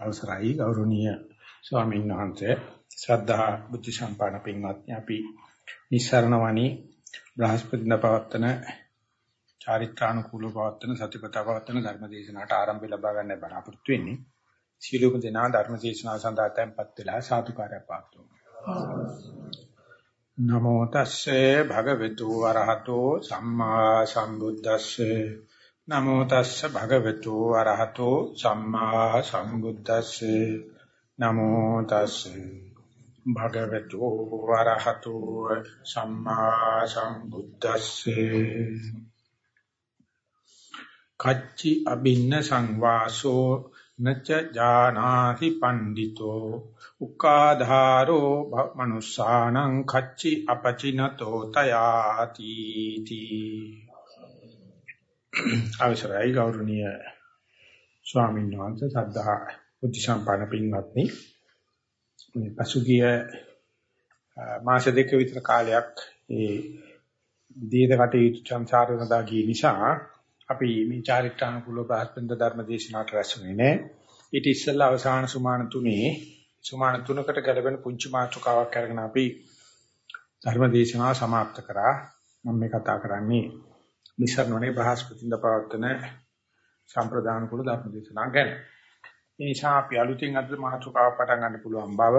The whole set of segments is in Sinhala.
අවසරයි ගෞරවනීය ස්වාමීන් වහන්සේ. ශ්‍රද්ධා බුද්ධ සම්පන්න පින්වත්නි අපි නිස්සරණ වණි බ්‍රහස්පතින පවත්තන චාරිත්‍රානුකූලව පවත්තන සතිපතා පවත්තන ධර්මදේශනාට ආරම්භය ලබා ගන්න බලාපොරොත්තු වෙන්නේ. සීලුම දෙනා ධර්මදේශනාව සඳහා tempත් වෙලා සාතුකාරය පාත්තු නමෝ තස්සේ භගවතු වරහතෝ සම්මා සම්බුද්දස්සේ. නමෝ තස්ස භගවතු අරහතෝ සම්මා සම්බුද්දස්සේ. නමෝ තස්ස භගවතු අරහතෝ සම්මා සම්බුද්දස්සේ. කච්චි අබින්න සංවාසෝ නච ජානාති පණ්ඩිතෝ. උක්කාධාරෝ මනුස්සානං කච්චි අපචිනතෝ තයාති තී අවසරයි ගෞරවනීය ස්වාමීන් වහන්සේ සද්ධා බුද්ධ සම්පන්න පින්වත්නි මේ පසුගිය මාස දෙක විතර කාලයක් ඒ දීද කටයුතු සංසාරනදා ගිය නිසා අපි මේ චාරිත්‍රානුකූල බ්‍රහස්පන්ද ධර්ම දේශනාවට රැස්ුනේ නෑ ඊට ඉස්සෙල්ලා අවසාන සුමාන තුනේ සුමාන තුනකට ගැලපෙන පුංචි මාතෘකාවක් අරගෙන අපි ධර්ම දේශනාව સમાપ્ત කරා මම මේ කතා කරන්නේ නිසරණනේ බ්‍රහස්පතින්ද පවත්වන සම්ප්‍රදාන කුල ධර්ම දේශනා ගැන. මේ නිසා අපි අලුතින් අද මාතෘකාව පටන් ගන්න පුළුවන් බව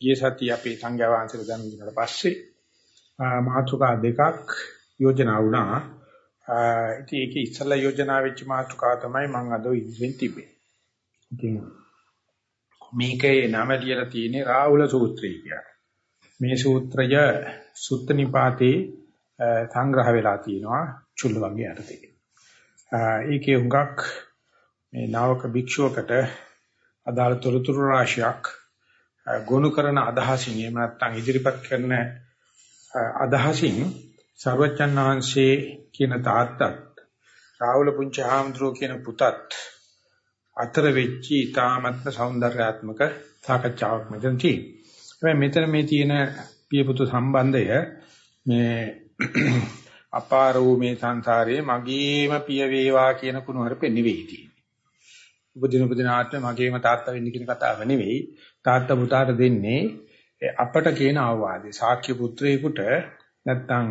ගිය සතිය අපේ සංඝයා වහන්සේලා දැනුම් දුන්නාට පස්සේ මාතෘකා දෙකක් යෝජනා වුණා. ඉතින් ඒකේ ඉස්සලා යෝජනා වෙච්ච මාතෘකාව තමයි මම අද ඉස්සෙන් තිබේ. ඉතින් මේකේ නම ලියලා තියෙන්නේ රාහුල සූත්‍රය කියලා. මේ සූත්‍රය සුත්ත නිපාතේ සංග්‍රහ වෙලා තියෙනවා චුල්ල වර්ගයේ යටතේ. ඒකේ හුඟක් මේ නාවක භික්ෂුවකට අදාළ තොරතුරු රාශියක් ගොනු කරන අදහසින් එහෙම නැත්නම් ඉදිරිපත් කරන අදහසින් සර්වචන් වහන්සේ කියන තාත්තත් රාහුල පුංචි හාමුදුරුව කියන පුතත් අතර වෙච්ච ඊ타මත්ම సౌందర్యාත්මක සාකච්ඡාවක් මෙතන තියෙනවා. මෙතන මේ තියෙන පියපුතු සම්බන්ධය මේ අපාරෝ මේ සංසාරයේ මගේම පිය වේවා කියන කුණුහරුපෙ නෙවෙයි තියෙන්නේ. උපදින උපදින ආත්ම මගේම තාත්තා වෙන්න කියන කතාව නෙවෙයි. තාත්තා පුතාට දෙන්නේ අපට කියන අවවාදේ. ශාක්‍ය පුත්‍රයෙකුට නැත්තම්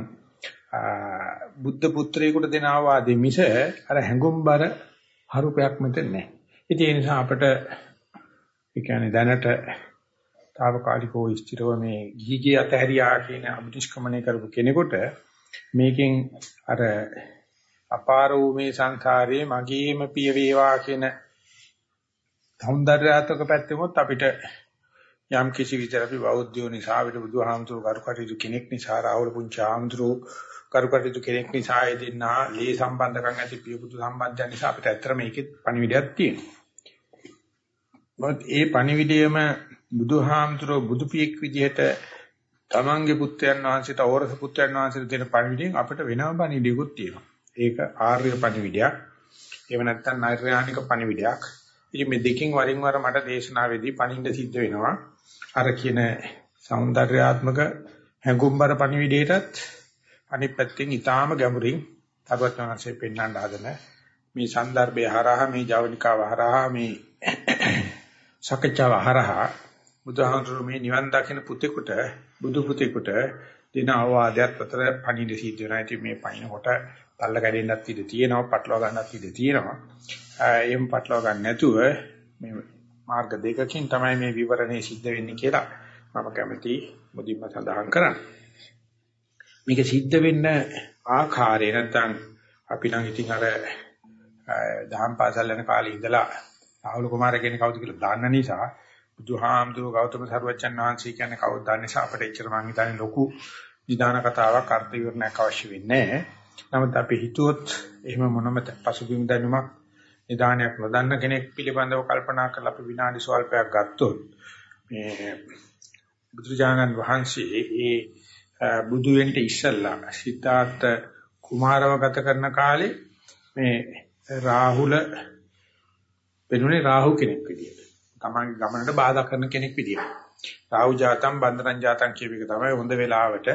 බුද්ධ පුත්‍රයෙකුට දෙන අවවාදේ මිස අර හැඟුම්බර හරුපයක් මෙතන නැහැ. ඉතින් ඒ නිසා අපට ඒ කියන්නේ දැනට తాවකාලිකව ස්ථිරව මේ ගිහිගේ අතහැරියා කියන අභිනිෂ්ක්‍මණය කරපු කෙනෙකුට මේකෙන් අර අපාර වූ මේ සංසාරයේ මගේම පිය වේවා කියන සෞන්දර්යාත්මක පැත්තෙමොත් අපිට යම් කිසි විතර අපි බෞද්ධයෝ නිසා අපිට බුදුහාමුදුරු කරුකටයුතු කෙනෙක් නිසා රාහුල පුංචි ආමුදුරු කරුකටයුතු කෙනෙක් නිසා ඒ දෙන්නා ලේ සම්බන්ධකම් ඇති පිය බුදු සම්බන්ධයන් නිසා අපිට ඇත්තට මේකෙත් පණිවිඩයක් තියෙනවා. මොකද ඒ පණිවිඩයම බුදුහාමුදුරෝ බුදුපියෙක් විදිහට තමන්ගේ පුත්‍රයන් වහන්සේට ඕරස පුත්‍රයන් වහන්සේට දෙන පණිවිඩයෙන් අපිට වෙනම පණිවිඩයක්ත් තියෙනවා. ඒක ආර්ය පණිවිඩයක්. එහෙම නැත්නම් නෛර්යානික පණිවිඩයක්. ඉතින් මේ දෙකෙන් වරින් වර මට දේශනාවේදී පණින්න සිද්ධ වෙනවා. අර කියන సౌందర్యාත්මක හැඟුම්බර පණිවිඩයටත් අනිත් පැත්තෙන් ඊටාම ගැඹුරින් තවත් වහන්සේ පෙන්වන්න හදන මේ સંદર્ભය හරහා මේ ජවනිකාව හරහා මේ සකච්ඡාව හරහා බුදුහාමුදුරු මේ නිවන් දකින පුතේකට බුදු පුතේකට දෙන අවවාදයක් අතර පණිවිඩ සිද්ධ වෙනවා. ඉතින් මේ පයින් කොට තල්ල කැඩෙන්නත් ඉඩ තියෙනවා, පටලවා ගන්නත් ඉඩ තියෙනවා. එහෙම පටලවා ගන්න නැතුව මේ මාර්ග දෙකකින් තමයි මේ විවරණේ සිද්ධ වෙන්නේ කියලා මම කැමති මුදින්ම සඳහන් කරන්න. මේක සිද්ධ වෙන්න ආකාරය නැත්නම් අපි නම් ඉතින් අර දහම් පාසල් යන කාලේ ඉඳලා රාහුල කුමාර කෙනෙක් කවුද කියලා දන්න නිසා බුදුහාමුදුරුවෝ ගෞතම සරුවච්චන් වහන්සේ කියන්නේ කවුද දන්නේ නිසා අපිට එච්චර මං හිතන්නේ ලොකු නිදාන කතාවක් අර්ථ විවරණයක් අවශ්‍ය වෙන්නේ නැහැ. නමුත් අපි හිතුවොත් එහෙම මොනම පසුබිම් දැනුමක් නිදානයක් නොදන්න කෙනෙක් පිළිබඳව කල්පනා කරලා අපි විනාඩි ස්වල්පයක් ගත්තොත් මේ බුදුජානන් වහන්සේ ඒ බුදු වෙන්න ඉස්සල්ලා සිතාත් කුමාරව ගත කරන කාලේ මේ රාහුල වෙනුනේ රාහු කෙනෙක් විදියට. තමන්ගේ ගමනට බාධා කරන කෙනෙක් විදියට. රාහු ජාතම් බන්දනං ජාතම් කියපේක තමයි හොඳ වෙලාවට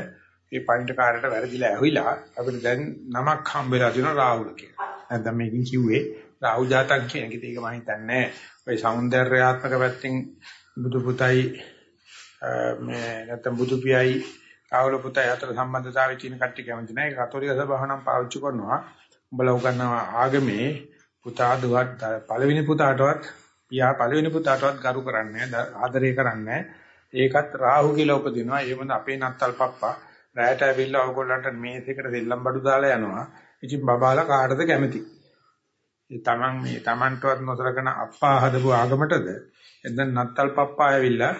මේ පයින්ට කාර්යයට වැරදිලා ඇවිලා අපිට දැන් නමක් හම්බෙලා තියෙනවා රාහුල කියලා. දැන් මේකින් කිව්වේ රාහු ජාතම් කියන එක ඒක මම හිතන්නේ ඔය సౌందర్యාත්මක පැත්තෙන් බුදු පුතයි මේ නැත්නම් බුදු පියයි රාහුල පුතයි අතර සම්බන්ධතාවය තියෙන කට්ටිය කැමති නැහැ. ඒක කතෝලික සභාව නම් පාවිච්චි කරනවා. උඹලා උගන්නවා ආගමේ පුතා දුවත් පළවෙනි පුතාටවත් පියා පළවෙනි පුතාටවත් ගරු කරන්නේ ආදරය කරන්නේ ඒකත් රාහු කියලා උපදිනවා. ඒ මොන අපේ නත්තල් පප්පා රැයට ඇවිල්ලා ඔයගොල්ලන්ට මේසෙකට දෙල්ලම් බඩු දාලා යනවා. ඉතින් බබාලා කාටද කැමති? ඒ Taman මේ Tamanටවත් නොසලකන අප්පා හදපු ආගමටද එතන නත්තල් පප්පා ඇවිල්ලා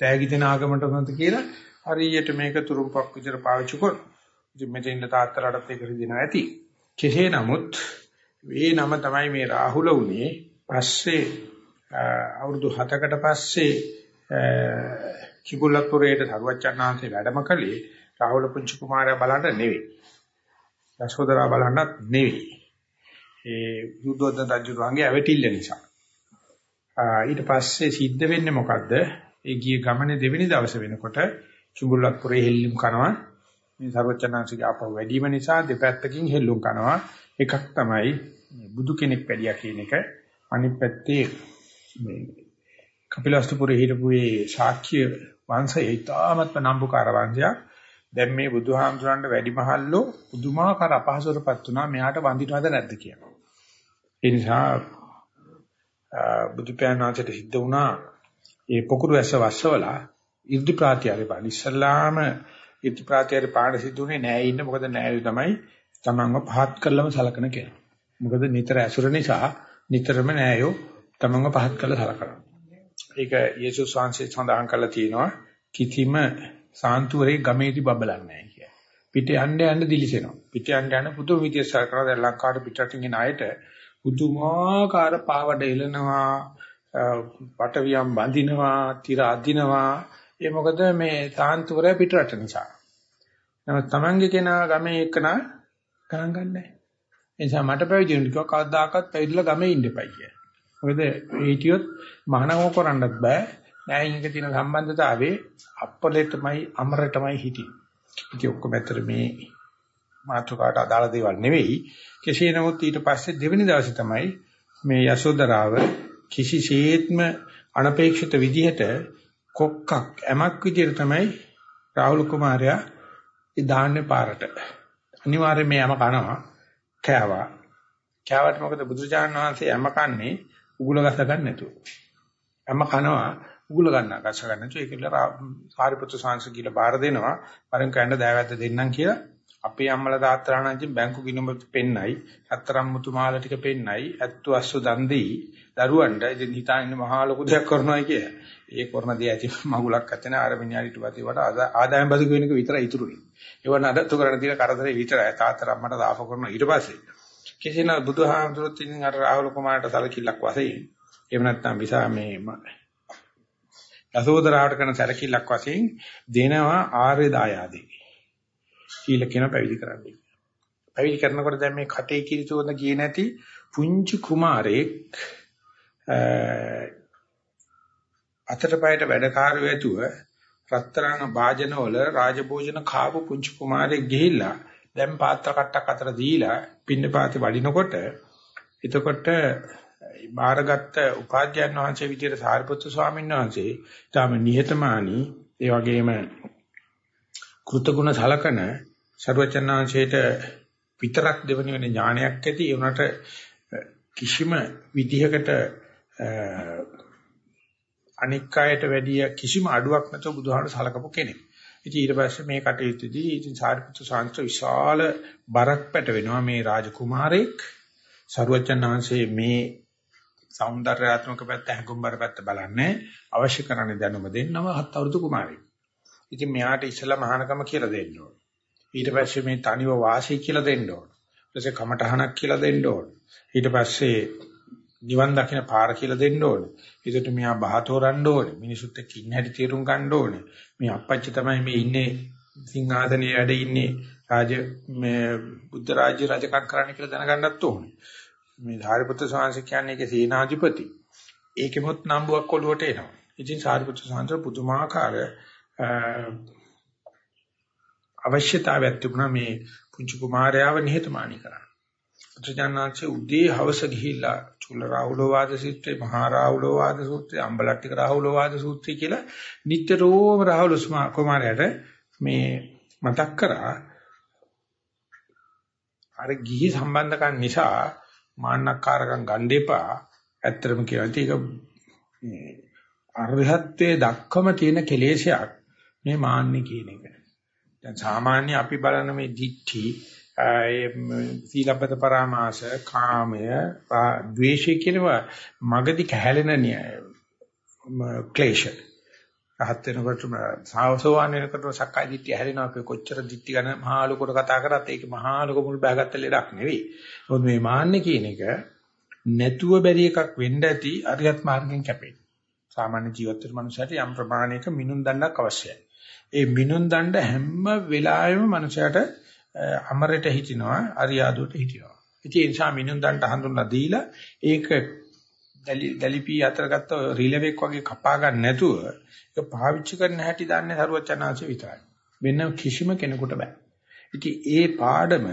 තෑගි දෙන ආගමට උනත් කියලා හරියට මේක තුරුම්පක් විතර පාවිච්චි කරනවා. ඉතින් මෙතෙන් තාත්තලාටත් ඒක රිදිනවා ඇති. කෙසේ නමුත් මේ නම තමයි මේ රාහුල උනේ පස්සේ අවුරුදු 7කට පස්සේ කිගුලපුරේට සරුවච්චන්හන්සේ වැඩම කළේ රාහුල පුංචි කුමාරයා බලන්න නෙවෙයි. යශෝදරා බලන්නත් නෙවෙයි. ඒ යුද්ධෝදන රජුගේ ඇවටිල්ල නිසා. ඊට පස්සේ සිද්ධ වෙන්නේ මොකද්ද? ඒ ගිය ගමනේ දෙවෙනි දවසේ වෙනකොට කිගුලපුරේ හෙල්ලුම් කරනවා. මේ සරුවච්චන්හන්සේගේ අපව වැඩිම නිසා දෙපැත්තකින් හෙල්ලුම් කරනවා. එකක් තමයි බුදු කෙනෙක් වැඩියා කියන එක. අනිත් පැත්තේ මේ කපිලවස්තුපුරේ හිටපු ඒ ශාක්‍ය වංශය ඉතාමත්ම නම්බුකාර වංශයක්. දැන් මේ බුදුහාමුදුරන්ට වැඩිමහල්ලෝ පුදුමාකාර අපහසුරපත් වුණා මෙයාට වඳිනවද නැද්ද කියලා. ඒ නිසා බුදු පෑනාචට සිද්ධ වුණා ඒ පොකුරු ඇස්ස වස්සවලා ඉර්ධි ප්‍රාතිහාරය පාන ඉස්සල්ලාම ඉර්ධි ප්‍රාතිහාරය පාන සිද්ධුනේ නෑ ඉන්න මොකද නෑයු තමයි තමන්ව පහත් කරලම සලකන කෙනා. මොකද නිතර ඇසුර නිසා නිතරම නෑයෝ තමන්ව පහත් කරලා සලකනවා. ඒක යේසුස් වහන්සේ සඳහන් කළා තියෙනවා කිසිම සාන්තුවරේ ගමේදී බබලන්නේ නැහැ කිය. පිට යන්න යන්න දිලිසෙනවා. පිට යන්න යන්න පුදුම විදියට සරකනවා. දැන් ලංකාවට පිටරටින් එන අයට පුදුමාකාර පාවඩ එලනවා, පටවියම් බඳිනවා, tira අදිනවා. ඒ මොකද මේ සාන්තුවරේ පිටරට නිසා. නමුත් Tamange කෙනා ගමේ එක්කන ගණන් ගන්නෑ. ඒ නිසා මට පැවිදි වෙන්න කිව්වා කවදාකවත් පැවිදිලා ගමේ ඉන්න එපා කියලා. මොකද හිටියොත් මහානකම කරන්නත් බෑ. නෑ ඉංග තියෙන සම්බන්ධතාවයේ අප්පලෙටමයි අමරටමයි හිටියේ. ඉතින් ඔක්කොම ඇත්තට මේ මාතෘකාට අදාළ දේවල් නෙවෙයි. කෙසේ නමුත් ඊට පස්සේ දෙවෙනි දවසේ තමයි මේ යසෝදරාව කිසිසේත්ම අනපේක්ෂිත විදිහට කොක්කක් ඇමක් විදිහට තමයි රාහුල කුමාරයා ඒ දාන්නේ පාරට. අනිවාර්යයෙන් මේ යම කනවා කෑවා. කෑවට මොකද බුදුචාන් වහන්සේ යම කන්නේ උගුල ගස ගන්න නැතුව. යම කනවා උගුල ගන්න ගස ගන්න නැතුව ඒකල සාරිපුත්‍ර සාංශ කියලා බාර දෙනවා. වරෙන් කැඳ දෑවැද්ද දෙන්නම් කියලා අපේ අම්මලා තාත්තලා නම් බැංකු ගිණුම පෙන්නයි, අත්තරම් මුතු මාල ටික පෙන්නයි, ඇත්තු අස්සු දන් දෙයි. දරුවන්ට ඉතින් හිතාන්නේ මහා ලොකු දෙයක් කරනවා කිය. ඒ කරන දේ ඇති මගුලක් ඇතන අර මිනිහා ඊට පස්සේ වට ආදායම් බදු කියන එක විතරයි ඉතුරුනේ. ඒව නඩත්තු කරන තියෙන කරදරේ විතරයි. තාත්තලා අම්මට දාප කරනවා ඊට පස්සේ. කෙසේන බුදුහාමුදුරුවෝ ඉතින් අර රාහුල කුමාරට සැලකිල්ලක් වශයෙන් එහෙම නැත්නම් විසා මේ යසෝදරාවට කරන සැලකිල්ලක් වශයෙන් දෙනවා ආර්ය දායාදේ. කීල කියන පැවිදි කරන්නේ. පැවිදි කරනකොට දැන් මේ කටේ කිරිතෝන ගියේ නැති පුංචි කුමාරයෙක් අතට පයට වැඩකාරයෝ ඇතුව රත්තරන් භාජනවල රාජභෝජන කාපු පුංචි කුමාරයෙක් ගිහිල්ලා දැන් පාත්‍ර කට්ටක් අතර දීලා පින්නපාති වඩිනකොට එතකොට බාරගත්ත උපාධ්‍යයන් වහන්සේ විදියට සාරිපුත්තු ස්වාමීන් වහන්සේ තාම නිහතමානී ඒ වගේම කෘතගුණ සලකන ਸਰවචනාංශයට විතරක් දෙවන වෙන ඥානයක් ඇති ඒ උනට කිසිම විදිහකට අනික් අයට වැඩිය කිසිම අඩුවක් නැතුව බුදුහාමර සලකපු කෙනෙක්. ඉතින් ඊට පස්සේ මේ කටයුත්තේදී ඉතින් සාරිපුත්‍ර සාන්ත්‍ර විශාල බරක් පැට වෙනවා මේ රාජකුමාරයෙක් සරුවචනාංශයේ මේ సౌందర్యාත්මක පැත්ත හැඟුම්බර පැත්ත බලන්නේ අවශ්‍ය කරන්නේ දැනුම දෙන්නව හත් අවුරුදු කුමාරයෙක්. ඉතින් මෙයාට ඉස්සලා මහානකම කියලා දෙන්න ඕන. ඊට පස්සේ මේ තනිව වාසය කියලා දෙන්න ඕන. ඊට පස්සේ කමඨහනක් කියලා දෙන්න ඕන. ඊට පස්සේ නිවන් දකින පාර කියලා දෙන්න ඕනේ. ඒකට මෙහා බහතෝරන්න ඕනේ. මිනිසුත් එක්ක ඉන්න හැටි තේරුම් ගන්න ඕනේ. මේ අපච්චි තමයි මේ ඉන්නේ සිංහාසනයේ වැඩ ඉන්නේ රාජ මේ බුද්ධ රාජ්‍ය රජකම් කරන්න කියලා දැනගන්නත් ඕනේ. මේ සාරිපුත්‍ර ස්වාමීන් කියන්නේ ඒකේ සේනාධිපති. ඒකෙමොත් නම්බුවක් ඔළුවට එනවා. ඉතින් සාරිපුත්‍ර ස්වාමීන් පුදුමාකාර අවශ්‍යතාවයක් තිබුණා මේ පුංචි කුමාරයාව නිහතමානී කරන්න. පුත්‍රජානනාංශයේ උදේ හවස ගිහිල්ලා චුල්ල රාහුලෝ වාද සූත්‍රේ මහා රාහුලෝ වාද සූත්‍රේ අම්බලට්ටික රාහුලෝ වාද සූත්‍රය කියලා නිට්ටරෝම රාහුල කුමාරයාට මේ මතක් කරා. අර ගිහි සම්බන්ධකම් නිසා මාන්නක්කාරකම් ගන්න එපා. ඇත්තටම කියනවා. ඒක මේ අරහත්ත්වයේ දක්කම තියෙන කෙලෙසයක් මේ මාන්නේ කියන එක. දැන් සාමාන්‍ය අපි බලන මේ දික්ටි සීලබ්බත පරාමාස කාමය ද්වේෂය කියනවා මගදී කැහැලෙන ක්ලේශ රහත් වෙනකොට සාවසෝවන් වෙනකොට සක්කාය දිට්ඨිය හැදෙනවා අපි කොච්චර දිට්ඨි ගැන මහා ලොකුට කතා කරත් ඒක මහා ලොකු මුල් බහගත්ත ලෙඩක් නෙවෙයි. මොකද මේ මාන්නේ කියන එක නැතුව බැරි එකක් වෙන්න ඇති අරියත් මාර්ගෙන් කැපෙන්නේ. සාමාන්‍ය ජීවත් වෙන මනුස්සයට යම් ප්‍රමාණයක මිනුම් දණ්ඩක් අවශ්‍යයි. ඒ මිනුම් දණ්ඩ හැම වෙලාවෙම මනුස්සයට අමරයට හිටිනවා අරියාදුවට හිටිනවා. ඉතින් ඒ නිසා මිනුම් දණ්ඩ හඳුන්ලා දීලා ඒක දැලිපි අතර ගත්ත රිලෙවෙක් වගේ කපා ගන්න නැතුව ඒක පාවිච්චි කරන්න හැටි දන්නේ සරුවචනාංශ විතරයි. වෙන කිසිම කෙනෙකුට බෑ. ඉතින් ඒ පාඩම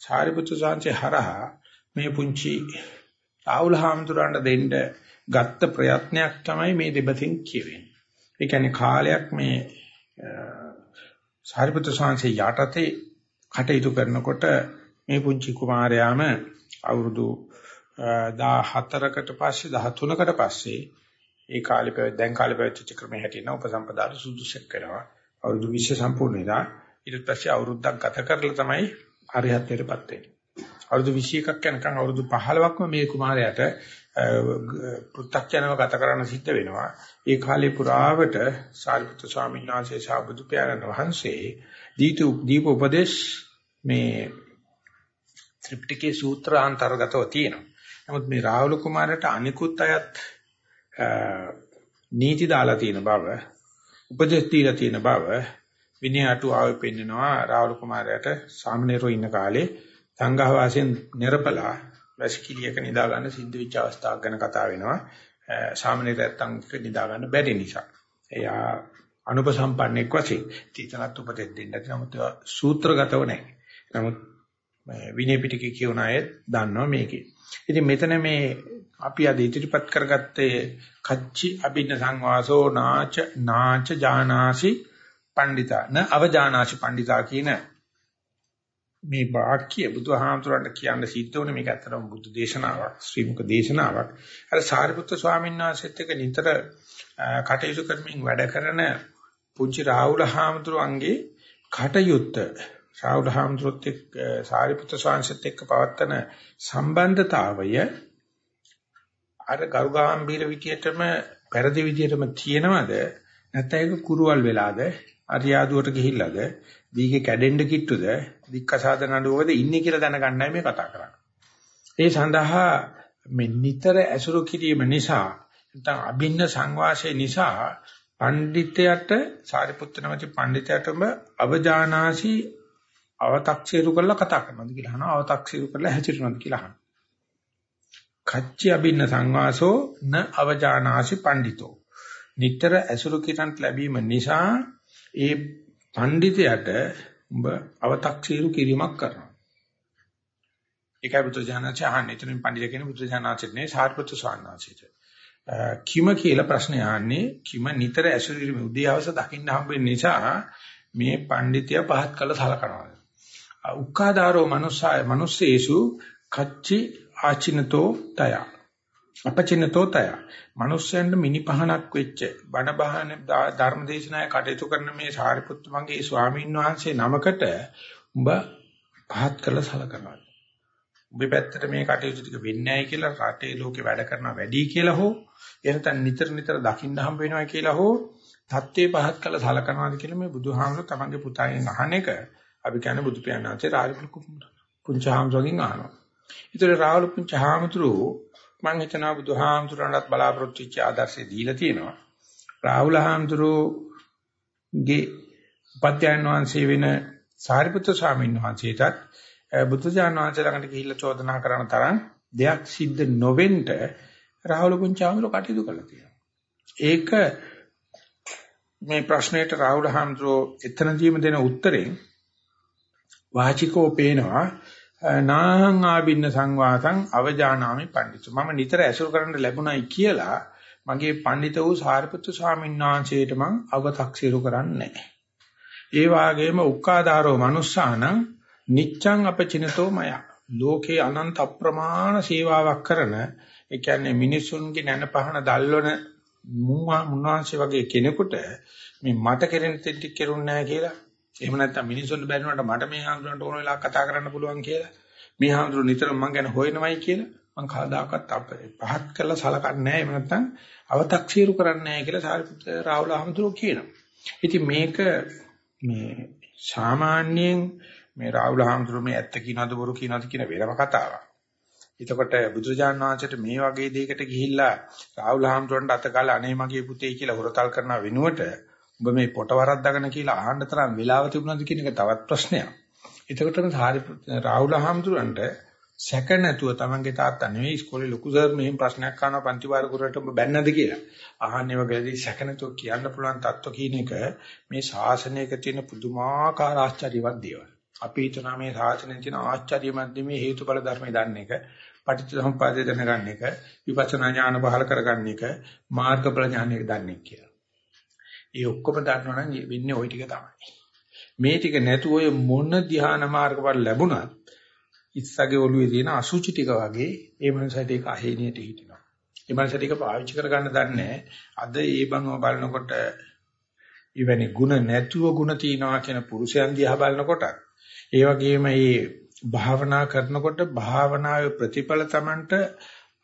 සාරිපුත්‍ර සාංශේ හරහා මේ පුංචි රාහුල හාමුදුරන්ට දෙන්න ගත්ත ප්‍රයත්නයක් තමයි මේ දෙබතින් කියවෙන්නේ. ඒ කියන්නේ කාලයක් මේ සාරිපුත්‍ර සාංශේ යටතේ කටයුතු කරනකොට මේ පුංචි කුමාරයාම අවුරුදු 14කට පස්සේ 13කට පස්සේ ඒ කාලේ පැවැත් දැන් කාලේ පැවැත්ච්ච ක්‍රමයේ හැටියට උපසම්පදාට සුදුසුක් කරනවා. අවුරුදු 20 සම්පූර්ණ වෙලා ඊට පස්සේ අවුරුද්දක් ගත කරලා තමයි අරිහත්ත්වයටපත් වෙන්නේ. අවුරුදු 21ක් යනකම් අවුරුදු 15ක්ම මේ කුමාරයාට පෘථග්ජනව ගත කරන්න සිද්ධ වෙනවා. ඒ කාලේ පුරාවට සාරිපුත්‍ර ස්වාමීන් වහන්සේ සාබුදු පියාණන් වහන්සේ දීතු දීප උපදේශ මේ ත්‍රිපිටකේ සූත්‍රාන්තර්ගතව තියෙනවා. නමුත් මේ රාහුල කුමාරට අනිකුත් අයත් නීති දාලා තියෙන බව, උපදෙස් දීලා තියෙන බව විනය අටුවාවේ පෙන්නනවා රාහුල කුමාරයාට සාමනීරෝ ඉන්න කාලේ සංඝහ වාසයෙන් නිර්පලා වැසිකිළියක නිදා ගන්න සිද්ධ වෙච්ච අවස්ථාවක් ගැන කතා වෙනවා. සාමනීරයන් නිදා ගන්න බැරි නිසා. එයා අනුපසම්පන්නෙක් වශයෙන් තීතනත් උපදෙස් දෙන්න නැති නමුත් සූත්‍රගතව නැහැ. නමුත් විනය පිටකේ කියවන අය දන්නවා මේකේ. ඉතින් මෙතන මේ අපි අද ඉදිරිපත් කරගත්තේ කච්චි අබින්න සංවාසෝ නාච නාච ජානාසි පණ්ඩිතා න අවජානාසි පණ්ඩිතා කියන මේ වාක්‍ය බුදුහාමුදුරන්ට කියන්න සිද්ධ වුණේ මේක ඇත්තටම බුදු දේශනාවක් ශ්‍රීමුක දේශනාවක් අර සාරිපුත්‍ර ස්වාමීන් වහන්සේත් එක්ක නිතර කටයුතු කරමින් වැඩ කරන පුංචි රාහුල හාමුදුරුවන්ගේ කටයුත්ත රාහුල හාමුදුරුවොත් එක්ක සාරිපුත්‍ර ස්වාමීන්සෙත් එක්ක පවත්තන සම්බන්ධතාවය අර ගරුගාම්භීර විදියටම පෙරදි විදියටම තියෙනවද? නැත්නම් ඒක කුරුවල් වෙලාද? අරියාදුවට ගිහිල්ලාද? දීගේ කැඩෙන්න කිට්ටුද? දික්කසාද නඩුවද ඉන්නේ කියලා දැනගන්නයි මේ කතා කරන්නේ. ඒ සඳහා මේ නිතර ඇසුරු කිරීම නිසා නැත්නම් අභින්න සංවාසය නිසා පඬිතයට සාරිපුත්ත නැමැති පඬිතයටම අවජානාසි අව탁සීරු කරලා කතා කරනවාද කියලා අහනවා. අව탁සීරු කරලා හැසිරෙනවාද කියලා අහනවා. කච්චි අබින්න සංවාසෝ න අවජානාසි පඬිතෝ නිතර ඇසුරු කිරන්ට ලැබීම නිසා ඒ පඬිතයට ඔබ අව탁සීරු කිරීමක් කරනවා. ඒකයි බුදුජානනාච අහන්නේ. එතනින් පඬිත කියන්නේ බුදුජානනාචට නේ සාර්පත්‍ය ස්වාමීනාචට කිම කියලා ප්‍රශ්නේ අහන්නේ. කිම නිතර ඇසුරු කිරීම උදේ හවස දකින්න හම්බෙන්න නිසා මේ පඬිතිය පහත් කළ සලකනවා. උක්කාදාරෝ මනුස්සය මනුස්සේසු කච්චි ආචිනතෝ තය. අපචිනතෝ තය. මනුස්සයන්ට මිනි පහනක් වෙච්ච බණ බහන ධර්මදේශනාය කටයුතු කරන මේ සාරිපුත්තු මගේ ස්වාමීන් වහන්සේ නමකට උඹ පහත් කළ සලකනවා උඹේ පැත්තට මේ කටයුතු ටික වෙන්නේ නැහැ කියලා රටේ ලෝකේ වැඩ කරන වැඩි කියලා හෝ එනතන් නිතර නිතර දකින්න හම්බ වෙනවා කියලා හෝ தත්ත්වේ පහත් කළ සලකනවාද කියලා මේ බුදුහාමුදුර තමන්ගේ පුතාගෙන් අහන එක අපි කියන්නේ බුදු පියාණන්සේ රාජපුරු පුංචාම්සෝගෙන් අහනවා. ඒතර රාහුල පුංචාම්තුරු මම හිතනවා බුදුහාමුදුරන්වත් බලාපොරොත්තු වෙච්ච ආදර්ශය දීලා තියෙනවා. රාහුල හාමුදුරුගේ උපත්යයන් වහන්සේ වෙන සාරිපුත්‍ර ස්වාමීන් වහන්සේටත් බුදුජානක වහන්සේ ළඟට ගිහිල්ලා චෝදනා කරන තරම් දෙයක් සිද්ධ නොවෙන්න රාහුල පුංචාම්තුරු කටයුතු කළා තියෙනවා. ඒක මේ ප්‍රශ්නෙට රාහුල හාමුදුරුවෝ එතනදීම දෙන උත්තරේ වාචිකෝ පේනවා නාහං ආබින්න සංවාසං අවජානාමි පඬිතු මම නිතර ඇසුරු කරන්න ලැබුණයි කියලා මගේ පඬිත වූ සාරිපුත්තු ස්වාමීන් වහන්සේට මං අව탁සිරු කරන්නේ නැහැ. ඒ වාගේම උක්කාදාරෝ මනුස්සානං නිච්ඡං අපචිනතෝ මය. ලෝකේ අනන්ත අප්‍රමාණ සේවාවක් කරන ඒ කියන්නේ මිනිසුන්ගේ නැන පහන දල්වන මුන්වහන්සේ වගේ කෙනෙකුට මේ මට කෙරෙන දෙයක් කෙරුන්නේ නැහැ කියලා එහෙම නැත්නම් මිනිසුන්ට බැරිනකොට මට මේ හාමුදුරන්ට ඕන වෙලාවක කතා කරන්න පුළුවන් කියලා මේ හාමුදුරු නිතරම මං ගැන හොයනවයි කියලා මං කවදාකවත් අපේ පහත් කරලා සලකන්නේ නැහැ එහෙම නැත්නම් අව탁සීරු කරන්නේ නැහැ කියලා සාරිපුත්‍ර රාහුල හාමුදුරුවෝ කියනවා. ඉතින් මේක මේ සාමාන්‍යයෙන් මේ රාහුල හාමුදුරුවෝ මේ ඇත්ත කියනවද බොරු කියනවද කියන වෙනම කතාවක්. එතකොට බුදුරජාණන් වහන්සේට මේ වගේ දෙයකට ගිහිල්ලා රාහුල හාමුදුරන්ට අත ගාලා අනේ මගේ පුතේ කියලා හොරතල් කරන වෙනුවට ඔබ මේ පොට වරද්දාගෙන කියලා අහන්න තරම් වෙලාව තිබුණාද කියන එක තවත් ප්‍රශ්නයක්. එතකොටම රාහුල හාමුදුරන්ට සැක නැතුව තමන්ගේ තාත්තා නෙවෙයි ඉස්කෝලේ ලොකු සර් මෙහෙම ප්‍රශ්නයක් අහනවා පන්ති වාර කුරට ඔබ බැන්නද කියලා. අහන්නේ වගේදී සැක නැතුව කියන්න පුළුවන් තත්ත්ව කියන එක මේ ශාසනයක තියෙන පුදුමාකාර ආශ්චර්යවත් දේවල්. අපි හිතනවා මේ ශාසනයේ තියෙන ආශ්චර්යමත් මේ හේතුඵල ධර්මය දන්න එක, පටිච්චසමුප්පාදය දැනගන්න එක, විපස්සනා ඥාන පහල කරගන්න එක, මාර්ගඵල ඥානය දන්නේ කියලා. ඒ ඔක්කොම දන්නවා නම් වෙන්නේ ওই ටික තමයි. මේ ටික නැතුව ඔය මොන ධ්‍යාන මාර්ගවල ලැබුණත් ඉස්සගේ ඔළුවේ තියෙන අසුචි ටික වගේ ඒ මනසට ඒක අහේනියට හිටිනවා. ඒ මනසට ඒක පාවිච්චි කරගන්න දන්නේ අද ඒ බංව බලනකොට ඉවැනි ಗುಣ නැතුව ಗುಣ තියනවා කියන පුරුෂයන් දිහා බලනකොට ඒ වගේම මේ භාවනා කරනකොට භාවනාවේ ප්‍රතිඵල Tamanට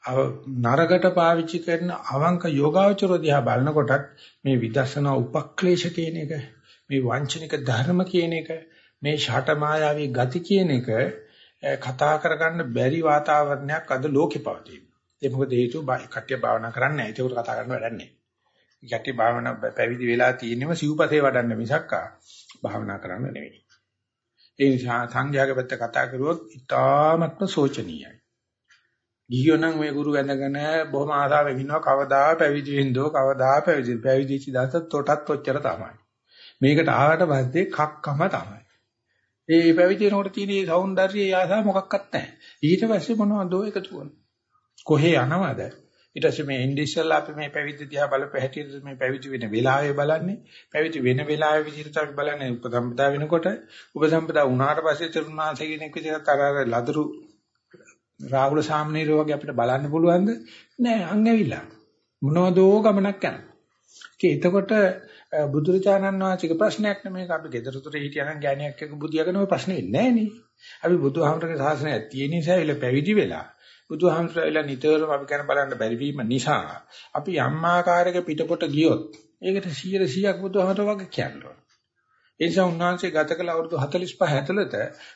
නරකට පාවිච්චි කරන අවංක යෝගාවචර දිහා බලනකොටත් මේ විදර්ශනා උපක්ලේශ කියන එක මේ වංචනික ධර්ම කියන එක මේ ෂට මායාවී ගති කියන එක කතා කරගන්න බැරි වාතාවරණයක් අද ලෝකේ පවතින. ඒ මොකද හේතුව කට්ටිය භාවනා කරන්නේ නැහැ. ඒක කතා කරන්න වැඩක් නැහැ. කට්ටිය භාවනා පැවිදි වෙලා තියෙනම සිව්පසේ වඩන්න මිසක් භාවනා කරන්න නෙවෙයි. ඒ නිසා සංඝයාගේ පැත්ත කතා කරුවොත් ඉතාමත්ම සෝචනීයයි. ගිහියෝ නම් මේ ගුරු වැඳගෙන බොහොම ආසාවෙන් ඉන්නවා කවදා පැවිදි වෙන්නෝ කවදා පැවිදි පැවිදිච්ච දවසත් තොටත් ඔච්චර තමයි. මේකට ආවට පස්සේ කක්කම තමයි. ඒ පැවිදි වෙනකොට තියෙන මේ సౌందර්යය ආසාව මොකක්වත් නැහැ. ඊට පස්සේ මොනවද එකතු කරන්නේ? කොහේ යනවද? ඊට පස්සේ මේ ඉන්ඩිෂල් අපි මේ පැවිදි දිහා බලපු හැටියට මේ පැවිදි වෙන වෙලාවේ බලන්නේ. පැවිදි වෙන වෙලාවේ විදිහට අපි බලන්නේ උපසම්පදා වෙනකොට උපසම්පදා වුණාට පස්සේ තරුණාංශ කෙනෙක් විදිහට අර ලදරු රාහුල සාමණේර වගේ අපිට බලන්න පුළුවන්ද? නෑ අන් ඇවිල්ලා. මොනවදෝ ගමනක් යනවා. ඉතින් එතකොට බුදුරජාණන් වහන්සේගේ ප්‍රශ්නයක් නෙමෙයි අපි ගෙදර තුර හිටියනම් ගෑණියක් එක්ක බුදියාගෙන ඔය ප්‍රශ්නේ ඉන්නේ නෑනේ. අපි බුදුහාමරගේ ශාසනය තියෙන නිසා ඉල පැවිදි වෙලා බුදුහාමරලා නිතරම අපි කරන බලන්න බැරි වීම නිසා අපි යම් ආකාරයක පිටපොට ගියොත් ඒකට 100 100ක් බුදුහාමර වගේ කියනවා. ඒ නිසා උන්වහන්සේ ගත කළ අවුරුදු 45 ඇතුළත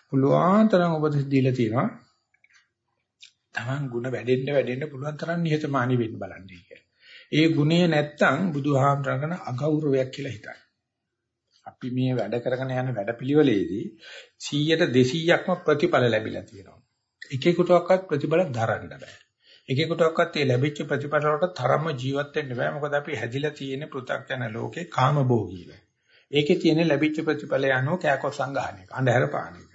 පුළුවන් තරම් උපදෙස් දීලා තියෙනවා. Taman ಗುಣ වැඩෙන්න වැඩෙන්න පුළුවන් තරම් නිහතමානී වෙන්න බලන්නේ කියලා. ඒ ගුණය නැත්තම් බුදුහාමරගෙන අගෞරවයක් කියලා හිතයි. අපි මේ වැඩ කරගෙන යන වැඩපිළිවෙලේදී 100ට 200ක්ම ප්‍රතිඵල ලැබිලා තියෙනවා. එකෙකුටවත් ප්‍රතිඵල දරන්න බෑ. එකෙකුටවත් ඒ ලැබිච්ච ප්‍රතිඵල වලට තරම්ම ජීවත් වෙන්න බෑ. මොකද අපි හැදිලා තියෙන පෘථග්ජන ලෝකේ කාමභෝගීව. ඒකේ තියෙන ලැබිච්ච ප්‍රතිඵල යනෝ කෑකොත් සංගාහණයක. අන්ධහැර පාණයක.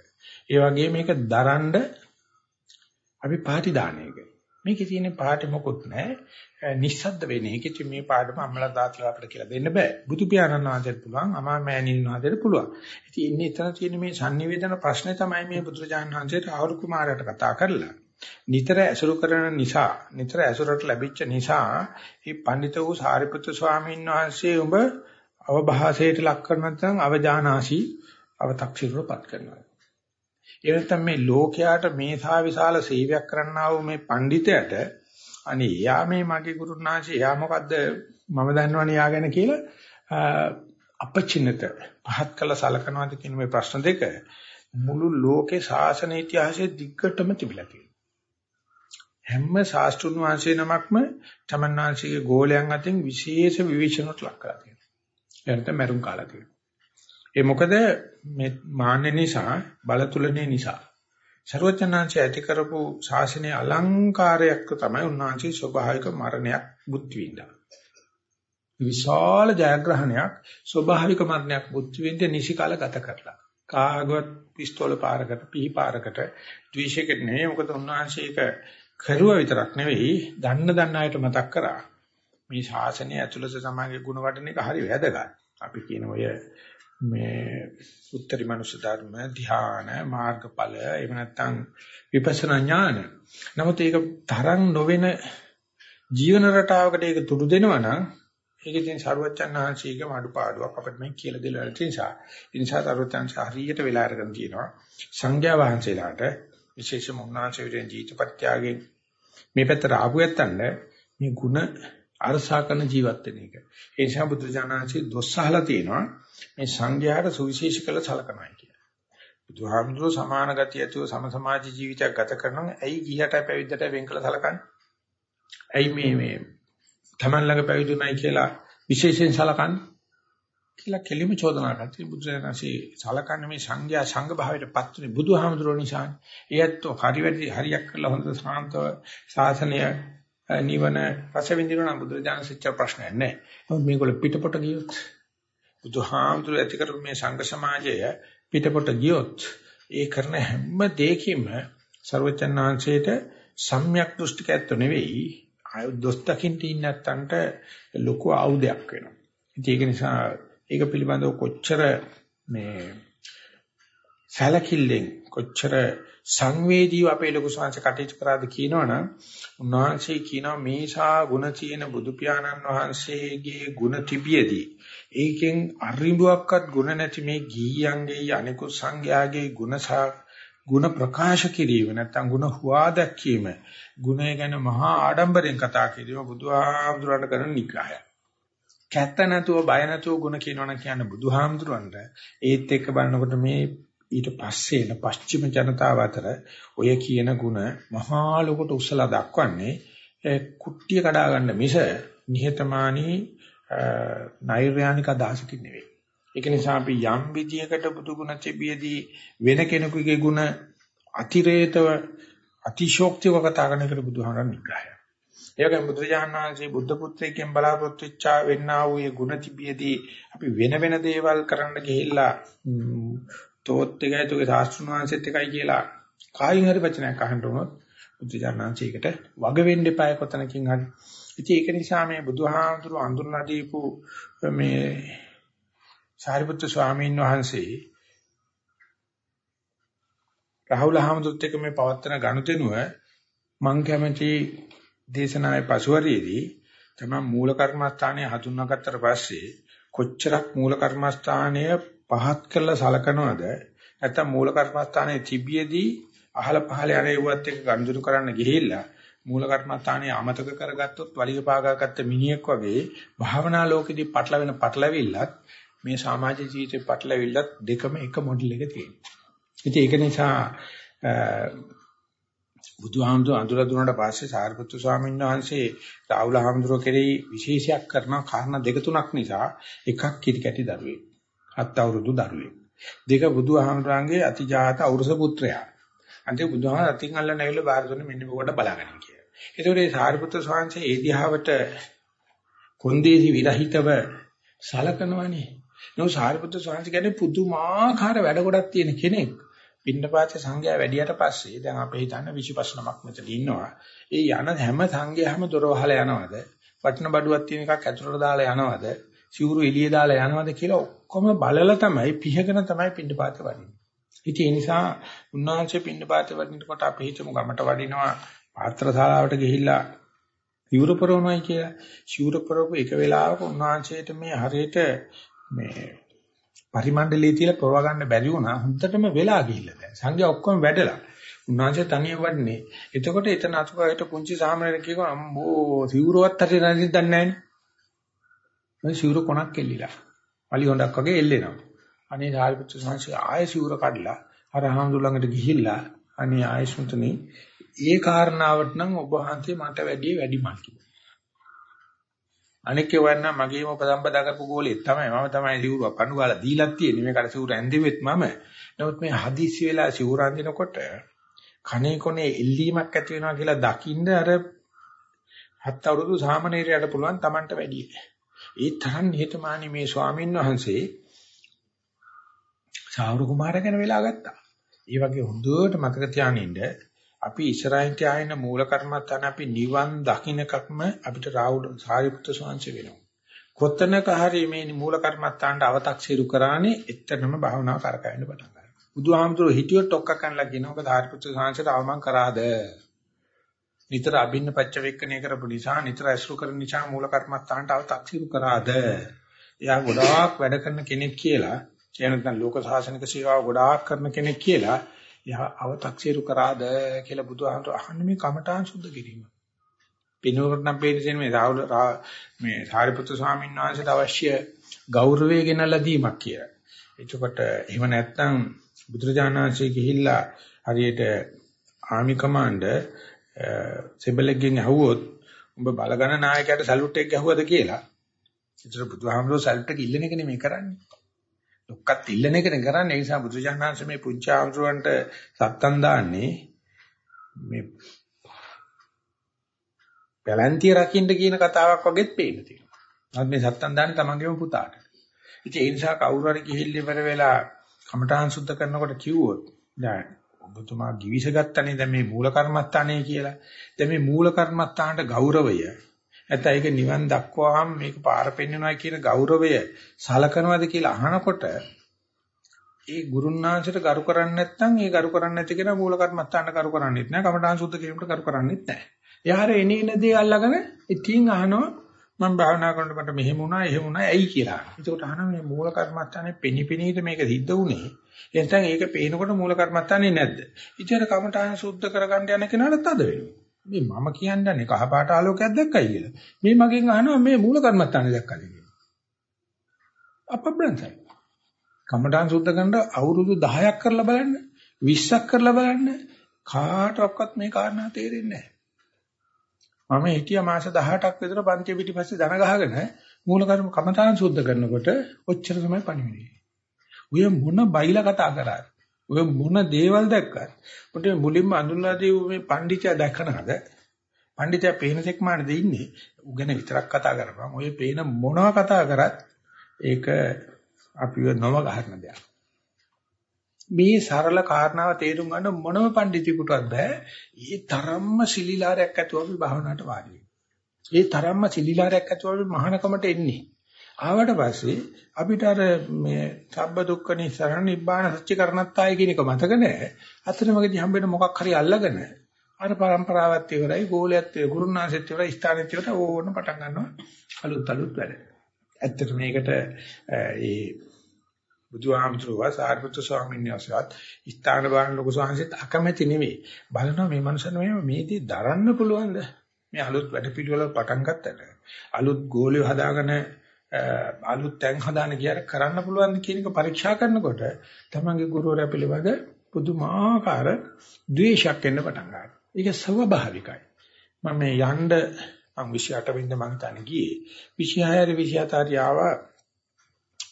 ඒ වගේ මේක දරන්න අපි පාටි දාන එක. මේකේ තියෙන පාටි මොකුත් නැහැ. නිස්සද්ද වෙන්නේ. ඒකෙත් මේ පාඩම අම්මලා තාත්තලා අපිට කියලා දෙන්න බෑ. බුදු පියාණන් වහන්සේට පුළුවන්, අමා මෑණින් වහන්සේට පුළුවන්. ඉතින් ඉන්නේ එතන තියෙන මේ sannivedana ප්‍රශ්නේ තමයි මේ බුදුරජාණන් වහන්සේට ආහුරු කුමාරයට කතා කරලා. නිතර ඇසුරු කරන නිසා, නිතර ඇසුරට ලැබිච්ච නිසා, මේ පඬිත වූ සාරිපුත්‍ර ස්වාමීන් වහන්සේ උඹ අවභාසයට ලක් කර නැත්නම් අවජානාසි අව탁සිරුවපත් කරනවා. ඒ නැත්නම් මේ ලෝකයාට මේ සා විශාල සේවයක් කරන්නා වූ මේ පඬිතයට අනේ යා මේ මගේ ගුරුනාංශය යා මොකද්ද මම දන්නවනේ යා ගැන කියලා අපචින්නත පහත් කළ සලකනවාද කියන මේ ප්‍රශ්න දෙක මුළු ලෝකේ ශාසන ඉතිහාසයේ දිග්ගටම තිබිලා තියෙනවා. හැම ශාස්ත්‍රුන් වහන්සේ නමක්ම තමන් වහන්සේගේ ගෝලයන් අතරින් විශේෂ විවේචනකට ලක් කරලා තියෙනවා. එනත මරුන් කාලා තියෙනවා. ඒ මොකද මේ මාන්න නිසා බලතුලනේ නිසා ਸਰවඥාන්සේ ඇති කරපු ශාසනයේ අලංකාරයක් තමයි උන්වහන්සේ ස්වභාවික මරණයක් බුද්ධ විඳා. විශාල ජයග්‍රහණයක් ස්වභාවික මරණයක් බුද්ධ විඳ නිසි කාල ගත කරලා. කාගවත් පිස්තෝල පාරකට පිහි පාරකට ද්වේෂයකට නෙවෙයි මොකද උන්වහන්සේ ඒක කරුවා විතරක් නෙවෙයි දන්න දන්න අයට මතක් කරා මේ ශාසනය ඇතුළත සමාජයේ ගුණ වඩන එක හරි වැදගත් අපි කියන ඔය මේ උත්තරී මනුෂ්‍ය ධර්ම ධ්‍යාන මාර්ගඵල එහෙම නැත්නම් විපස්සනා ඥාන. නමුත් ඒක තරම් නොවන ජීවන රටාවකට ඒක තුඩු දෙනවා නම් ඒක ඉතින් සරුවච්චන් ආංශීකම අඩුපාඩුවක් අපිට මේ කියලා දෙලා තියෙන නිසා. ඒ නිසා සරුවච්චන්ස හරියට වෙලා අරගෙන තියෙනවා. සංඝයා වහන්සේලාට විශේෂම උන්වහන්සේ විදිහේ ජීවිතපත්‍යාගේ මේ පැත්තට ආපු යත්තන්න මේ ಗುಣ අරසා කරන ජීවත් වෙන එක. ඒ නිසා බුදුජානනාංශී දොස්සහලා තියෙනවා. මේ සංඝයාට සුවිශේෂ කළ සලකනයි කියලා. බුදුහාමුදුරුවෝ සමාන ගතිය ඇතුව සම සමාජ ජීවිතයක් ගත කරනවා ඇයි ගිහට පැවිද්දට වෙන් කළ සලකන්නේ? ඇයි මේ මේ Taman ළඟ පැවිදුණයි කියලා විශේෂයෙන් සලකන්නේ? කියලා කෙලිම චෝදනා කරති බුදුරජාණන්සේ සලකන්නේ මේ සංඝයා සංඝ භාවයට පත්ුනේ බුදුහාමුදුරුවෝ නිසානේ. ඒත් හරි වැඩි හරියක් කරලා හොඳ සාන්තව ශාසනය නිවන රස විඳිනවා නම් බුදුරජාණන්සේච්ච ප්‍රශ්නයක් නැහැ. නමුත් මේගොල්ලෝ පිටපොට ගියොත් බුදුහාමුදුරුවෝ ඇති කරපු මේ සංඝ සමාජය පිටපොට ගියොත් ඒ කරන හැම දෙයකින්ම ਸਰවචන්නාංශයට සම්‍යක් දෘෂ්ටිකයත්ව නෙවෙයි ආයු දොස් දකින්න ඉන්න නැත්තන්ට ලොකු ආයුධයක් වෙනවා. ඒක නිසා ඒක පිළිබඳව කොච්චර මේ සැලකිල්ලෙන් කොච්චර සංවේදීව අපේ ලොකු සංස කටයුතු කරාද කියනවනම් උන්වහන්සේ කියනවා මේසා ගුණ තියෙන බුදු පියාණන් වහන්සේගේ ගුණ තිබියදී ඒකෙන් අරිඹුවක්වත් ගුණ නැති මේ ගීයන්ගේ අනිකුත් සංඝයාගේ ගුණ ගුණ ප්‍රකාශ කිරීම නැත්නම් ගුණ හුවා දැක්වීම ගුණය ගැන මහා ආඩම්බරෙන් කතා කිරීම බුදුහාමුදුරන්ට කරන නිග්‍රහය. කැත නැතුව බය නැතුව ගුණ කියනවනම් කියන්නේ බුදුහාමුදුරන්ට ඒත් එක්ක බලනකොට මේ ඊට පස්සේ එන පශ්චිම ජනතාව අතර ඔය කියන ಗುಣ මහා ලොකට උසලා දක්වන්නේ කුට්ටිය කඩා ගන්න මිස නිහතමානී නෛර්යානික අදහසකින් නෙවෙයි. ඒක නිසා අපි යම් විදියකට බුදු ගුණ තිබියදී වෙන කෙනෙකුගේ ගුණ අතිරේතව අතිශෝක්තිව කතා කරන එකට බුදුහාමරන් නිග්‍රහය. ඒ වගේම බුදුරජාණන් වහන්සේ බුද්ධ පුත්‍රයෙක්ගෙන් බලාපොරොත්තු වෙච්චා වෙන්නා වූ ඒ ගුණ තිබියදී අපි වෙන වෙන දේවල් කරන්න ගිහිල්ලා තෝත් එකයි තුගේ සාස්ත්‍රුණ වංශෙත් එකයි කියලා කායින් හරි වචනයක් අහන්න උනොත් බුද්ධජානනාංශයකට වග වෙන්න එපාය කොතනකින් හරි. ඉතින් ඒක නිසා මේ බුදුහාමුදුරු අඳුරලා දීපු මේ සාරිපුත්‍ර ස්වාමීන් වහන්සේ රාහුල හාමුදුරුත් එක්ක මේ පවත්තන ගනුදෙනුව මං කැමති දේශනාවේ පසුවරියේදී තමයි මූල කර්මස්ථානය හඳුනාගත්තට පස්සේ කොච්චරක් මූල කර්මස්ථානය පහත් කරලා සලකනවද නැත්නම් මූල කර්මස්ථානයේ තිබියදී අහල පහල යන ඒවත් එක ගනුදෙනු කරන්න ගිහිල්ලා මූල කර්මස්ථානයේ අමතක කරගත්තොත් වලිග පාගාගත්ත මිනිහෙක් වගේ භාවනා ලෝකෙදී පටලවෙන පටලවිල්ලත් මේ සමාජ ජීවිතේ පටලවිල්ලත් දෙකම එක මොඩල් එක තියෙනවා. ඉතින් ඒක නිසා බුදුහාමුදුර අඳුරලා දුන්නාට පස්සේ සාරිපුත්තු ස්වාමීන් වහන්සේ රාහුල හාමුදුරුව කෙරෙහි විශේෂයක් කරන කාරණා දෙක තුනක් නිසා එකක් කිරිකැටි දරුවේ 7 අවුරුදු දරුවෙක්. දෙක බුදුහාමරංගේ අතිජාත අවුරුස පුත්‍රයා. අන්තිම බුදුහාම අතින් අල්ලන ඇවිල්ලා බාර දුන්නේ මෙන්න මොකට බලාගන්න කියලා. ඒතකොට මේ සාරිපුත්‍ර ස්වාමීන් ඒ දිහාවට කොන්දේසි විරහිතව සලකනවානේ. නෝ සාරිපුත්‍ර ස්වාමීන් කියන්නේ පුදුමාකාර වැඩ ගොඩක් තියෙන කෙනෙක්. පින්නපාත සංඝයා වැඩියට පස්සේ දැන් අපි හිතන්න 25 නමක් මෙතන ඉන්නවා. ඒ යන හැම සංඝයාම දොර වහලා යනවද? වටින බඩුවක් තියෙන එකක් ඇතුළට දාලා යනවද? සිවුරු එළිය දාලා යනවද කියලා ඔක්කොම බලලා තමයි පිහගෙන තමයි පින්නපාත වඩින්නේ. ඉතින් ඒ නිසා උන්වහන්සේ පින්නපාත වඩිනකොට අපි හිතමු ගමට වඩිනවා පාත්‍ර ශාලාවට ගිහිල්ලා සිවුරු පරවනයි කියලා. සිවුරු පරවපු එක වෙලාවක උන්වහන්සේට මේ හරියට මේ පරිමණ්ඩලයේ තියලා පරව ගන්න බැරි වුණා. හුද්දටම වෙලා ගිහිල්ලා දැන්. සංඝයා ඔක්කොම වැඩලා. උන්වහන්සේ තනියම වඩනේ. එතකොට එතන අතුකායට පුංචි සාමණේර කියනවා අම්බෝ සිවුරුවත් හරි නැති දන්නේ නැහැනේ. මේ සිවුර කොනක් එල්ලිලා. අලි හොඬක් වගේ එල්ලෙනවා. අනේ සාරිපුත්‍ර සංඝයා ආයෙ සිවුර කඩලා අර හාමුදුර ළඟට ගිහිල්ලා අනේ ආයසුතුනේ ඒ කාරණාවට නම් ඔබ වහන්සේ මට වැඩි වැඩිමල් කිව්වා. අනික වන්න මගේම උපසම්පදා කරපු ගෝලෙත් තමයි මම තමයි සිවුර පණු ගාලා දීලා තියෙන්නේ මේකට සිවුර ඇඳෙවෙත් මම. නමුත් මේ හදිස්සි වෙලා සිවුර අඳිනකොට කනේ කොනේ එල්ලීමක් ඇති වෙනවා කියලා දකින්න අර හත් අවුරුදු සාමනීරයට පුළුවන් Tamanට වැඩි. ඒ තරම් නිහතමානී මේ ස්වාමීන් වහන්සේ සාවරු කුමාරයා ගැන වෙලා ගත්තා. ඒ වගේ හොඳට මතක තියානින්න අපි ඉස්සරහින් තියාගෙන මූල කර්මත්තාන අපි නිවන් දකින්නකක්ම අපිට රාහුල සාරිපුත්‍ර ස්වාමීන් වෙනවා. කොතනක හරි මේ මූල කර්මත්තාන්ට අව탁සිරු කරානේ එතරම් භාවනාව කරකැවෙන්න පටන් ගන්නවා. බුදුහාමුදුරුවෝ හිටියොත් ඔක්ක කන්නලා කියනවා ඔබ සාරිපුත්‍ර ස්වාමීන්ට අවමන් කරාද? නිතර අභින්න පච්චවේක්කණය කරපු නිසා නිතර ඇසුරු කරන නිසා මූල කර්මත්තාන්ට අව탁සිරු කරාද? එයා ගොඩාක් වැඩ කරන කෙනෙක් කියලා එහෙම නැත්නම් ලෝක සාසනික සේවාව ගොඩාක් කරන කෙනෙක් කියලා යහ අව탁සීරු කරාද කියලා බුදුහාමර අහන්නේ මේ කමඨාන් සුද්ධ කිරීම. පිනවකට නම් පේන්නේ මේ රාහුල මේ සාරිපුත්‍ර ස්වාමීන් වහන්සේට අවශ්‍ය ගෞරවය ගෙනල්ලා දීමක් කියලා. එතකොට එහෙම නැත්නම් බුදුරජාණන්සේ ගිහිල්ලා හරියට ආමි කමාන්ඩර් සෙබලෙක්ගෙන් අහුවොත් උඹ බලගණ නායකයාට සැලුට් එක ගැහුවද කියලා. ඒතර බුදුහාමරෝ සැලුට් එක ඉල්ලන එක නෙමෙයි කරන්නේ. ඔක්කත් ඉල්ලන එකනේ කරන්නේ. ඒ නිසා බුදුජානනාංශ මේ පුංචි ආමතුරන්ට සත්තන් දාන්නේ මේ පැලැන්තිය රකින්න කියන කතාවක් වගේත් පේන්න තියෙනවා. නමුත් මේ සත්තන් දාන්නේ තමන්ගේම පුතාට. ඉතින් ඒ නිසා කවුරු හරි ගිහිල්ලා ඉවර වෙලා කමඨාන් සුද්ධ කරනකොට කිව්වොත් දැන් ඔබතුමා givis ගත්තනේ දැන් මේ මූල කර්මස්ථානේ කියලා. දැන් මේ මූල කර්මස්ථානට ගෞරවය නැත්නම් ඒක නිවන් දක්වාම මේක පාර පෙන්වනවා කියන ගෞරවය සලකනවාද කියලා අහනකොට ඒ ගුරුන්නාංශයට ගරු කරන්නේ නැත්නම් ඒ ගරු කරන්නේ නැති කෙනා මූල කර්මත්තාන්න ගරු කරන්නේත් නැහැ කමඨාන් සුද්ධ කිරීමට ගරු කරන්නේත් නැහැ. එයාර එනේන දේ අල්ලගෙන ඉතින් අහනවා මම භාවනා කරනකොට මට මෙහෙම වුණා එහෙම වුණා ඇයි කියලා. ඒකට අහනවා මේ මූල කර්මත්තානේ පෙනිපෙනීද මේක සිද්ධ වුනේ. එතෙන් ඒක පේනකොට මූල කර්මත්තානේ නැද්ද? ඉතින් කමඨාන් සුද්ධ කරගන්න යන කෙනාට තද වෙනවා. මේ මම කියන්නේ කහ පාට ආලෝකයක් දැක්කයි කියලා. මේ මගෙන් අහනවා මේ මූල කර්මත්තානේ දැක්කද කියලා. අපබ්‍රන්තයි. කමඨාන් සුද්ධ කරන්න අවුරුදු 10ක් කරලා බලන්න 20ක් කරලා බලන්න කාටවත් මේ කාරණා තේරෙන්නේ නැහැ. මම හිටියා මාස 18ක් විතර පන්ති පිටිපස්සේ දන ගහගෙන මූල කර්ම කමඨාන් සුද්ධ කරනකොට ඔච්චර තමයි පණිවිඩය. ඔය මොන බයිලා කතා කරාද? ඔය මොන දේවල් දැක්කත් උන්ට මුලින්ම අඳුනලා දීපු මේ පඬිතුයා දැකනද පඬිතුයා පේන තෙක් මානද ඉන්නේ උගෙන විතරක් කතා කරපන් ඔය පේන මොනවා කතා කරත් ඒක අපිව නොව ගන්න දෙයක් මේ සරල කාරණාව තේරුම් ගන්න මොනම පඬිතුෙකුටවත් බෑ ඒ තරම්ම සිලිලාරයක් ඇතුව අපි භාවනාවට වාඩි ඒ තරම්ම සිලිලාරයක් ඇතුව අපි මහානකමට එන්නේ ආවට පස්සේ අපිට අර මේ සබ්බ දුක්ඛ නිසරණ නිබ්බාන සත්‍ය කරණත්තාය කියන එක මතක නැහැ. අතරමඟදී හම්බෙන මොකක් හරි අල්ලගෙන අර પરම්පරාවත් ඉවරයි, ගෝලයක් ඉවරයි, ගුරුනාසෙත් ඉවරයි, ස්ථානෙත් ඉවරයි ඕන පටන් ගන්නවා. අලුත් අලුත් වැඩ. ඇත්තට මේකට ඒ බුදුහාමුදුරුවෝ සාරිපුත්‍ර ස්වාමීන් වහන්සේත් ස්ථාන බාන ලොකු ස්වාමීන්සෙත් අකමැති නෙවෙයි. බලනවා මේ මනුස්සයන මේ මේදී දරන්න පුළුවන්ද? මේ අලුත් වැඩ පිළිවෙල පටන් ගත්තට අලුත් ගෝලිය හදාගෙන අලුත් තැන් හදාන කියාර කරන්න පුළුවන් කියන එක පරීක්ෂා කරනකොට තමන්ගේ ගුරුවරයා පිළිබඳ පුදුමාකාර ද්වේෂයක් එන්න පටන් ගන්නවා. ඒක ස්වභාවිකයි. මම මේ යන්න මම 28 වෙනිදා මම හිතන්නේ ගියේ 26 27 ආව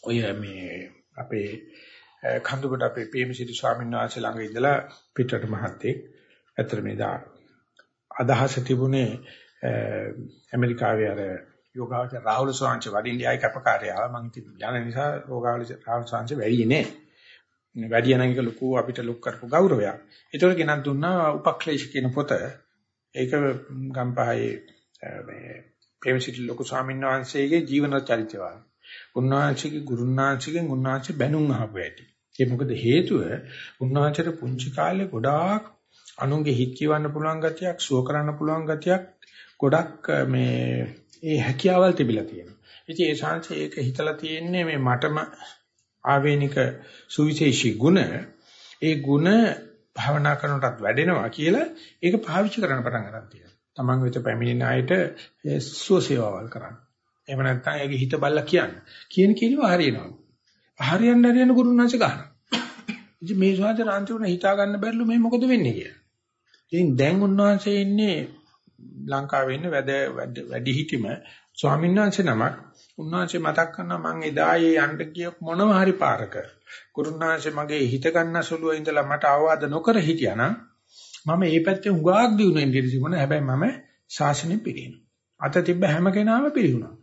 ඔය මේ අපේ කඳුබඩ අපේ පේමසිරි ස්වාමීන් වහන්සේ ළඟ ඉඳලා පිටරට මහත්තයෙක් ඇත්තට මේ දා අදහස තිබුණේ ඇමරිකාවේ අර යෝගාවචර රාහුල සෝංශ වඩින්ඩියායි කැපකාරයා මම ඉතින් යන නිසා යෝගාවචර රාහුල සෝංශ වැඩි නේ. වැඩි යන එක ලොකු අපිට ලොක් කරපු ගෞරවයක්. ඒතකොට ගෙනත් දුන්නා උපක්ලේශ කියන පොත. ඒක ගම්පහේ මේ ප්‍රේමසිරි ලොකු ස්වාමීන් වහන්සේගේ ජීවන චරිතය වගේ. උන්වහන්සේගේ ගුරුනාංශිකෙන් උන්වහන්සේ බැනුම් අහපු ඇති. ඒ මොකද හේතුව උන්වහන්සේට පුංචි කාලේ ගොඩාක් අනුන්ගේ හිත් කියවන්න පුළුවන් ගතියක්, සුව කරන්න පුළුවන් ගතියක් ගොඩක් මේ ඒ හැකියාවල් තිබිලා තියෙනවා. ඉතින් ඒ ශාංශ ඒක හිතලා තියෙන්නේ මේ මටම ආවේනික සුවිශේෂී ගුණ ඒ ගුණ භාවනා කරනටත් වැඩෙනවා කියලා ඒක පාවිච්චි කරන්න පටන් ගන්න තියෙනවා. Taman වෙත පැමිණෙන අයට සුව සේවාවල් කරන්න. එහෙම නැත්නම් ඒගේ හිත බල්ලා කියන්න. කියන කිනව හරියනවා. හරියන්න හරියන්න ගුරුනාංශ ගන්නවා. ඉතින් මේ ස්වාමීන් වහන්සේ හිතා ගන්න බැරිලු මේ මොකද වෙන්නේ කියලා. ඉතින් දැන් උන්වහන්සේ ඉන්නේ ලංකාවේ ඉන්න වැඩ වැඩි හිටිම ස්වාමීන් වහන්සේ නමක් උන්වහන්සේ මතක් කරනවා මම එදා ඒ යන්න ගිය මොනම හරි පාරක ගුරුනාංශේ මගේ හිත ගන්න සුළුව ඉඳලා මට අවවාද නොකර හිටියානම් මම මේ පැත්තේ හුඟක් දිනුනෙන් ඉඳි තිබුණා හැබැයි මම ශාසනය පිළිගන්නවා අත තිබ්බ හැම කෙනාම පිළිගුණා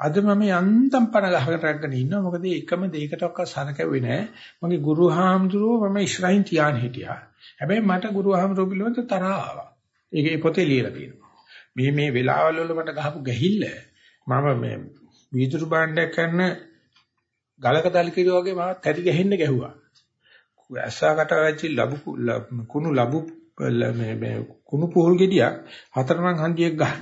අද මම යන්තම් පණ ගහකට රැගෙන ඉන්නවා. මොකද එකම දෙයකටවත් සරකෙව්වේ නැහැ. මගේ ගුරු හාමුදුරුවෝ මම ඉස්රායින් තියාන හිටියා. හැබැයි මට ගුරු හාමුදුරුවෝ පිළිබඳ තරහ ආවා. ඒකේ පොතේ ලියලා තියෙනවා. මේ මේ වෙලාවල් වල මට ගහපු ගැහිල්ල මම මේ වීදුරු භාණ්ඩයක් කරන ගලක දල් කිරෝ වගේ මම තැටි ගහෙන්න ගැහුවා. ඇස්සකට වැච්චි ලබු කුණු ලබු මේ මේ කුණු පොල් ගෙඩියක් හතරනම් හන්දියක් ගන්න.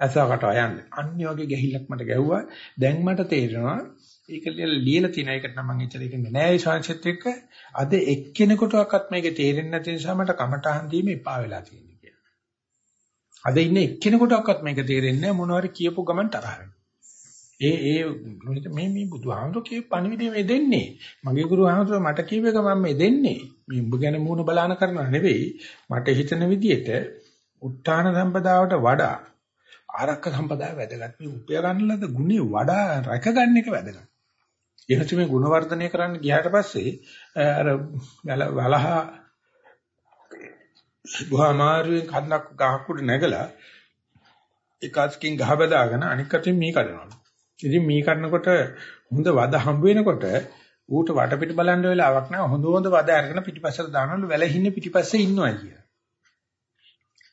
ඇස්සකට යන්නේ. අන්‍ය වගේ ගැහිල්ලක් මට ගැහුවා. දැන් මට තේරෙනවා ඒක ලියලා තියෙන එකට නම් මම එච්චර ඉන්නේ නෑ ඒ ශාංශෙත් එක්ක. අද එක්කෙනෙකුටවත් මේක තේරෙන්නේ නැති නිසා මට කමටහන් දීම එපා වෙලා තියෙනවා කියලා. අද ඉන්නේ එක්කෙනෙකුටවත් මේක තේරෙන්නේ නෑ මොනවාරි කියපු ගමන් තරහ වෙනවා. ඒ ඒ මේ මේ බුදුහාමුදුරු කියප පණිවිඩය මේ දෙන්නේ. මගේ ගුරුහාමුදුරු මට කියව එක මම මේ දෙන්නේ. මේ උඹ ගැන මූණ බලාන කරනවා නෙවෙයි. මට හිතන විදිහට උත්තාන සම්පදාවට වඩා ආරක්ක සම්පදාය වැදගත්. මේ උපය ගන්නලද ගුණේ වඩා රැකගන්න එක වැදගත්. එහෙනම් මේ ගුණ වර්ධනය කරන්න ගියාට පස්සේ අර වලහා ගුහාමාරුවෙන් කන්නක් ගහක් උඩ නැගලා එකස්කින් ගහ බදාගෙන අනික් අතින් මේ කඩනවා. ඉතින් මේ කරනකොට හොඳ වද හම්බ වෙනකොට ඌට වටපිට බලන්න වෙලාවක් නැහැ. හොඳ හොඳ වද අරගෙන පිටිපස්සට දානවලු වැලහින්නේ පිටිපස්සේ ඉන්නවා කියලා.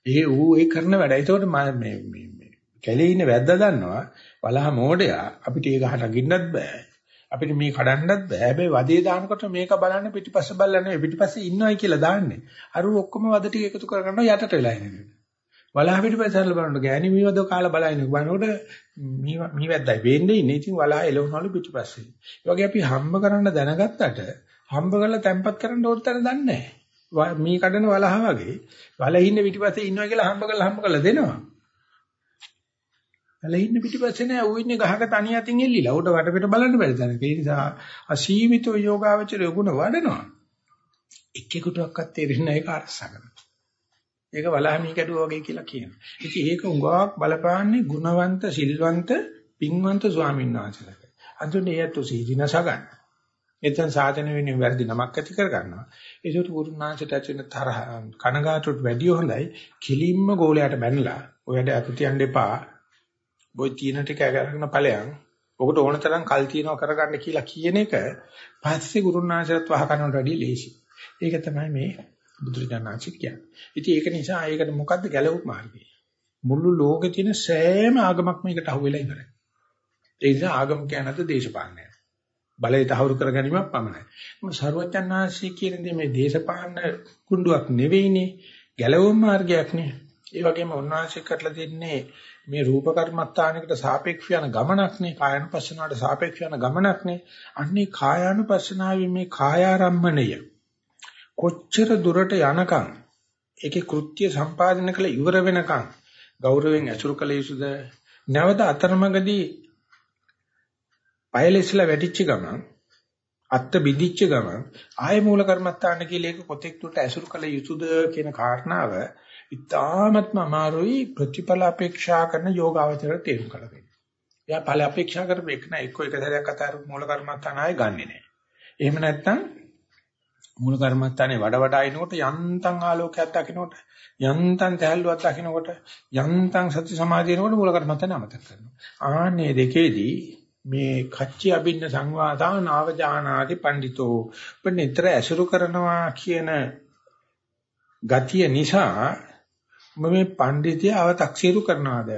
ඒ ඌ ඒ කරන වැඩ. ඒතකොට මේ මේ මේ කැලේ ඉන්න වැද්දා දන්නවා වලහ මෝඩයා අපිට ඒ ගහට අගින්නත් බෑ. අපිට මේ කඩන්නත් බෑ. හැබැයි වදේ දානකොට මේක බලන්න පිටිපස්ස බලලා නෙවෙයි පිටිපස්සේ ඉන්නවයි කියලා දාන්නේ. අර ඔක්කොම වද ටික එකතු කරගන්නවා යටට වෙලා ඉන්නේ. වලහ පිටිපස්සට බලනකොට ගෑණි මීවද කාලා බලන්නේ. බලනකොට මී මීවැද්දයි වෙන්නේ ඉන්නේ. ඉතින් වලහ එළවනවලු පිටිපස්සේ. ඒ වගේ අපි හම්බ කරන්න දැනගත්තට හම්බ කරලා තැම්පත් කරන්න ඕනතර දන්නේ නැහැ. මී කඩන වලහ වගේ වල ඉන්න පිටිපස්සේ ඉන්නවා කියලා හම්බ කරලා හම්බ කරලා දෙනවා. වල ඉන්න පිටිපස්සේ නෑ ඌ ඉන්නේ ගහක තනි අතින් එල්ලිලා. උඩ වටපිට බලන්න බැරි තැනක. ඒ නිසා අසීමිත යෝගාවචරය ගුණ වඩනවා. එක්කෙකුටවත් තේරෙන්නේ නැහැ ඒක අරසා කරනවා. ඒක වලහමී කැඩුවා වගේ කියලා කියනවා. ඉතින් ඒක උඟාවක් බලපාන්නේ ගුණවන්ත, සිල්වන්ත, පින්වන්ත ස්වාමීන් වහන්සේලාට. අන්තිමට ඒත් සීදීනස ගන්න. එතෙන් සාධන වෙන්නේ වැරදි නමක් ඇති කර ගන්නවා. ඒකට පුරුණාංශයට ඇති වෙන තරහ කනගාටුවට වැඩිය හොඳයි. කිලින්ම ගෝලයට බැනලා ඔයඩ අපිටියන් දෙපා බොයි තීන ටික අරගෙන ඵලයන් ඔකට ඕන තරම් කල් තියනවා කරගන්න කියලා කියන එක පස්සේ ගුරුනාංශයත් වහ කරනට වැඩිය ලේසි. ඒක තමයි මේ බුදුරජාණන්සේ කියන්නේ. ඉතින් ඒක නිසා ඒකට මොකද්ද ගැලවුම් මාර්ගය? මුළු ලෝකේ තියෙන සෑම ආගමක් මේකට අහුවෙලා ඉවරයි. ඒ නිසා ආගම කියනද දේශපාලනය. බලය තහවුරු කර ගැනීමක් පමණයි. මොකද ਸਰවඥාන්සේ කියන්නේ මේ දේශපාලන කුණ්ඩුවක් නෙවෙයිනේ ගැලවුම් මාර්ගයක් නේ. ඒ වගේම උන්වහන්සේ කරලා දෙන්නේ මේ රූප කර්මස්ථානයකට සාපේක්ෂ යන ගමනක් නේ කායानुපස්සනාවට සාපේක්ෂ යන ගමනක් නේ. අන්නේ කායානුපස්සනාවේ මේ කායාරම්මණය කොච්චර දුරට යනකම් ඒකේ කෘත්‍ය සම්පාදනය කළ ඉවර වෙනකම් ගෞරවයෙන් ඇසුරු කළ යුතුද නැවත අතරමඟදී පයලෙස්ලා වැටිච්ච ගමන් අත්ත බිදිච්ච ගමන් ආය මූල කර්මත්තාන කියලා ඒක කොතෙක් දුරට ඇසුරු කළ යුතුද කියන කාරණාව ඉතාමත්ම අමාරුයි ප්‍රතිඵල අපේක්ෂා කරන යෝගාවචර තේරුම් කරගන්න. එයා ඵල අපේක්ෂා කරපු එක නෑ එක්ක එක සැරයක් අතර මූල කර්මත්තාන ආයේ ගන්නෙ නෑ. එහෙම නැත්නම් මූල කර්මත්තානේ වඩ වඩා එනකොට යන්තම් ආලෝකයක් දකින්නකොට යන්තම් තැල්ලුවක් දකින්නකොට යන්තම් සති සමාධිය එනකොට මූල කර්මත්තානේ අමතක කරනවා. ආන්නේ දෙකේදී මේ කච්චි අබින්න සංවාදා නාවජානාති පඬිතෝ පෙන්නතර ඇසුරු කරනවා කියන ගතිය නිසා මම මේ පඬිතිය අව탁සීරු කරනවාද?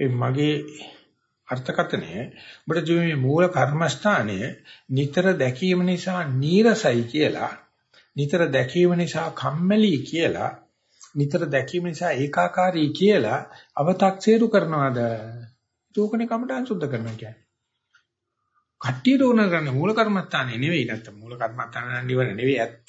ඒ මගේ අර්ථකතනය ඔබට මේ මූල කර්මස්ථානය නිතර දැකීම නිසා නීරසයි කියලා නිතර දැකීම නිසා කම්මැලි කියලා නිතර දැකීම නිසා ඒකාකාරී කියලා අව탁සේරු කරනවාද? ඒකනේ කමටහන් සුද්ධ කරනවා කියන්නේ. කට්ටියට ඕන කරන්නේ මූල කර්මස්ථානේ නෙවෙයි නැත්තම් මූල කර්මස්ථාන නිවන නෙවෙයි ඇත්ත.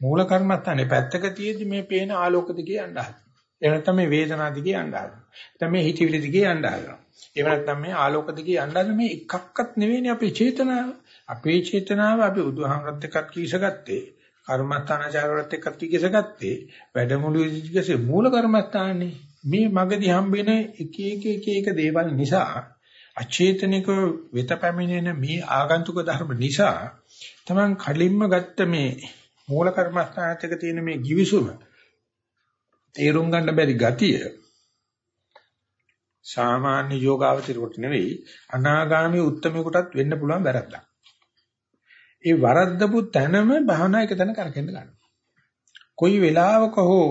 මූල කර්මස්ථානේ පැත්තක තියෙද්දි මේ පේන ආලෝක දිගේ යන්න හදනවා. එහෙම නැත්නම් මේ වේදනා දිගේ යන්න හදනවා නැත්නම් මේ හිතවිලි දිගේ යන්න හදනවා එහෙම නැත්නම් මේ ආලෝක දිගේ යන්න මේ එකක්වත් නෙවෙයිනේ අපේ චේතනාව. අපේ චේතනාව අපි බුදුහාමරත් එක්කත් කීසගත්තේ. කර්මස්ථානාචාරවලත් එක්කත් කීසගත්තේ. වැඩමුළු විදිහේ මූල කර්මස්ථානේ. මේ මගදී හම්බෙන එක එක එක එක දේවල් නිසා අචේතනික වෙත පැමිණෙන මේ ආගන්තුක ධර්ම නිසා තමන් කලින්ම ගත්ත මේ මූල කර්මස්ථානත් එක්ක තියෙන මේ givisuma තේරුම් ගන්න බැරි ගතිය සාමාන්‍ය යෝගාවචරයට නෙවෙයි අනාගාමී උත්තමයෙකුටත් වෙන්න පුළුවන් වැරද්දක්. ඒ වරද්දපු තැනම භාවනා එක තැන කරකෙන්න ගන්නවා. කොයි වෙලාවක හෝ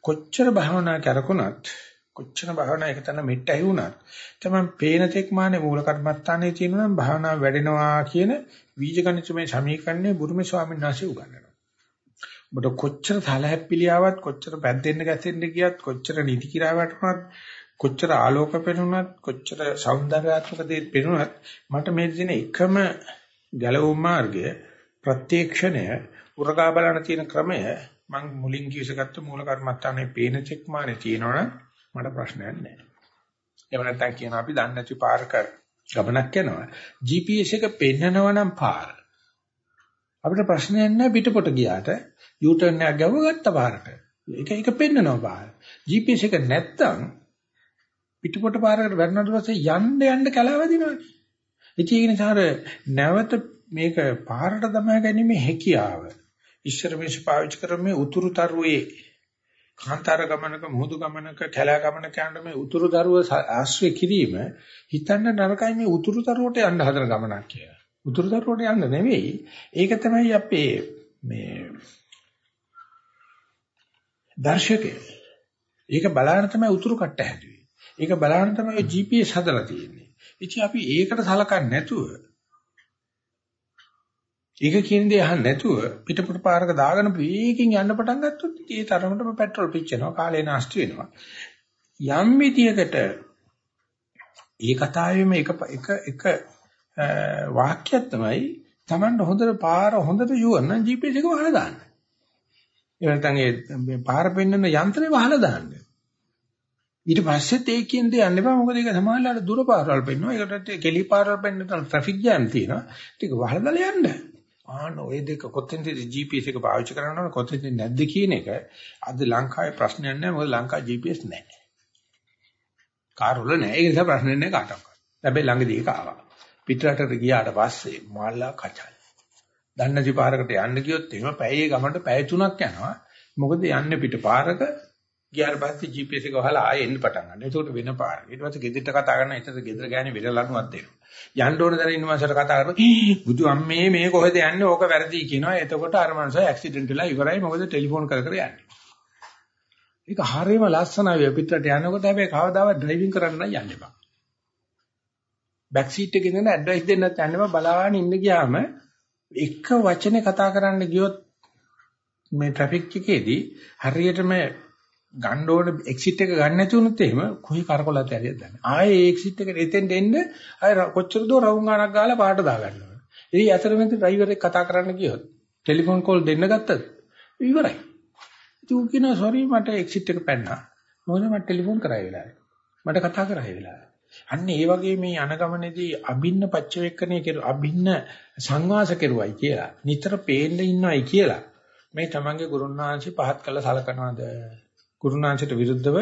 කොච්චර භාවනා කරකුණත් කොච්චර භාවනා එක තැන මෙට්ට ඇහුණත් තමයි පේන තෙක් මානේ මූල කර්මස්ථානයේ තියෙනවා නම් භාවනා වැඩෙනවා කියන බීජගණිතමය සමීකරණය බුරුමේ ස්වාමීන් වහන්සේ උගන්වනවා. ඔබට කොච්චර සලහැප්පිලියාවත් කොච්චර පැද්දෙන්න ගැසෙන්න ගියත් කොච්චර නිදි කිරා වැටුණත් කොච්චර ආලෝක පෙනුනත් කොච්චර సౌందర్యාත්මක දේ පෙනුනත් මට මේ දින එකම ගැලවුම් මාර්ගය ප්‍රත්‍යක්ෂණය උරගා බලන තියෙන ක්‍රමය මං මුලින් කිව්සගත්ත මූල කර්මත්තානේ පේන චෙක්මානේ තියෙනවනම් මට ප්‍රශ්නයක් නැහැ. එහෙම නැත්නම් කියන අපි දන්නේ නැති පාරක ගමනක් යනවා. GPS එක පෙන්නනවනම් පාර. අපිට ප්‍රශ්නයක් නැහැ පිටපොට ගියාට U-turn එකක් ගව ගත්ත පාරට. ඒක ඒක පෙන්නනවා පාර. GPS එක නැත්තම් පිටපොට පාරකට වැටෙනාට පස්සේ යන්න යන්න කලාවදිනවනේ. ඒක නිසා නැවත මේක පාරට තමයි ගැනීම හැකියාව. ඉස්සර මේක පාවිච්චි කරන්නේ උතුරු තරුවේ කාන්තාර ගමනක මුහුදු ගමනක කැලෑ ගමනක යන මේ උතුරු දරුව ආශ්‍රය කිරීම හිතන්න නරකයි මේ උතුරු දරුවට යන්න හදන ගමනක් කියලා. උතුරු දරුවට යන්න නෙවෙයි. ඒක තමයි අපේ මේ දර්ශකය. ඒක බලන්න තමයි උතුරු කට්ට හැදුවේ. ඒක බලන්න තමයි GPS හදලා තියෙන්නේ. ඉතින් අපි ඒකට සලකන්නේ නැතුව ඒක කියන දේ අහන්න නැතුව පිටපොට පාරක දාගෙන වේගින් යන්න පටන් ගත්තොත් ඒ තරමටම පෙට්‍රල් පිච්චෙනවා කාලේ නාස්ති වෙනවා යම් විදියකට ඒ කතාවේම එක එක එක වාක්‍යයක් තමයි Taman හොඳට පාර හොඳට යුවන GPS එක වහලා දාන්න. ඒ නැත්නම් ඒ පාර පෙන්වන යන්ත්‍රේ වහලා දාන්න. ඊට පස්සෙත් ඒ කියන දේ යන්න එපා මොකද ඒක සමානලාට දුර පාරවල් පෙන්වනවා. ඒකට කෙලි පාරවල් පෙන්වන ට්‍රැෆික් ජෑම් තියෙනවා. ටික වහලා දාලා යන්න. ආන ඔය දෙක කොතෙන්ද GPS එක පාවිච්චි කරනවද කොතෙන්ද නැද්ද කියන එක අද ලංකාවේ ප්‍රශ්නයක් නෑ මොකද ලංකාවේ GPS නෑ. කාර් වල නෑ ඒ නිසා ප්‍රශ්නයක් නෑ කාටවත්. හැබැයි ළඟදී ඒක ආවා. පිටරටට ගියාට පස්සේ මාල්ලා කචල්. දන්නදි පාරකට යන්න ගියොත් එහෙම පැයේ ගමන්ට පැය තුනක් යනවා. මොකද යන්නේ පිට පාරක ගියාට පස්සේ GPS එක වහලා ආයෙ එන්න පටන් ගන්නවා. ඒකට වෙන පාරක. ඊට පස්සේ ගෙදරට කතා කරන එතන ගෙදර ගෑනේ වෙල ලණුවක් දෙනවා. යන්න ඕන දැන ඉන්න මාසට කතා කරපුවා බුදු අම්මේ මේ කොහෙද යන්නේ ඕක වැරදි කියනවා. එතකොට අර මනුස්සයා ඇක්සිඩන්ට් වෙලා ඉවරයි. මොකද ටෙලිෆෝන් කර කර යන්නේ. ඒක හරියම ලස්සනයි පිටරට යනකොට හැබැයි කවදාවත් ඩ්‍රයිවිං කරන්න යන්න එපා. බෑක් සීට් එකේ ඉඳන් ඇඩ්වයිස් දෙන්නත් යන්න එපා. බලාගෙන ඉන්න ගියාම එක වචනේ කතා කරන්න ගියොත් මේ ට්‍රැෆික් එකේදී හරියටම ගන්න ඕන එක්සිට් එක ගන්න නැති වුණොත් එහෙම කොහේ කරකොලත් ඇරියද දන්නේ. ආයේ ඒ එක්සිට් එකට එතෙන්ට එන්න ආයේ කොච්චර දෝ රවුම් ගානක් ගාලා පාට දා ගන්නවා. ඉතින් අතරමැද ඩ්‍රයිවර් එක්ක කතා කරන්න ගියොත් ටෙලිෆෝන් කෝල් දෙන්න ගත්තද ඉවරයි. ඉතින් ඌ කියනවා සෝරි මට එක්සිට් එක පැන්නා. මොකද මට ටෙලිෆෝන් කරායි වෙලාවේ. මට කතා කරායි වෙලාවේ. අන්න ඒ වගේ මේ අනගමනේදී අභින්න පච්චවේක්කණය කෙරු අභින්න සංවාස කෙරුවයි කියලා. නිතර පේන්න ඉන්නවයි කියලා. මේ තමන්ගේ ගුරුනාංශي පහත් කළ සලකනවාද? ගුරුනාංශයට විරුද්ධව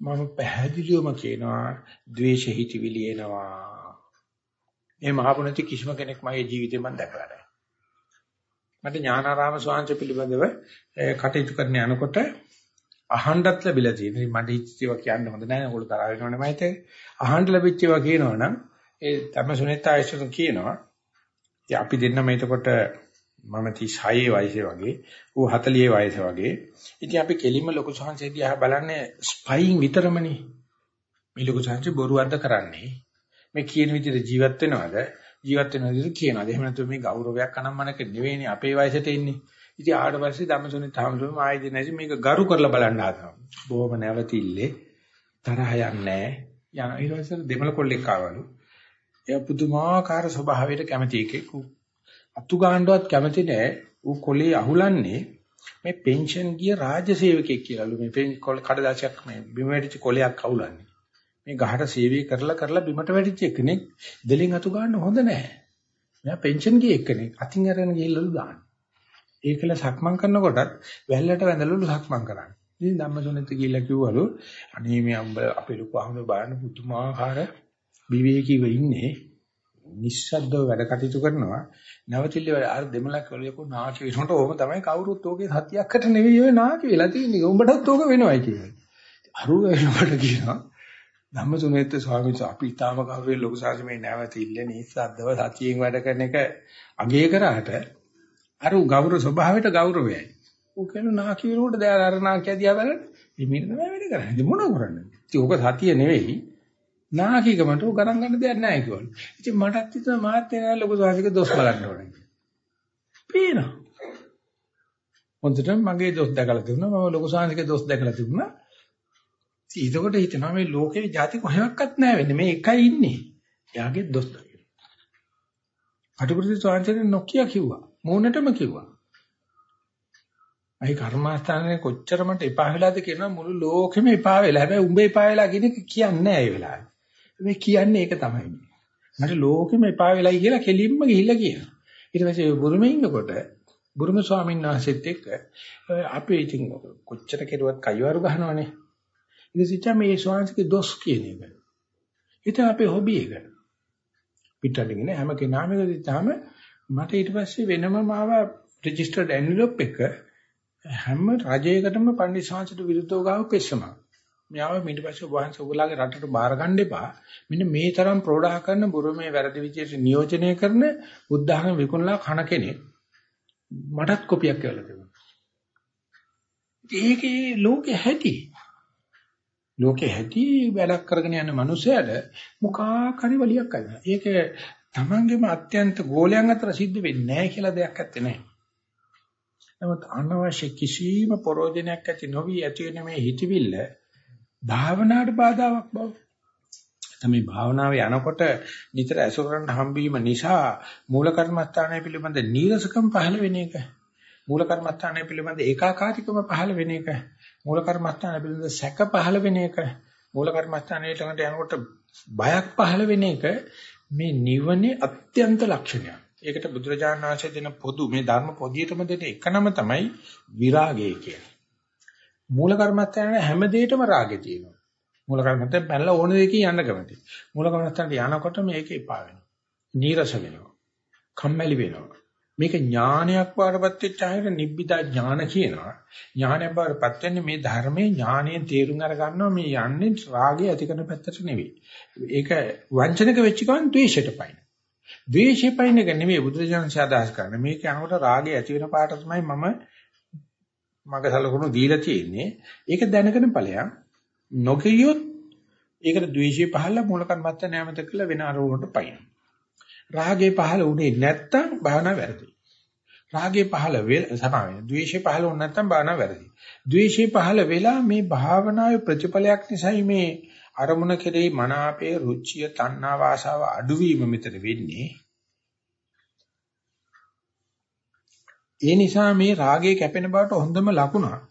මම පැහැදිලිවම කියනවා ද්වේෂ හිතවිලි එනවා. මේ මහපුණති කිසිම කෙනෙක් මගේ ජීවිතේ මම දැකලා නැහැ. මට ඥානාරාම ස්වාමීන් පිළිබඳව කටයුතු කරන යනකොට අහන්නත් ලැබිලා තියෙනවා. මට හිතේව කියන්න හොඳ නැහැ. ඕගොල්ලෝ තරහ වෙනවනේ මයිත් ඒක. අහන්න ලැබිච්ච ඒවා කියනවනම් ඒ තම සුනිතා ආයශන කියනවා. ඉතින් අපි දෙන්නම එතකොට මම 36 වයසේ වගේ ඌ 40 වයසේ වගේ ඉතින් අපි කෙලින්ම ලොකු සංහසෙදී ආ බලන්නේ ස්පයින් විතරමනේ මේ ලොකු සංහස බොරුවක්ද කරන්නේ මේ කියන විදිහට ජීවත් වෙනවද ජීවත් වෙන විදිහට කියනවාද එහෙම නැත්නම් මේ ගෞරවයක් අනම්මනක නෙවෙයිනේ අපේ වයසට එන්නේ ඉතින් ආවට පස්සේ ධම්මසොනේ තාමතුම ආයෙත් නැසි මේක ගරු කරලා බලන්න හදනවා බොහොම නැවතිල්ලේ තරහ යන්නේ යන ඊට පස්සේ දෙමළ කොල්ලෙක් ආවලු එයා පුදුමාකාර ස්වභාවයට කැමති එකෙක් අතු ගන්නවත් කැමති නෑ. ඌ කොලේ අහුලන්නේ මේ පෙන්ෂන් ගිය රාජ්‍ය සේවකයෙක් කියලාලු මේ කඩදාසියක් මේ බිම වැටිච්ච කොලයක් අහුලන්නේ. මේ ගහට සේවය කරලා කරලා බිමට වැටිච්ච කෙනෙක් දෙලින් අතු ගන්න හොඳ නෑ. මෙයා පෙන්ෂන් ගිය එක්කෙනෙක් අතින් අරගෙන ගිහිල්ලාලු දාන්න. ඒකල සක්මන් කරනකොටත් වැල්ලට වැඳලලු සක්මන් කරන්නේ. ඉතින් ධම්මසොනෙත් ගිහිල්ලා කිව්වලු අනේ මේ අම්බ අපේ ලොකු අහම බලන්න පුදුමාකාර විවේකීව ඉන්නේ. නිස්සද්දව වැඩ කටයුතු කරනවා. නැවතිල්ල වැඩ අර දෙමලක් වලියකෝ නාකි වෙනකොට ඕම තමයි කවුරුත් ඕකේ සතියක්කට නෙවෙයි ඔය නාකි වෙලා තියෙන්නේ. උඹටත් ඕක වෙනවයි කියන්නේ අරුව වෙනකොට කියනවා ධම්මසුමේත්ත ස්වාමීන් වහන්සේ අපි ඊටාම කවුරුේ ලොකු සාසමේ නැවත ඉල්ලන්නේ ඉස්සද්දව සතියෙන් වැඩ කරන එක අගය කරාට අර ගෞරව ස්වභාවයට ගෞරවයයි. ඌ කියන නාකි විරුවට දැන් අර නාකිය දිහා බලන්න මේ තමයි වැඩ කරන්නේ. ඉතින් මොනව කරන්නේ? ඉතින් ඕක සතිය නෙවෙයි. නාකිකමට ඌ ගණන් ගන්න දෙයක් නැහැ කිව්වලු. ඉතින් මටත් හිතුණා මාත් එනවා ලොකු සාසික දොස් බලන්න ඕනේ. පේනවා. හොඳට මගේ දොස් දැකලා තිබුණා. මම ලොකු සාසික දොස් දැකලා තිබුණා. ඒකකොට හිතනවා මේ ලෝකේ ಜಾති කොහෙවත් නැහැ වෙන්නේ. මේ එකයි ඉන්නේ. එයාගේ දොස් දකින්න. අටුකුරුදි ස්වාමීන් නොකිය කිව්වා. මූණටම කිව්වා. අයි කර්මාස්ථානේ කොච්චර මට එපා වෙලාද කියනවා මුළු ලෝකෙම එපා වෙලා. හැබැයි උඹ එපා වෙලා කියන එක කියන්නේ නැහැ ඒ වෙලාවේ. මේ කියන්නේ ඒක තමයි. මට ලෝකෙම එපා වෙලයි කියලා කෙලින්ම ගිහිල්ලා කියනවා. ඊට පස්සේ බුරුමේ ඉන්නකොට බුරුම ස්වාමීන් වහන්සේත් එක්ක අපි ඉතින් කොච්චර කෙරුවත් කයිවරු ගහනවනේ. ඉතින් මේ ස්වාමීන්ගේ දොස් කියන එක. ඉතින් අපේ හොබි එක. පිටරටින් හැම කෙනාම එක දිහාම මට ඊට පස්සේ වෙනම මාව රෙජිස්ටර්ඩ් එන්වලොප් එක හැම රජයකටම පන්දිසාංශට විරුද්ධව ගාව පෙස්සමක්. මෙයාව ඊට පස්සේ වහන්සේ ඔයගොල්ලන්ගේ රටට බාර ගන්න එපා. මෙන්න මේ තරම් ප්‍රෝඩා කරන බුරුමේ වැරදි විදියට නියෝජනය කරන බුද්ධහම විකුණලා කන කෙනෙක් මටත් කොපියක් කියලා තිබුණා. ඒකේ ලෝකෙ හැටි. ලෝකෙ හැටි වැඩක් කරගෙන යන මනුස්සයාට මොකක් හරි වලියක් කරනවා. ඒක තමන්ගේම අත්‍යන්ත ගෝලයන් අතර සිද්ධ වෙන්නේ නැහැ කියලා දෙයක් ඇත්තේ නැහැ. නමුත් අනවශ්‍ය කිසිම ප්‍රෝජනයක් ඇති නොවි ඇති වෙන මේ හිතවිල්ල භාවනාවට බාධාවක් බව. තමයි භාවනාවේ යනකොට නිතර ඇසුර කරන්න හම්බීම නිසා මූල කර්මස්ථානය පිළිබඳ නීරසකම් පහළ වෙන එක. මූල කර්මස්ථානය පිළිබඳ ඒකාකාරීකම පහළ වෙන එක. මූල කර්මස්ථානය පිළිබඳ සැක පහළ වෙන එක. මූල කර්මස්ථානයේ ළඟට යනකොට බයක් පහළ වෙන එක මේ නිවනේ අත්‍යන්ත ලක්ෂණයක්. ඒකට බුදුරජාණන් වහන්සේ දෙන පොදු මේ ධර්ම පොදියටම දෙන එක නම තමයි විරාගය කියන්නේ. මූල කර්මස්ථානේ හැම දෙයකම රාගේ තියෙනවා. මූල කර්මස්ථානේ පැනලා ඕන දෙයකින් යන්න කැමති. මූල කර්මස්ථානේ යනකොට මේක එපා වෙනවා. නීරස වෙනවා. කම්මැලි වෙනවා. මේක ඥානයක් වඩපත් වෙච්ච අයට නිබ්බිදා ඥාන කියනවා. ඥානයක් වඩපත් වෙන්නේ මේ ධර්මයේ ඥානයෙන් තේරුම් අර ගන්නවා මේ යන්නේ රාගය ඇති කරන පැත්තට නෙවෙයි. ඒක වංචනික වෙච්ච ගමන් ද්වේෂයට පයින්. ද්වේෂය පයින් එක නෙවෙයි බුදුරජාණන් ශාදාස් කරන්නේ. මේක යනකොට රාගය ඇති වෙන පාට තමයි මම මගේ සලකුණු දීලා තියෙන්නේ. ඒක දැනගෙන ඵලයක්. නොකියොත් ඒකට ද්වේෂය පහළ මූල කර්මත්ත නැමත කියලා වෙන අරමුණකට පයින්. රාගේ පහළ උනේ නැත්තම් භාවනා වැරදි. රාගේ පහළ වෙල සමාවෙන. ද්වේෂය පහළ වුණ නැත්තම් භාවනා වැරදි. ද්වේෂය පහළ වෙලා මේ භාවනාවේ ප්‍රතිඵලයක් නිසායි මේ අරමුණ කෙරෙහි මනාපේ රුචිය තණ්හා වාසාව අඩුවීම මෙතන වෙන්නේ. ඒ නිසා මේ රාගය කැපෙන බවට හොඳම ලකුණක්.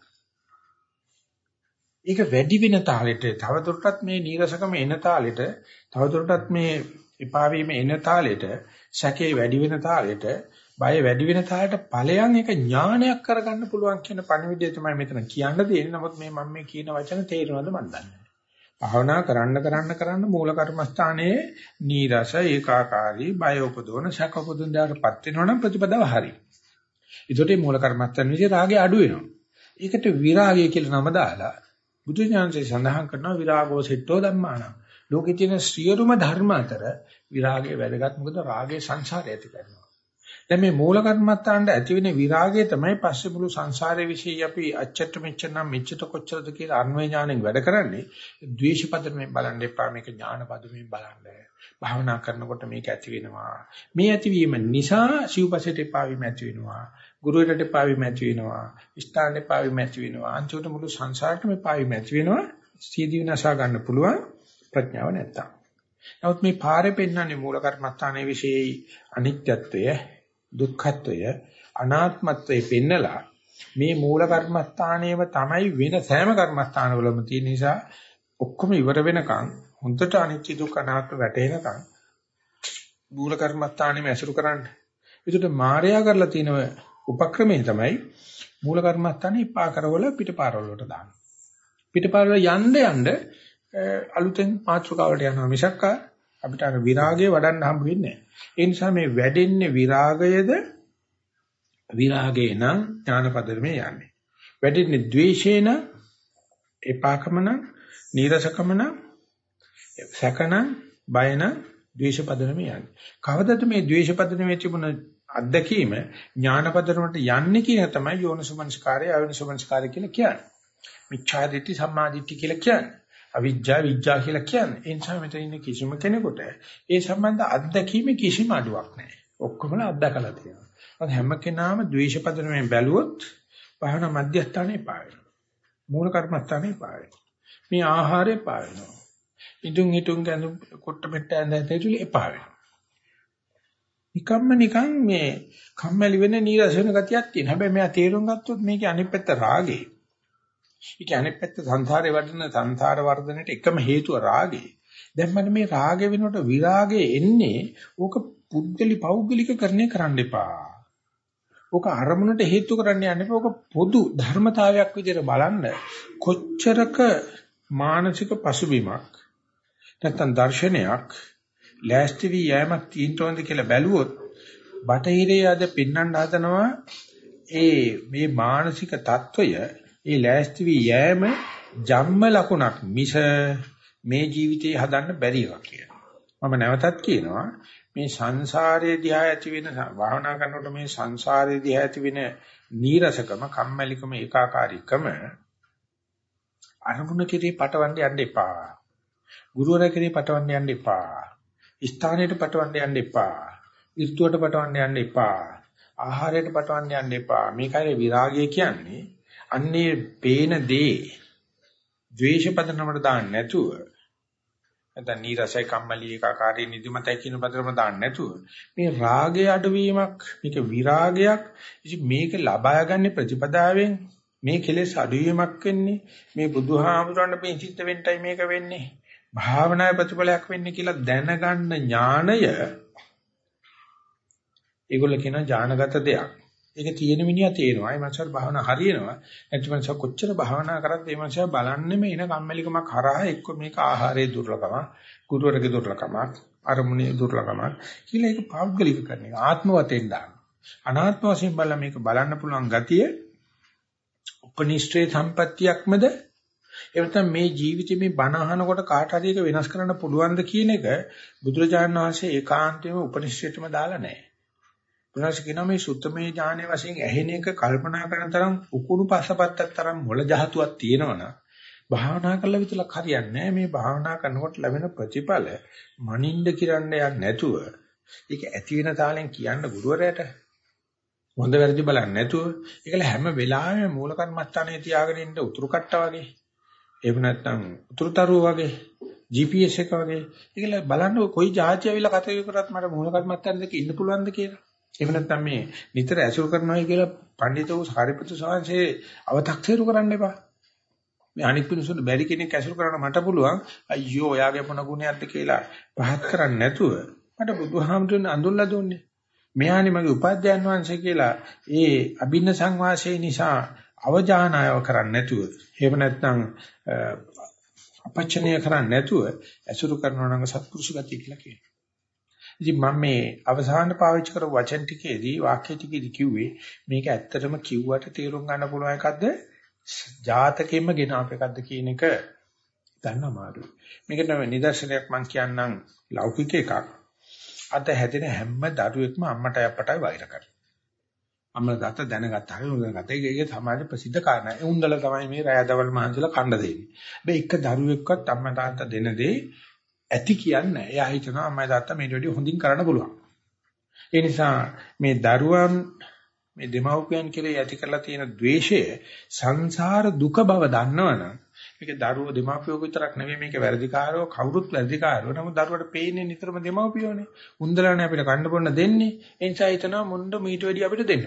ඒක වැඩි වෙන තාලෙට තවදුරටත් මේ නීරසකම එන තාලෙට තවදුරටත් මේ එපා වීම එන තාලෙට සැකේ වැඩි වෙන තාලෙට බය වැඩි වෙන තාලෙට ඵලයන් එක ඥානයක් කරගන්න පුළුවන් කියන පණිවිඩය තමයි මෙතන කියන්න දෙන්නේ. නමුත් මේ මම මේ කියන වචන තේරෙනවද මන් දන්නේ නැහැ. භාවනා කරන්න කරන්න කරන්න මූල කර්මස්ථානයේ නීරස ඒකාකාරී බය උපදවන සැක උපදින දාටපත් වෙනවනම් ප්‍රතිපදාව හරියි. ඒකට මූල කර්මත්තන් විදිහට රාගය අඩු වෙනවා. ඒකට විරාගය කියලා නම දාලා බුදු ඥානසේ සඳහන් කරනවා විරාගෝ සිට්ඨෝ ධම්මාන. ලෝකේ තියෙන සියලුම ධර්ම අතර විරාගය වැදගත් මොකද රාගය සංසාරය ඇති කරනවා. දැන් මේ මූල කර්මත්තාන්ට ඇති වෙන විරාගය තමයි පස්සේ මුළු සංසාරයේ વિશે අපි අච්චට මෙච්චර නම් මෙච්චර කොච්චරද කියලා අන්වේ ඥාණයෙන් වැඩ කරන්නේ. ද්වේෂපදයෙන් බලන්න එපා මේක ඥානපදයෙන් බලන්න. භාවනා කරනකොට මේක ඇති වෙනවා. මේ ඇතිවීම නිසා සිව්පසෙට එපා වීම ඇති වෙනවා. ගුරුවරට එපා වීම ඇති වෙනවා. ස්ථානෙට එපා වීම ඇති වෙනවා. අන්තිමට මුළු සංසාරෙටම එපා වීම ඇති වෙනවා. සීදී විනාශා ගන්න පුළුවන් ප්‍රඥාව නැත්තම්. නමුත් මේ පාරේ පෙන්වන්නේ මූල කර්මස්ථානයේ විශේෂයි අනිත්‍යත්වය, දුක්ඛත්වය, අනාත්මත්වය පෙන්නලා මේ මූල කර්මස්ථානයේම තමයි වෙන සෑම කර්මස්ථානවලම තියෙන නිසා ඔක්කොම ඉවර වෙනකන් හොඳට අනිත්‍ය දුක් අනාත්ම වැටෙනකන් මූල කර්මස්ථානෙම ඇසුරු කරන්න. ඒකට මායя කරලා තිනව උපක්‍රමය තමයි මූල කර්මස්ථානේ ඉපා කරවල පිටපාරවල වලට දාන්න. පිටපාරවල යන්න යන්න අලුතෙන් මාත්‍රකාවට යනවා මිසක් අපිට අර විරාගය වඩන්න හම්බ වෙන්නේ නැහැ. ඒ නිසා මේ වැඩෙන්නේ විරාගයද විරාගේ නම් ඥානපදමේ යන්නේ. වැඩෙන්නේ ද්වේෂේන එපාකම නම් නීරසකම නම් සැකනම් බයනම් ද්වේෂපදනම යන්නේ. කවදද මේ ද්වේෂපදනමේ තිබුණ අත්දැකීම ඥානපදනමට යන්නේ කියන තමයි යෝනිසමනස්කාරය අයෝනිසමනස්කාරය කියලා කියන්නේ. මිච්ඡාදිට්ඨි සම්මාදිට්ඨි කියලා කියන්නේ. අවිජ්ජා විජ්ජා කියලා කියන්නේ. ඒ නිසා මෙතන ඉන්න කිසිම කෙනෙකුට ඒ සම්බන්ධ අත්දැකීමේ කිසිම අඩුවක් නැහැ. ඔක්කොමලා අත්දකලා තියෙනවා. මොකද හැම කෙනාම ද්වේෂපදනමෙන් බැලුවොත් භාවනා මධ්‍යස්ථානේ පාවෙනවා. මූල කර්මස්ථානේ පාවෙනවා. මේ ආහාරේ පාවෙනවා. ඉදුන් හිටුන් ගඳු කොට මෙට්ට ඇඳ එපා වෙනවා. නිකම්ම නිකන් මේ කම්මැලි වෙන නීරස වෙන ගතියක් තියෙන. හැබැයි මෙයා තේරුම් ගත්තොත් මේකේ අනිත් පැත්ත රාගේ. ඒක අනෙක් පැත්ත සංසාරේ වඩන සංසාර වර්ධනයට එකම හේතුව රාගේ. දැන් මට මේ රාග වෙනකොට විරාගය එන්නේ ඕක පුද්ගලි පෞද්ගලිකකරණය කරන්න එපා. ඕක අරමුණට හේතු කරන්න යන්න එපා. ඕක පොදු ධර්මතාවයක් විදිහට බලන්න කොච්චරක මානසික පසුබිමක් නැත්තම් දර්ශනයක් ලෑස්ති වී යෑමක් තීන්තොන්ද කියලා බැලුවොත් බටහිරේ අද පෙන්වන්න හදනවා ඒ මේ මානසික తত্ত্বය ඒ ලෑස්ති වී යෑම ජම්ම ලකුණක් මිස මේ ජීවිතේ හදන්න බැරි එකක් කියලා. මම නැවතත් කියනවා මේ සංසාරයේ දිහා ඇති වෙන භාවනා කරනකොට මේ සංසාරයේ දිහා ඇති වෙන නීරසකම, කම්මැලිකම, ඒකාකාරීකම අරමුණ කෙරේ පටවන්න යන්න එපා. ගුරුවරයා කෙරේ පටවන්න යන්න එපා. ස්ථානයට පටවන්න යන්න එපා. ඍතුවට පටවන්න යන්න එපා. ආහාරයට පටවන්න යන්න එපා. මේකයි විරාගය කියන්නේ. අන්නේ පේන දේ ද්වේෂ පදනමට දාන්න නැතුව නැත්නම් නීරසයි කම්මැලි ඒකාකාරී නිදිමතයි කියන පදනම දාන්න නැතුව මේ රාගයේ අඩුවීමක් මේක විරාගයක් ඉතින් මේක ලබා ගන්න ප්‍රතිපදාවෙන් මේ කෙලෙස් අඩුවීමක් වෙන්නේ මේ බුදුහාමුදුරන් මේ චිත්ත වෙන්ටයි මේක වෙන්නේ භාවනා ප්‍රතිඵලයක් වෙන්නේ කියලා දැනගන්න ඥාණය ඒගොල්ල කියන ඥානගත දෙයක්. ඒක තියෙන මිනිහා තේනවා. ඒ මනසට භාවනා හරියනවා. නැත්නම් මනස කොච්චර භාවනා කරත් ඒ මනස බලන්නේම එන කම්මැලිකමක් හරහා එක්ක මේක ආහාරයේ දුර්ලභම, ගුරුවරගේ දුර්ලභම, අරමුණේ දුර්ලභම කියලා ඒක පෞද්ගලික කරන එක. ආත්ම වශයෙන් දාන. අනාත්ම වශයෙන් බලලා මේක බලන්න පුළුවන් ගතිය උපනිෂ්ඨේ සම්පත්තියක්මද එහෙම මේ ජීවිතේ මේ බණ අහනකොට කාට හරි එක වෙනස් කරන්න පුළුවන්ද කියන එක බුදුරජාණන් වහන්සේ ඒකාන්තයෙන්ම උපනිෂ්ඨයටම දාලා නැහැ. බුදුරජාණන් කියනවා මේ සුත්තමේ ඥානයේ වශයෙන් ඇහෙන එක කල්පනා කරන තරම් උකුණු පස්සපත්තක් තරම් මොළ ජහතුවක් තියෙනවනම් භාවනා කරලා විතරක් හරියන්නේ මේ භාවනා කරනකොට ලැබෙන ප්‍රතිඵල මනින්ද කිරන්න යන්නේ නැතුව ඒක ඇති වෙන තාලෙන් කියන්න ගුරුවරයාට හොඳ වැරදි බලන්නේ නැතුව ඒකල හැම වෙලාවෙම මූල කර්මස්ථානයේ තියාගෙන ඉන්න උතුරු කට්ට වගේ එහෙම නැත්නම් උතුරුතරුව වගේ GPS එක වගේ ඒකල බලන්න කොයි જાති ඇවිල්ලා කතා කරත් මට මූල කර්මත්තන් දෙක ඉන්න පුළුවන්ද කියලා. එහෙම නැත්නම් මේ නිතර ඇසුරු කරනවා කියලා පඬිතු සාරිපුත්‍ර සාංශේ අව탁සේරු කරන්න එපා. මේ අනිත් මිනිස්සුන්ට බැරි කෙනෙක් ඇසුරු කරන්න මට පුළුවන්. අයියෝ ඔයාගේ මොන ගුණයක්ද කියලා පහත් කරන්නේ නැතුව මට බුදුහාමුදුරන් අඳුල්ලා දුන්නේ. මෙයානි මගේ උපාධ්‍යයන් වහන්සේ කියලා ඒ අභින්න සංවාසයේ නිසා අවජානායව කරන්නේ නැතුව එහෙම නැත්නම් අපචනය කරන්නේ නැතුව ඇසුරු කරනවා නම් සත්පුරුෂ ගතිය කියලා කියනවා. ඉතින් මම මේ අවසාන පාවිච්චි කරපු වචන ටිකේදී වාක්‍ය ටිකේදී කිව්වේ මේක ඇත්තටම කිව්වට තේරුම් ගන්න පුළුවන් එකක්ද ජාතකයෙන්ම ගෙන අප එකක්ද කියන එක දන්න අමාරුයි. මේකට නිදර්ශනයක් මම කියන්නම් ලෞකික එකක්. අද හැදෙන හැම දරුවෙක්ම අම්මට අප්පටයි වෛර කරනවා. අම්මලා දත්ත දැනගත්තා. හරි උන්දගත්තා. ඒක ඒක සමාජ ප්‍රසිද්ධ කාරණා. ඒ උන්දල තමයි මේ රයදවල් මහන්සිලා කණ්ඩ දෙන්නේ. හැබැයි එක දරුවෙක්වත් අම්මා තාත්තා දෙන දේ ඇති කියන්නේ එයා හිතනවා අම්මයි තාත්තා මේට වැඩිය හොඳින් කරන්න පුළුවන්. ඒ නිසා මේ දරුවන් මේ දෙමව්පියන් කෙරේ ඇති කරලා තියෙන द्वේෂය සංසාර දුක බව දන්නවනම් මේක දරුවෝ දෙමව්පියෝ විතරක් නෙමෙයි මේක වැඩිකාරෝ කවුරුත් වැඩිකාරෝ නමුත් දරුවට පේන්නේ නිතරම දෙමව්පියෝනේ. උන්දලානේ අපිට කන්න බොන්න දෙන්නේ. ඒ නිසා හිතනවා මොණ්ඩ මීට වැඩිය අපිට දෙන්න.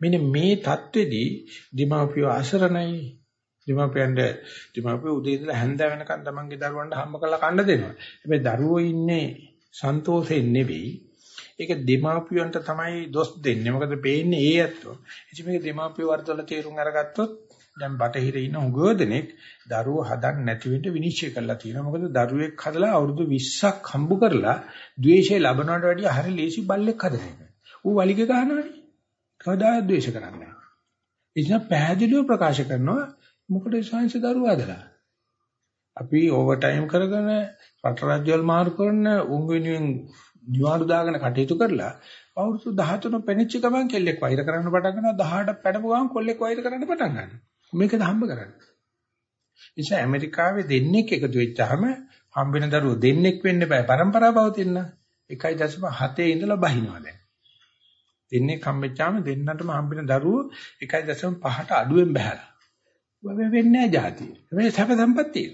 මෙන්න මේ தത്വෙදී දෙමව්පියෝ අසරණයි දෙමාපියන්ට දෙමාපියෝ උදේ ඉඳලා හැන්ද වෙනකන් තමන්ගේ දරුවන්ට හම්බ කරලා කන්න දෙනවා. හැබැයි දරුවෝ ඉන්නේ සන්තෝෂයෙන් නෙවෙයි ඒක දෙමාපියන්ට තමයි දොස් දෙන්නේ. මොකද පේන්නේ ඒ ඇත්තෝ. ඉතින් මේක දෙමාපියෝ වර්ධවල තේරුම් අරගත්තොත් දැන් බටහිරේ ඉන්න උගව දෙනෙක් දරුවෝ හදන්න නැති වෙන්න විනිශ්චය කරලා තියෙනවා. මොකද දරුවෙක් හදලා අවුරුදු 20ක් හම්බ කරලා ද්වේෂය ලබනවට වැඩිය හරිය ලේසි බල්ලෙක් හදන එක. ඌ වලිග ගන්නවනේ. කවදා ද්වේෂ කරන්නේ නැහැ. ඉතින් පැහැදිලිව ප්‍රකාශ කරනවා මොකටද සාංශ දරුවා හදලා. අපි ඕවර් ටයිම් කරගෙන රට රජවල් මාරු කරන උන් වෙනුවෙන් නිවාඩු දාගෙන කටයුතු කරලා අවුරුදු 13 පෙනිච්ච ගමන් කෙල්ලෙක් වෛර කරන්න පටන් ගන්නවා. 18ක් පැනපු ගමන් කොල්ලෙක් වෛර කරන්න පටන් ගන්නවා. මේකද හම්බ කරන්නේ? නිසා ඇමරිකාවේ දෙන්නෙක් එකතු වෙච්චාම හම්බෙන දරුවෝ දෙන්නෙක් වෙන්න බෑ. પરම්පරාව පවතින 1.7 ඉඳලා බහිනවා දැන්. දෙන්නෙක් හම්බෙච්චාම දෙන්නටම හම්බෙන දරුවෝ 1.5ට අඩුවෙන් බහැලා. වෙ වෙන්නේ නැහැ જાතිය. මේ සැප සම්පත්තිය.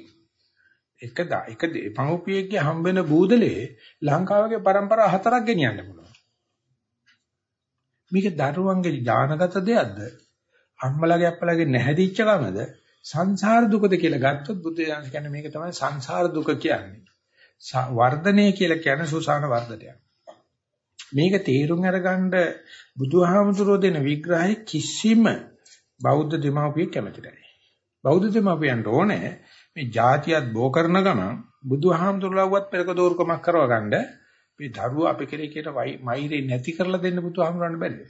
එක එක පහුපියෙක්ගේ හම්බෙන බූදලේ ලංකාවගේ પરම්පරා හතරක් ගෙනියන්න පුළුවන්. මේක දරුවන්ගේ ඥානගත දෙයක්ද? අම්මලාගේ අප්පලාගේ නැහැදිච්ච කමද? සංසාර දුකද කියලා ගත්තොත් බුද්ධ ඥාන කියන්නේ මේක තමයි සංසාර දුක කියන්නේ. වර්ධනය කියලා කියන්නේ සුසාන වර්ධනයක්. මේක තේරුම් අරගන්න බුදුහාමුදුරෝ දෙන විග්‍රහයේ කිසිම බෞද්ධ දෙමාපියෙක් කැමති නැහැ. බෞද්ධ දෙමාපියන්ට ඕනේ. මේ જાතියත් බෝ කරන ගමන් බුදුහාමුදුරුවෝවත් පෙරක දෝරුකමක් කරව ගන්න මේ දරුවෝ අපි කෙරේ කියට මෛරේ නැති කරලා දෙන්න බුදුහාමුදුරන් බැරිද?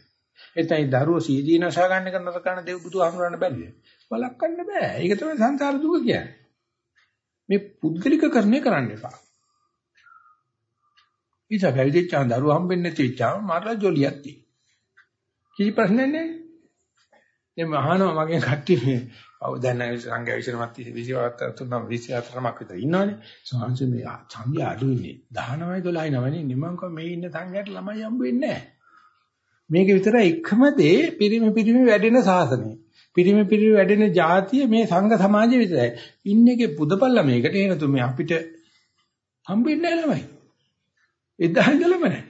එතනයි දරුවෝ සීදී නසා ගන්න කරන කරන දෙව් බුදුහාමුදුරන් බැරිද? වළක්වන්න බෑ. ඒක තමයි සංසාර දුක කියන්නේ. මේ පුද්ගලිකකරණය කරන්න එපා. ඉතින් පැවිදිච්චා දරුවෝ හම්බෙන්නේ නැති වෙච්චාම මාරලා ජොලියක් තියෙනවා කිසි ප්‍රශ්නයක් නැහැ. දැන් මහානව මගෙන් කට්ටිය ඔව් දැන් සංඝයා විශ්‍රමත් 24 තුනම 24ක් විතර ඉන්නවනේ. සෝංශ මේ සංඝයා අඩු ඉන්නේ 19යි 12යි නවනේ නිමං කව මේ ඉන්න සංඝයාට ළමයි හම්බ වෙන්නේ නැහැ. මේක විතර එකම දේ පිරිමි පිරිමි වැඩෙන සාසනය. පිරිමි පිරිමි වැඩෙන જાතිය මේ සංඝ සමාජය විතරයි. ඉන්නේගේ පුදපල්ල මේකට එනතු මේ අපිට හම්බ වෙන්නේ නැහැ ළමයි. එදා ඉඳලම නැහැ.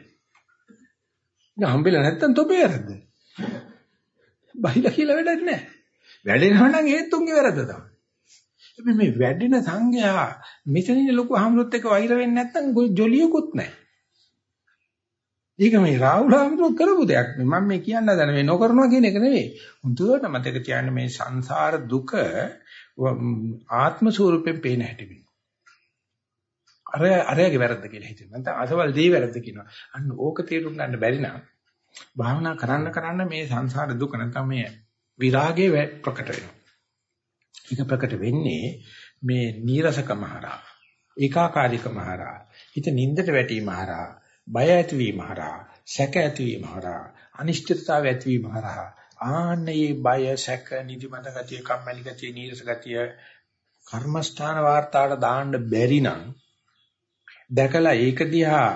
ඉතින් හම්බෙලා නැත්තම් තොපේ වැරද්ද. බහිලා කියලා වැඩක් නැහැ. වැඩෙනවා නම් ඒත් උන්ගේ වැරද්ද තමයි. හැබැයි මේ වැඩෙන සංඝයා මෙතනින් ලොකු හමුරුත් එක්ක වෛර වෙන්නේ නැත්නම් ජොලියකුත් නැහැ. ඒක මේ රාහුල හමුරුත් කරපු දෙයක් නේ. මම මේ කියන්න හදන මේ නොකරනවා කියන එක නෙවෙයි. හුදුවට මතක තියාගන්න මේ සංසාර දුක ආත්ම ස්වරූපයෙන් පේන හැටි වෙනවා. අර අරයාගේ වැරද්ද කියලා හිතෙනවා. නැත්නම් අසවල් දේ වැරද්ද කියනවා. අන්න ඕක තේරුම් ගන්න බැරි නම් භාවනා කරන්න කරන්න මේ සංසාර දුක නැත්නම් මේ විරාගය ප්‍රකට වෙනවා. ඒක ප්‍රකට වෙන්නේ මේ නීරසකම හරහා, ඒකාකාරීකම හරහා, හිත නින්දට වැටීම හරහා, බය ඇතිවීම හරහා, සැක ඇතිවීම හරහා, අනිශ්චිතතාවය ඇතිවීම හරහා, ආන්නේ බය, සැක, නිදිමත ගතිය, කම්මැලි ගතිය, නීරස ගතිය කර්මස්ථාන වාර්තාවට දාන්න බැරි නම් දැකලා ඒක දිහා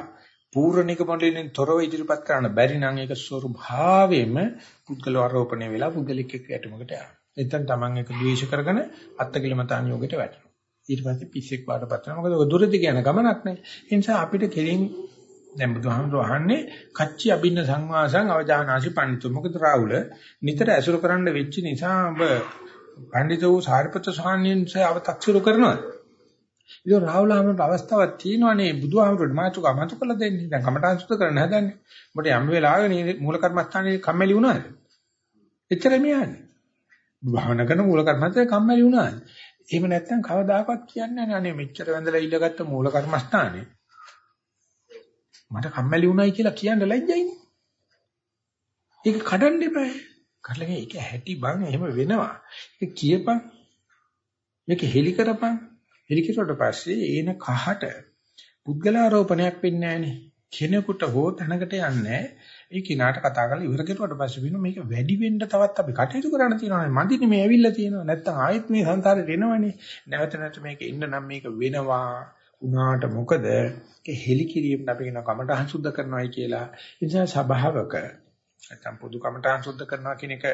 පූර්ණික මොඩලින් තොරව ඉදිරිපත් කරන්න බැරි නම් ඒක ස්වභාවයෙන්ම පුද්ගල ආරෝපණය වෙලා පුද්ගලික එක්ක යටමකට යනවා. එතෙන් තමන් එක ද්වේෂ කරගෙන අත්කලමතාන් යෝගයට වැටෙනවා. ඊට පස්සේ පිස්සෙක් වඩපත් වෙනවා. මොකද ඔය දුරදි කියන ගමනක් නේ. ඒ නිසා අපිට කෙලින් දැන් බුදුහාමුදුරුවෝ අහන්නේ කච්චි අබින්න සංවාසං අවජානාසි පඬිතු. මොකද රාහුල නිතර ඇසුරු කරන්න වෙච්ච නිසා ඔබ පඬිතු සාරිපුත්‍ර ස්වාමීන්සේ අව탁සිරු කරනවා. ඉතින් රාහුල ආමරට අවස්ථාවක් තියෙනවානේ බුදුහාමුදුරට මාතුක අමතු කළ දෙන්නේ. දැන් කමඨාන් සුද්ධ කරන්න හදන්නේ. මොකද යම් වෙලාවක මූල කර්මස්ථානයේ කම්මැලි වුණාද? එච්චරයි මෙයන්නේ. භාවනා කරන මූල කර්මස්ථානයේ කම්මැලි වුණාද? එහෙම නැත්නම් කවදාකවත් කියන්නේ නැහැ අනේ මෙච්චර වැඳලා ඉල්ලගත්ත මූල කර්මස්ථානේ. මට කම්මැලි වුණයි කියලා කියන්න ලැජ්ජයිනේ. ඒක කඩන්න එපා. කරලා ඒක හැටි බං එහෙම වෙනවා. ඒක කියපන්. මේක හෙලි කරපන්. එලිකිරුවට පස්සේ ඒන කහට පුද්ගලාරෝපණයක් වෙන්නේ නැහනේ. කෙනෙකුට හෝ තැනකට යන්නේ ඒ කිනාට කතා කරලා ඉවර කෙරුවට පස්සේ වෙන මේක වැඩි වෙන්න තවත් අපි කටයුතු කරන්න තියෙනවානේ. මන්දිනේ මේ ඇවිල්ලා තියෙනවා. නැත්තම් ආයෙත් මේ සංසාරේ එනවනේ. නැවත නැවත මේක ඉන්න නම් මේක වෙනවා. උනාට මොකද? ඒක හෙලිකිරීම අපි කියන කමටහන් සුද්ධ කරනවායි කියලා. ඒ නිසා සබාවක නැත්තම් පොදු කමටහන් සුද්ධ කරනවා කියන එක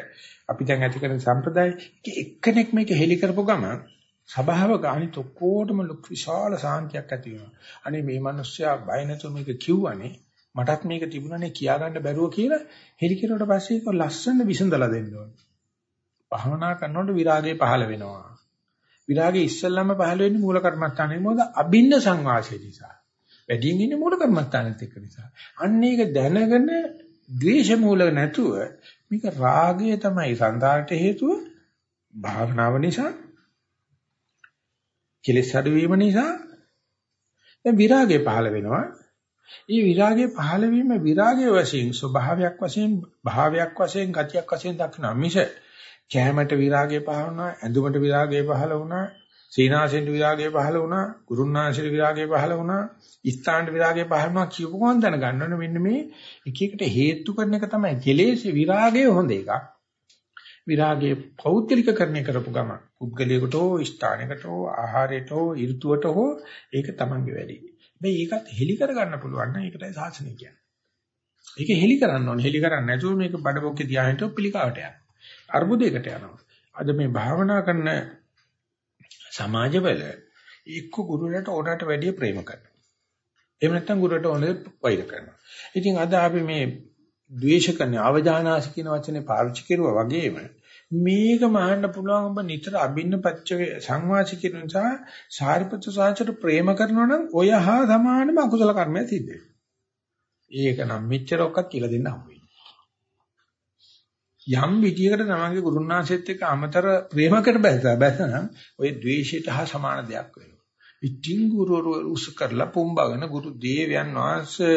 අපි දැන් ඇති කරන සම්ප්‍රදාය. එක්කෙනෙක් මේක හෙලි කරපු ගමන් සබාව ගානිත ඔක්කොටම ලොකු විශාල සාන්තියක් ඇති වෙනවා. අනේ මේ මිනිස්සයා බය නැතුව මේක කිව්වනේ මටත් මේක තිබුණානේ කියා ගන්න බැරුව කියලා හෙලි කෙරුවට පස්සේ ඒක ලස්සන විසඳලා දෙන්න ඕනේ. භාවනා කරනකොට විරාගය පහළ වෙනවා. විරාගය ඉස්සෙල්ලාම පහළ වෙන්නේ මූල කර්මස්ථානේ මොකද අබින්න සංවාසය නිසා. වැඩියෙන් ඉන්නේ මූල කර්මස්ථානෙත් එක්ක නිසා. අන්න ඒක දැනගෙන ද්වේෂ මූල නැතුව මේක රාගය තමයි සංදාරට හේතුව භාවනාව නිසා කෙලෙස් අඩුවීම නිසා දැන් විරාගය පහළ වෙනවා. ඊ විරාගය පහළ වීම විරාගයේ වශයෙන් ස්වභාවයක් වශයෙන් භාවයක් වශයෙන් ගතියක් වශයෙන් දක්වනවා. මිස කැමැට විරාගය පහළ වුණා, ඇඳුමට විරාගය පහළ වුණා, සීනාසෙන් විරාගය පහළ වුණා, ගුරුනාශිර විරාගය පහළ වුණා, ස්ථාන විරාගය පහළ වුණා කියපු ගමන් දැනගන්න ඕනේ මෙන්න මේ එක එකට හේතු කරන එක තමයි කෙලෙස් විරාගය හොඳ එකක්. විරාගයේ පෞද්ගලිකකරණය කරපු ගම පුද්ගලයාකට හෝ ස්ථානයකට හෝ ආහාරයට හෝ ඍතුවට හෝ ඒක තමන්ගේ වැඩි. හැබැයි ඒකත් හෙලි කරගන්න පුළුවන් නම් ඒකටයි සාසනය කියන්නේ. ඒක හෙලි කරන්න ඕනේ. හෙලි කරන්නේ නැතුව මේක බඩබොක්කේ තියාගෙන පිළිකාවට යනවා. අර්බුදයකට යනවා. අද මේ භාවනා කරන සමාජවල එක්ක ගුරුවරට ඕනට වැඩිය ප්‍රේම කරනවා. එහෙම නැත්නම් ගුරුවරට ඕනෙ වෛර කරනවා. ඉතින් අද අපි මේ ද්වේෂ කරන අවජානාස කියන වචනේ පාවිච්චි කරුවා වගේම මේක මහන්න පුළුවන් ඔබ නිතර අබින්න පච්ච සංවාසික කියන නිසා සාරිපුත්‍ර සාචර ප්‍රේම කරනවා නම් ඔය හා සමානම අකුසල කර්මයක් සිද්ධ වෙනවා. ඒක නම් මෙච්චර ඔක්කත් කියලා දෙන්න හම්බ යම් විදියකට තමන්ගේ ගුරුනාංශෙත් එක්ක අමතර ප්‍රේමකට බැස බැසනම් ওই ද්වේෂයට හා සමාන දෙයක් වෙනවා. ඉතින් ගුරුවරු උස් කරලා පුම්බගෙන ගුරු දේවයන් වහන්සේ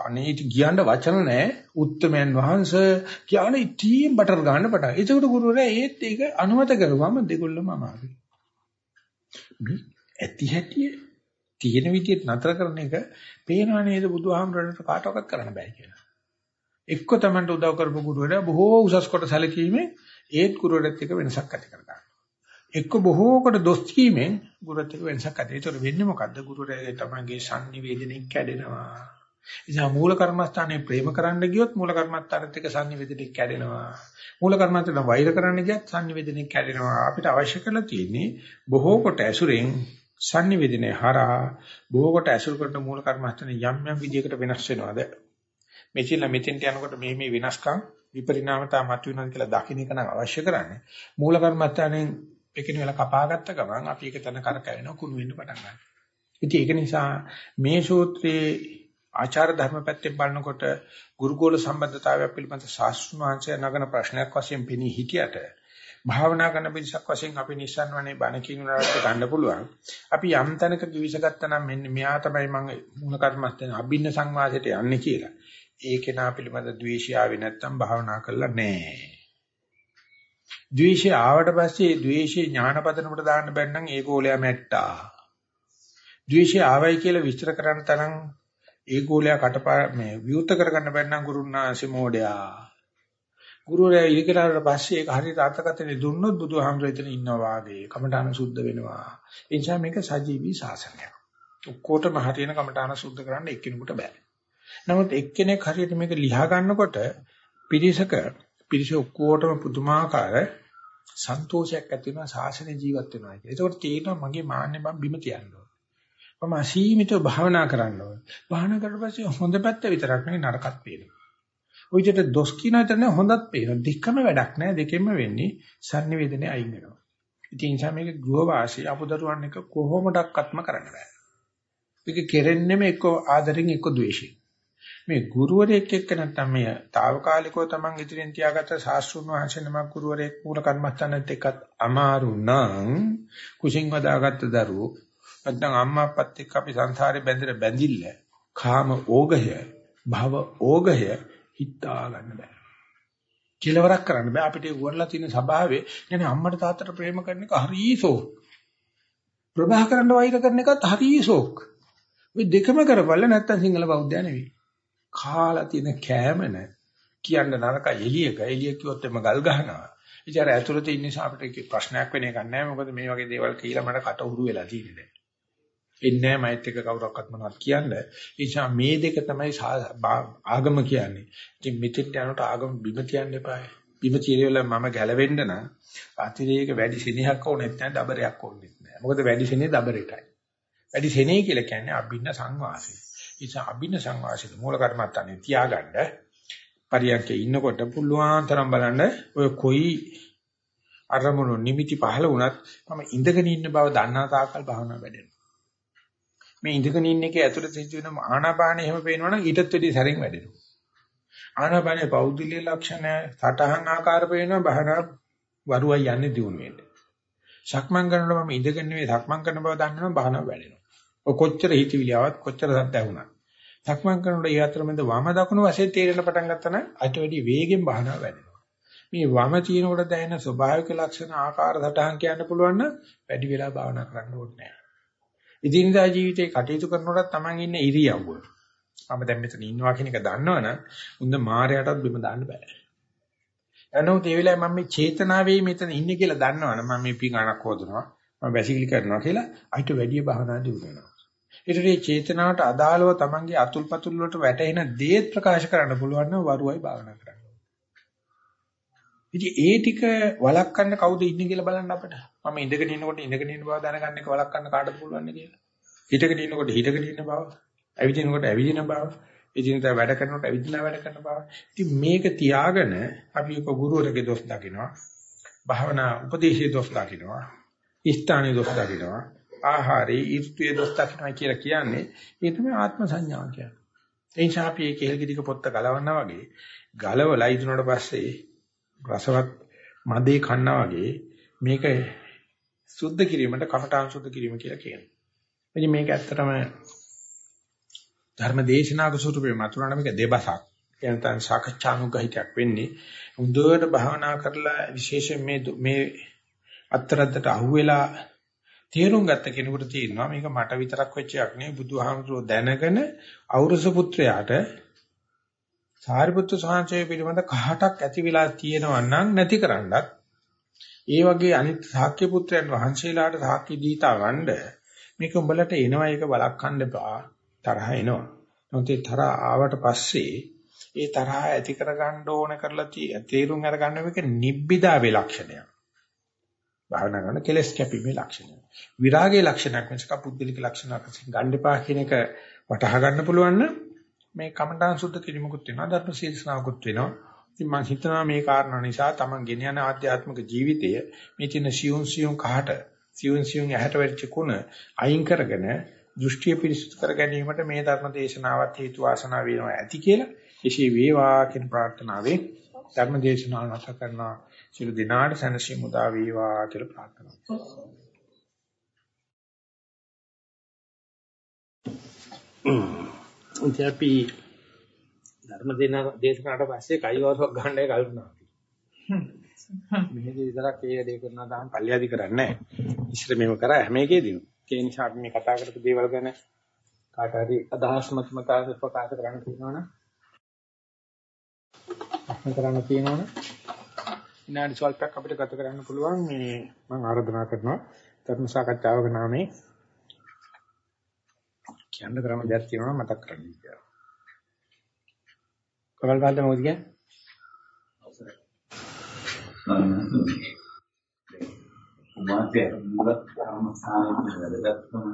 අනේ කියන්න වචන නැහැ. උත්තමයන් වහන්සේ කියන ඉතින් බටර් ගන්න පටන්. ඒකට ගුරුවරයා ඒත් ඒක අනුමත කරුවම දෙගොල්ලම අමාරුයි. ඇති හැටි තියෙන විදිහට නතර කරන එක පේනවා නේද බුදුහාමරණට කාටවත් කරන්න බෑ කියලා. එක්ක Tamanට උදව් කරපු ගුරුවරයා බොහෝ උසස් කොට සැලකීමෙන් ඒත් ගුරුවරයෙක් එක්ක වෙනසක් ඇති කර ගන්නවා. එක්ක බොහෝ කොට දොස් කීමෙන් ගුරුවරයෙක් එක්ක වෙනසක් ඇති. ඒතර වෙන්නේ මොකද්ද? ගුරුවරයාගේ තමන්ගේ sannivedanaye කැඩෙනවා. ඉතින් මූල කර්මස්ථානයේ ප්‍රේම කරන්න ගියොත් මූල කර්මස්ථානෙත් එක්ක sannivedanaye කැඩෙනවා. මූල කර්මස්ථානට වෛර කරන්න ගියත් sannivedanaye කැඩෙනවා. අපිට අවශ්‍ය කරලා තියෙන්නේ බොහෝ කොට ඇසුරෙන් sannivedanaye හරහා බොහෝ කොට ඇසුර කරන මූල කර්මස්ථානේ යම් යම් විදියකට වෙනස් වෙනවද? මෙචිලා මෙතෙන්ට යනකොට මේ මේ වෙනස්කම් විපරිණාමතා මතුවෙනවා කියලා දකින්න එක නම් අවශ්‍ය කරන්නේ. මූල කර්මස්ථානෙන් පෙකින වෙලා කපාගත්ත ගමන් අපි ඒක තන කරකැවෙනවා කුණු වෙන්න පටන් ගන්නවා. ඉතින් ඒක නිසා මේ සූත්‍රයේ ආචාර ධර්ම පැත්තෙන් බලනකොට ගුරුකෝල සම්බන්ධතාවය පිළිබඳ ශාස්ත්‍රඥ වංශය නගන ප්‍රශ්නයක් වශයෙන් පෙනී හිටියට භාවනා කරන පිරිසක් වශයෙන් අපි නිස්සන්වනේ බණ කියනවාට ගන්න පුළුවන්. අපි යම් තැනක කිවිසගත්තා නම් මෙන්න මෙයා තමයි මම මූල කර්මස්තන අභින්න සංවාදයට යන්නේ කියලා. ඒ කෙනා පිළිබඳ ද්වේෂය ආවේ නැත්තම් භාවනා කළා නෑ. ද්වේෂය ආවට පස්සේ ද්වේෂේ ඥානපදනකට දාන්න බැන්නම් ඒකෝලයා මැට්ටා. ද්වේෂය ආවයි කියලා විස්තර කරන්න තරම් ඒකෝලයා කටපා මේ විවුර්ත කරගන්න බැන්නම් ගුරුනාංශ මොඩයා. ගුරුවරයා ඉලිකලාට පස්සේ ඒක හරියට අර්ථකථනය දුන්නොත් බුදුහාමුදුරේ එතන ඉන්නවා වාගේ කමඨාන සුද්ධ වෙනවා. ඒ නිසා මේක සජීවී ශාසනයක්. ඔක්කොටම හරියන කමඨාන සුද්ධ කරන්න එක්කිනෙකුට බෑ. නමුත් එක්කෙනෙක් හරියට මේක ලියා ගන්නකොට පිරිසක පිරිස ඔක්කොටම පුදුමාකාර සන්තෝෂයක් ඇති වෙනවා ශාසනය ජීවත් වෙනවා කියලා. ඒකට තේරෙනවා මගේ මාන්නේ මම බිම තියන්න ඕන. මම අසීමිතව භාවනා කරන්න ඕන. භාවනා කරලා පස්සේ හොඳ පැත්ත විතරක් නෙවෙයි නරකත් පේනවා. ওই විදිහට දොස් කියන විතර හොඳත් පේනවා. දෙකම වැඩක් නෑ. දෙකෙන්ම වෙන්නේ sannivedanaye අයින් වෙනවා. ඉතින් ඒ නිසා මේක ගෘහ වාසී අපදරුවන් එක කොහොමඩක්වත්ම කරන්න බෑ. මේක කෙරෙන්නෙම එක්ක ආදරෙන් එක්ක ද්වේෂයෙන්. මේ ගුරුවරයෙක් එක්ක නැත්නම් මේ తాවකාලිකව Taman ඉදිරියෙන් තියාගත්ත ශාස්ත්‍රුන් වහන්සේ නමක් ගුරුවරයෙක් මූල කර්මස්ථානෙත් එක්කත් අමාරු නම් කුසින් වදාගත්ත දරුවෝ නැත්නම් අම්මා අප්පත් එක්ක අපි සංසාරේ බැඳිර බැඳිල්ල කාම ඕගය භව ඕගය හිතා ගන්න බෑ. කෙලවරක් කරන්න බෑ. අපිට වුණලා තියෙන ස්වභාවේ يعني අම්මට තාත්තට ප්‍රේම කරන එක හරිසෝක් ප්‍රභාකරන්ට වෛර කරන එකත් හරිසෝක් ඔය දෙකම කරපළ නැත්තම් සිංහල බෞද්ධය නෙවෙයි. කාලා තියෙන කෑමන කියන්න නරක එළියක එළිය කිව්වොත් එම ගල් ගහනවා. ඉතින් අර ඇතුළත ඉන්න නිසා අපිට ප්‍රශ්නයක් වෙන එකක් නැහැ. මොකද මේ වගේ දේවල් කියලා මට කට උරු වෙලා තියෙන්නේ දැන්. එන්නේ නැහැ මයිත් එක කවුරක්වත් මොනවද කියන්නේ. ඒ නිසා මේ දෙක තමයි ආගම කියන්නේ. ඉතින් මෙතෙන්ට යනකොට ආගම බිම තියන්න එපායි. බිම තියලා මම ගැලවෙන්න නම් අතිරේක වැඩි සෙනෙහක් ඕනෙත් නැහැ, දබරයක් ඕනෙත් නැහැ. මොකද වැඩි සෙනෙහ දබරටයි. වැඩි සෙනෙහ කියලා කියන්නේ අභින්න සංවාසය. නිසා අභින සංවාසිත මූල කර්මත්තානේ තියාගන්න පරියන්කේ ඉන්නකොට පුළුවන් තරම් බලන්න ඔය කොයි අරමුණු නිමිති පහළ වුණත් මම ඉඳගෙන ඉන්න බව දන්නා තාකල් භාවනා වැඩෙනවා. මේ ඉඳගෙන ඉන්න එකේ ඇතුළත සිදුවෙන ආනාපානෙ එහෙම පේනවනම් ඊටත් වැඩි සැරින් වැඩෙනවා. ආනාපානේ පෞද්ගලික ලක්ෂණ සටහන් ආකාර පේනවා භාවනා වරුවයි යන්නේ දියුණු වෙන්නේ. සක්මන් කරනකොට මම ඉඳගෙන නෙවෙයි සක්මන් කරන බව දන්නවනම් භාවනාව වැඩෙනවා. ඔය කොච්චර හිතවිලියාවක් කොච්චර සද්ද ඇහුණා. සක්මන් කරනකොට ඒ අතරමැද වම දකුණු වශයෙන් තේරෙන පටන් ගත්තා නම් අට වැඩි වේගෙන් බහනවා වැඩෙනවා. මේ වම තියෙනකොට දැනෙන ස්වභාවික ලක්ෂණ ආකාර සටහන් කියන්න පුළුවන් නම් වැඩි වෙලා භාවනා කරන්න ඕනේ නැහැ. ඉදින්දා ජීවිතේ කටයුතු කරනකොට Taman ඉන්න ඉරියව්ව. මම දැන් මෙතන ඉන්නවා කියන එක දන්නවනම් උන්ද මායයටත් බිම දාන්න බෑ. එනොත් ඒ වෙලාවේ මම මේ චේතනාවේ මෙතන ඉන්නේ කියලා දන්නවනම් මම මේ පිඟානක් හොදනවා මම වැසිකිලි කරනවා කියලා අයිට වැඩි භාවනා දියුණු වෙනවා. ඒතරේ චේතනාවට අදාළව Tamanගේ අතුල්පතුල් වලට වැටෙන දේ ප්‍රකාශ කරන්න පුළුවන් නම් වරුවයි භාවනා කරන්න. ඉතින් ඒ ටික වළක්වන්න කවුද ඉන්නේ කියලා බලන්න අපිට. මම ඉඳගෙන ඉන්නකොට ඉඳගෙන ඉන්න බව දැනගන්න එක වළක්වන්න කාටද පුළුවන් කියලා. හිටගෙන ඉන්නකොට හිටගෙන ඉන්න බව, ඇවිදිනකොට ඇවිදින බව, එදිනදා වැඩ කරනකොට ඇවිදලා වැඩ කරන බව. ඉතින් මේක තියාගෙන අපි එක ගුරුවරගේ දොස් දකිනවා. භාවනා උපදේශයේ දොස් දකිනවා. ස්ථානයේ දොස් දකිනවා. ආහාරයේ ඊර්ත්‍යයේ දොස් දකිනවා කියලා කියන්නේ ඒ තමයි ආත්ම සංඥාව කියන්නේ. ඒ නිසා අපි මේ කෙල්ගෙඩික පොත්ත ගලවන්නා වගේ ගලවලා ඉදුණාට පස්සේ රසවත් මදේ කන්නා වගේ මේක සුද්ධ කිරීමට කමඨාන් සුද්ධ කිරීම කියලා කියනවා. ඉතින් මේක ඇත්තටම ධර්ම දේශනාක ස්වරූපේ මතුනන මේක දෙබසක්. එනතන් සාකච්ඡානුගහිතයක් වෙන්නේ. හොඳට භාවනා කරලා විශේෂයෙන් මේ මේ අත්තරද්දට අහුවෙලා තේරුම් ගත්ත කෙනෙකුට තේරෙනවා මේක මට විතරක් වෙච්ච එකක් නෙවෙයි බුදුහාමුදුරුවෝ දැනගෙන අවුරුස පුත්‍රයාට සාරිපුත්තු සාංශය පිළිබඳ කහටක් ඇති වෙලා තියෙනවා නම් නැති කරන්නත් ඒ වගේ අනිත් ශාක්‍ය පුත්‍රයන් වහන්සේලාට ශාක්‍ය දීතා වණ්ඩ මේක උඹලට එනවා ඒක බලක්වන්න බා තරහ එනවා. නමුත් ඒ තරහ ආවට පස්සේ ඒ තරහ ඇති කරගන්න ඕන කරලා තේරුම් අරගන්න මේක නිබ්බිදාවේ ලක්ෂණයක්. භාවනා කරන කෙලස් කැපීමේ ලක්ෂණය. විරාගයේ ලක්ෂණයක් මිසක පුද්ගලික ලක්ෂණයක් වශයෙන් ගන්න එපා කියන එක වටහා ගන්න පුළුවන් නම් මේ කමඨාන් සුද්ධ කිරීමකුත් වෙනවා ධර්ම ශීර්ෂනාවකුත් වෙනවා. ඉතින් මම හිතනවා මේ කාරණා නිසා තමන් ගෙන යන ආධ්‍යාත්මික ජීවිතය මේ තියෙන සියුම් සියුම් කහට සියුම් සියුම් ඇහැට වෙච්ච කුණ අයින් කරගෙන දෘෂ්ටිය පිරිසුදු කර ගැනීමට මේ ධර්ම දේශනාවත් හේතු වාසනා වෙනවා ඇති කියලා එසේ වේවා කියන ප්‍රාර්ථනාවෙන් ධර්ම දේශනාව නැස කරනවා සියලු දිනාට සැනසීම උදා වේවා කියලා ප්‍රාර්ථනා කරනවා. අපි ධර්ම දේශනාවට පස්සේ කයිවරක් ගන්නයි කල්පනා කරන්නේ. මෙහෙදි විතරක් ඒ දේ කරනවා තාම පල්ලියදි කරන්නේ නැහැ. ඉස්සර මේව කරා හැම එකේදීම. ඒ නිසා අපි මේ කතා කරපු දේවල් ගැන කාට හරි අදහස් මත මතාස ප්‍රකාශ කරන්න තියෙනවනම් ප්‍රශ්න කරන්න තියෙනවනම් විනාඩි සල්පයක් අපිට ගත කරන්න පුළුවන් මේ මම ආරාධනා කරනවා ධර්ම සාකච්ඡාවක නාමයෙන් කියන්න ක්‍රම දෙයක් තියෙනවා මතක් කරගන්න කියලා. කොරල් බාල්ද මොකද කියන්නේ? අවසරයි. උමාත්‍ය මුල ධර්ම සාහිත්‍ය වැඩගත්තුම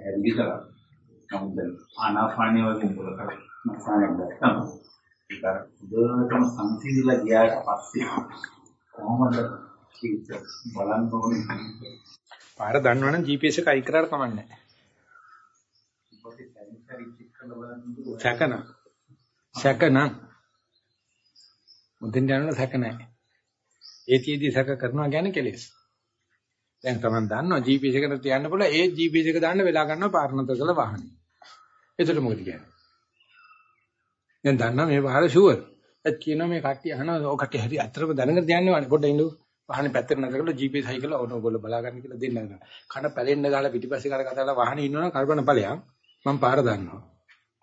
ඇරිවිතර නමුත් ආනාපානිය වගේ මුල කරන ගත්තම ඒක දුරටම සංසිඳිලා ගියාට පස්සේ කොහොමද බලන්න ඕනේ පාර දන්නවනම් GPS එක අයි කරාට කමන්නේ. සැකන සැකන මුදින් යනකොට සැක නැහැ. ඒතියෙදි සැක කරනවා කියන්නේ කෙලෙස්. දැන් තමන් දන්නවා GPS එකට තියන්න පුළුවන් ඒ GPS එක දාන්න වෙලා ගන්නවා පාරණත කළ වාහනේ. එතකොට මොකද කියන්නේ? දැන් දන්නා මේ වහර ෂුවර්. ඒත් කියනවා මේ කට්ටිය අහනවා ඔය කට්ටිය හරි අත්‍තරම දැනගෙන යන්න ඕනේ. පොඩ්ඩ ඉන්නු. වාහනේ පැත්තට නැතකලා GPS හයි කරලා ඕන ඔයගොල්ලෝ බලාගන්න කියලා දෙන්න නේද. කන පැලෙන්න ගාලා පිටිපස්සේ කර කතා කරලා වාහනේ ඉන්නවනම් කල්පන ඵලයන් මම පාර දන්නවා.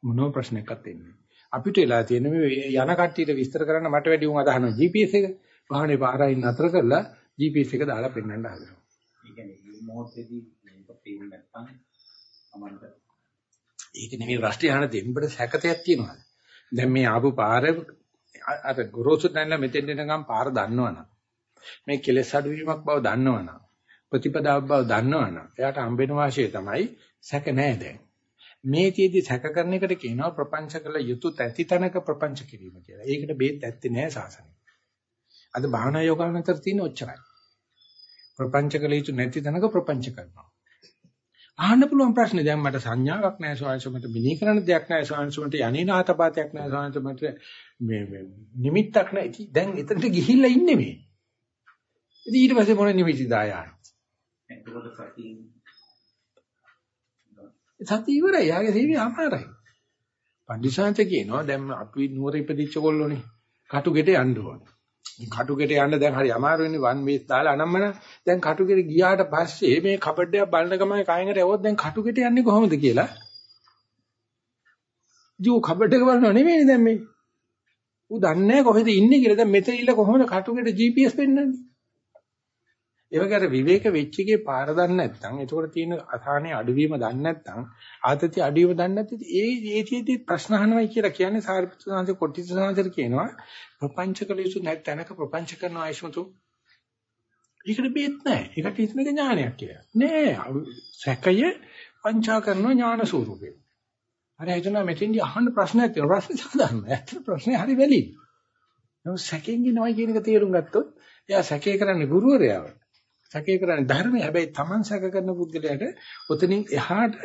මොනෝ ප්‍රශ්නයක් අත්දෙන්නේ. අපිට එලා තියෙන මේ යන කට්ටියට විස්තර කරන්න මට වැඩි උන් අදහනවා GPS එක. වාහනේ පාරයින් නතර කරලා GPS එක දාලා පෙන්නන්න හදනවා. ඒ කියන්නේ මොහොතේදී මේක පේන්නේ නැත්නම් අමන්ත. ඒක නෙමෙයි රෂ්ටි යන දෙම්බට සැකතයක් තියෙනවා. දැන් මේ ආපු පාර අර ගොරෝසු දැන්ලා මෙතෙන් එනකම් පාර දන්නවනම් මේ කෙලෙස් අඩුවීමක් බව දන්නවනම් ප්‍රතිපදාවක් බව දන්නවනම් එයාට හම්බෙන වාසිය තමයි සැක නැහැ දැන්. මේ තියේදී සැක කරන එකට කියනවා ප්‍රපංච කළ යුතු තැති තනක ප්‍රපංච කිරීම කියලා. ඒකට බේත් ඇත්තේ නැහැ සාසනෙ. අද භාවනා යෝගානතර තියෙන ඔච්චරයි. ප්‍රපංච කළ යුතු නැති තැනක ප්‍රපංච කරනවා. අහන්න පුළුවන් ප්‍රශ්නේ. දැන් මට සංඥාවක් නැහැ ස්වාමීන් මිනී කරන දෙයක් නැහැ ස්වාමීන් වහන්සේ. යන්නේනාතපාතයක් නැහැ ස්වාමීන් මේ මේ නිමිත්තක් නැහැ. දැන් එතනට ගිහිල්ලා ඉන්නේ මේ. ඉතින් ඊට පස්සේ මොන නිමිති දායන එතකොට සතිය ඉවරයි. යාගේ සීවිය අමාරයි. පන්දිසාන්ත කියනවා දැන් අපි නුවර ඉපදිච්ච කොල්ලෝනේ. කටුගෙට යන්න ඕනේ කටුගෙට යන්න දැන් හරි අමාරු වෙන්නේ වන් වේස් දාලා අනම්මන දැන් කටුගෙට ගියාට පස්සේ මේ කබඩ් එකක් බලන ගමන් කයින්කට යවොත් දැන් කටුගෙට යන්නේ කොහොමද කියලා? ජෝ කබඩ් එක බලනව නෙමෙයි දැන් මේ. ඌ දන්නේ කොහෙද ඉන්නේ කියලා. දැන් මෙතන ඉල්ල කොහොමද කටුගෙට GPS පෙන්වන්නේ ඒ වගේ අර විවේක වෙච්ච එකේ පාර දන්නේ නැත්නම් එතකොට තියෙන අසහනේ අඩුවීම දන්නේ නැත්නම් ආතති අඩුවීම දන්නේ නැත්නම් ඒ ඒතිෙදි ප්‍රශ්න අහනවයි කියලා කියන්නේ සාරිපුත්‍ර සාංශ කොටිස සාංශර කියනවා ප්‍රපංච කළ යුතු නැත්නම්ක ප්‍රපංච කරනවා ආයෂ්මතු. ඒකට බේත් නැහැ. ඒකට ඉස්මක ඥානයක් කියලා. නෑ. සැකය පංචා කරන ඥාන ස්වරූපේ අර හිතනවා මෙතෙන්දි අහන්න ප්‍රශ්නයක් තියෙනවා ප්‍රශ්න සාධාරණයි ඇත්තට ප්‍රශ්නේ හරි වැලි නමුත් සැකෙන් ඉනවයි කියන එක තේරුම් ගත්තොත් එයා සැකේ කරන්නේ ගුරුවරයාව. සැකේ කරන්නේ ධර්මය. හැබැයි Taman සැක කරන පුද්ගලයාට ඔතනින් එහාට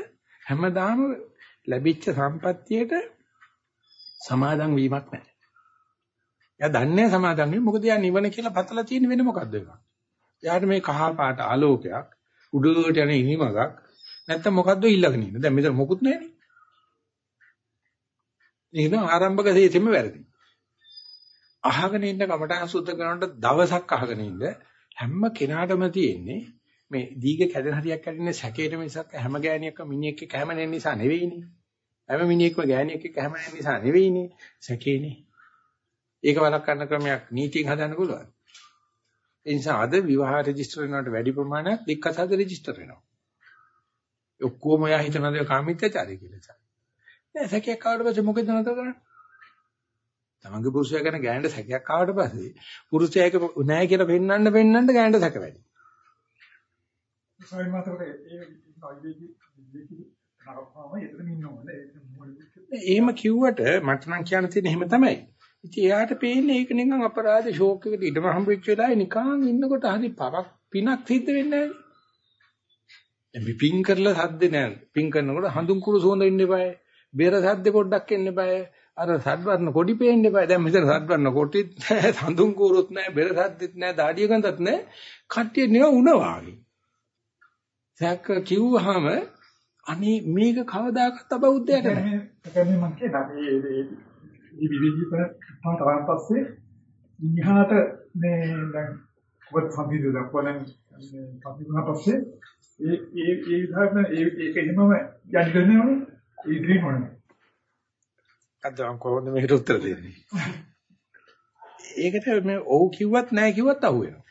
හැමදාම ලැබිච්ච සම්පත්තියට සමාදම් වීමක් නැහැ. එයා දන්නේ සමාදම් වෙන්නේ මොකද එයා නිවන කියලා පතලා තියෙන වෙන මොකද්ද ඒක? එයාට මේ කහ පාට ආලෝකයක් උඩට යන ඉනිමගක් නැත්තම් මොකද්ද ඊළඟ නින. දැන් මෙතන මොකුත් නැහැනේ. ඒක ආරම්භක දේෙම වැරදි. අහගෙන ඉන්න කමටහන් සුද්ධ කරනකොට දවසක් අහගෙන ඉන්න හැම කෙනාටම තියෙන්නේ මේ දීග කැඩෙන හරියක් කැඩෙන්නේ සැකේට මිසක් හැම ගෑණියක්ම මිනිහෙක් එක්ක හැමෙන නිසා නෙවෙයිනේ. හැම මිනිහෙක්ම ගෑණියෙක් එක්ක හැමෙන නිසා නෙවෙයිනේ. සැකේනේ. ඒක වලක් කරන ක්‍රමයක් නීතියෙන් හදන්න පුළුවන්. ඒ නිසා අද විවාහ රෙජිස්ටර් වෙනවට වැඩි ප්‍රමාණයක් දික්කසාද රෙජිස්ටර් වෙනවා. ඔක්කොම යා හිතනද කාමීත්‍යචාරය කියලා. නෑ සැකයක් ආවට පස්සේ මොකද නතර කරන්නේ? තමන්ගේ පුරුෂයා ගැන ගෑනට සැකයක් ආවට පස්සේ පුරුෂයා එක නෑ කියලා පෙන්වන්න පෙන්වන්න ගෑනට සැක වැඩි. එහෙම කිව්වට මට නම් කියන්න තියෙන්නේ එහෙම තමයි. ඉතින් එයාට පේන්නේ ඒක නිකන් අපරාධ ෂෝක් එකකට ඉඩම හම්බෙච්ච වෙලාවේ නිකන් ඉන්නකොට හරි පවක් පිනක් සිද්ධ වෙන්නේ නැහැ. මේ පින් කරලා සද්ද නෑ. පින් කරනකොට හඳුන් කුරු සෝඳ ඉන්න eBay. බේර සද්ද පොඩ්ඩක් එන්න eBay. අර සද්වර්ණ කොඩි පේන්න එපා. දැන් මෙතන සද්වර්ණ කොටිත් නැහැ, සඳුන් කෝරුත් නැහැ, බෙර සද්දෙත් නැහැ, දාඩිය ගඳත් නැහැ. කට්ටිය නිකන් උණ වාගේ. සැක කිව්වහම අනේ මේක කවදාකවත් අබෞද්ධයට නෑ. ඒකනේ මම කියනවා මේ මේ විවිධ පාට තරම් පස්සේ ඉහාට මේ දැන් කොට සම්පීඩ දක්වන සම්පීඩන පස්සේ ඒ ඒ ඒ විදිහට ඒ ඒක එහෙමම යන්නේ කරනවනේ ඒ ඩ්‍රීම් වනේ. අද මම කොහොමද මේකට උත්තර දෙන්නේ? ඒකට මේ ඔව් කිව්වත් නැහැ කිව්වත් අහුවෙනවා.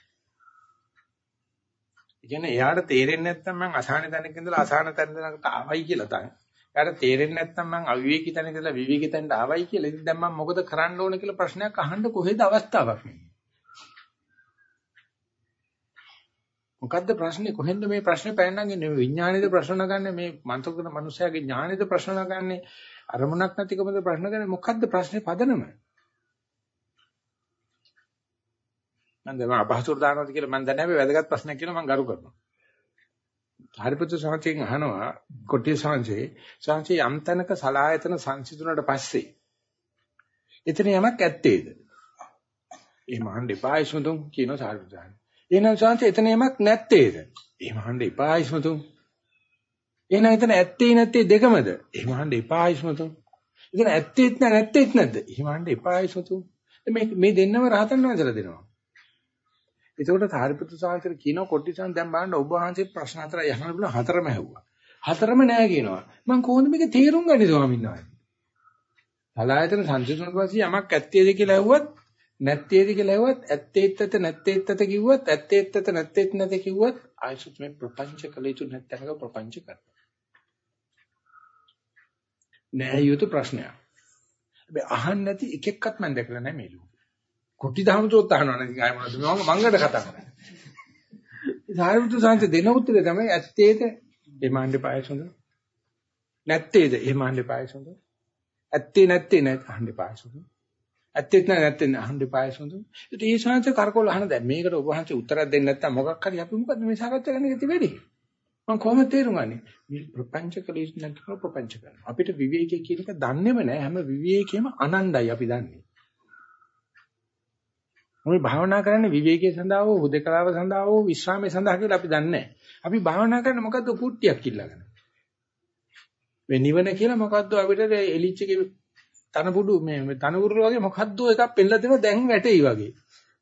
ඒ කියන්නේ එයාට තේරෙන්නේ නැත්නම් මං අසහන තැනක ඉඳලා අසහන තැනකට ආවයි කියලා තමයි. එයාට තේරෙන්නේ නැත්නම් මං අවිවේකී තැනක ඉඳලා විවේකී තැනට ආවයි කියලා. ඉතින් දැන් මම මොකද කරන්න ඕන කියලා ප්‍රශ්නයක් අහන්න කොහෙද අවස්ථාවක් නැහැ. මොකද්ද ප්‍රශ්නේ කොහෙන්ද මේ ප්‍රශ්නේ පැනනගන්නේ විඥානයේද ප්‍රශ්න නගන්නේ මේ මන්ත්‍රකන මනුස්සයාගේ ඥානයේද ප්‍රශ්න නගන්නේ අරමුණක් නැතිකමද ප්‍රශ්න කරන්නේ? මොකද්ද ප්‍රශ්නේ පදනම? මම දැන් අපහසුර දානවාද කියලා මම දන්නේ නැහැ. වැදගත් ප්‍රශ්නයක් කියලා මම ගරු කරනවා. හරිපුත්‍ර සාංශයෙන් අහනවා කොටිය සාංශේ. සාංශේ යම් තැනක සලායතන සංසිඳුණාට පස්සේ එතන යමක් ඇත්තේද? එහෙම අහන්න එපා ඉස්මතුන් කියන සාරිපුත්‍ර එහෙනම් සාංශේ එතන යමක් නැත්තේද? එහෙම අහන්න එපා ඉස්මතුන්. එහෙනම් එතන ඇත්තේ නැත්තේ දෙකමද? එහෙම අහන්න එපා ඉස්මතු. එතන ඇත්තේත් නැ නැත්තේත් නැද්ද? එහෙම අහන්න එපා ඉස්මතු. මේ මේ දෙන්නම රහතන් වහන්සේලා දෙනවා. එතකොට සාරිපුත්‍ර සාන්තර කියනවා කොට්ටිසන් දැන් බලන්න ඔබ වහන්සේ ප්‍රශ්න හතරයි අහන්න බුණ හතරම ඇහුවා. හතරම නෑ කියනවා. මම කොහොමද මේක තේරුම් ගන්නේ ස්වාමීන් වහන්සේ? සලායතන සංසිඳුන පස්සේ යමක් ඇත්තේද කියලා ඇහුවත් නැත්තේද කියලා ඇහුවත් ඇත්තේත් ඇත නැත්තේත් ඇත කිව්වත් ඇත්තේත් ඇත නැත්තේත් නැත කිව්වත් ආයසුත් මේ ප්‍රපංච කළ යුතු නැත්නම්ක ප්‍රපංච කරනවා. නෑ යුතු ප්‍රශ්නයක්. හැබැයි අහන්න නැති එක එක්කත් මම දැකලා නැහැ මේ ලෝකේ. කොටි දහමතුත් අහනවා නැති ආය මොනවද මම මංගඩ කතා කරන්නේ. සාරිපුත්‍ර සාන්ත දෙන උත්තරේ තමයි ඇත්තේද? එමාණ්ඩේ පායසොඳ නැත්තේද? එමාණ්ඩේ පායසොඳ ඇත්තේ නැත්තේ නැත් අහන්නේ පායසොඳ ඇත්තෙත් නැහැ නැත්තේ අහන්නේ පායසොඳ ඉතින් ඒ ශාන්ත කරකෝල අහන දැන් මේකට ඔබ වහන්සේ උත්තරයක් දෙන්නේ නැත්තම් මොකක් හරි අපි මොකද මේ සාකච්ඡා කරන්න ඉති වෙන්නේ මම කොහොමද තේරුම් ගන්නේ? මේ ප්‍රපංච කලීස් නැතිව ප්‍රපංච කරනවා. අපිට විවේකයේ කියන එක දන්නේම නැහැ. හැම විවේකයේම අනණ්ඩයි අපි දන්නේ. අපි භාවනා කරන්නේ විවේකයේ සඳහා හෝ හුදකලාව සඳහා හෝ විශ්‍රාමයේ සඳහා කියලා අපි දන්නේ නැහැ. අපි භාවනා කරන්නේ මොකද්ද කුට්ටියක් කිල්ලගෙන. මේ නිවන කියලා මොකද්ද අපිට එලිච්චගේ තනපුඩු මේ තනපුරු වගේ මොකද්ද එකක් පෙන්නලා දෙනවා දැන් වැටෙයි වගේ.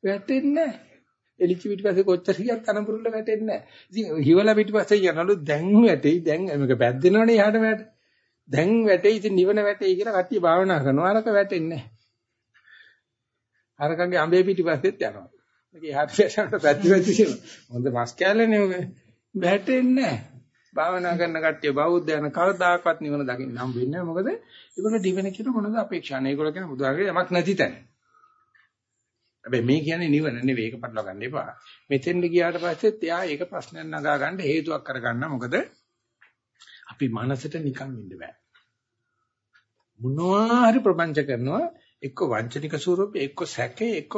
වැටෙන්නේ නැහැ. එලිචි පිටිපස්සේ කොච්චර හියක් තනපුරුල්ල වැටෙන්නේ නැහැ. ඉතින් හිවලා පිටිපස්සේ යනලු දැන් වැටෙයි දැන් මේක පැද්දෙනවනේ යහට වැට. දැන් වැටෙයි ඉතින් නිවන වැටෙයි කියලා කට්ටිය භාවනා කරනවා. අරක වැටෙන්නේ නැහැ. අරකගේ අඹේ පිටිපස්සෙත් යනවා. මේක යහට වැටෙනට පැද්ද පැද්ද කියනවා. හොඳ මස් කැලනේ ඔය. වැටෙන්නේ නැහැ. භාවනා කරන කට්ටිය බෞද්ධයන කවදාකවත් නිවන දකින්න හම් වෙන්නේ නැහැ. මොකද ඒගොල්ලෝ දිවෙන කියන මොනවද අපේක්ෂා නැහැ. ඒගොල්ලෝ කියන බුදුහාගේ යමක් නැති තැන. හැබැයි මේ කියන්නේ නිවන නෙවෙයි ඒක පටලවා ගන්න එපා. මෙතෙන්ට ගියාට පස්සෙත් එයා ඒක ප්‍රශ්නයක් නගා ගන්න හේතුවක් කරගන්න. මොකද අපි මනසට නිකන් ඉන්න බෑ. මොනවා හරි ප්‍රපංච කරනවා එක්ක වංචනික ස්වරූපේ එක්ක සැකේ එක්ක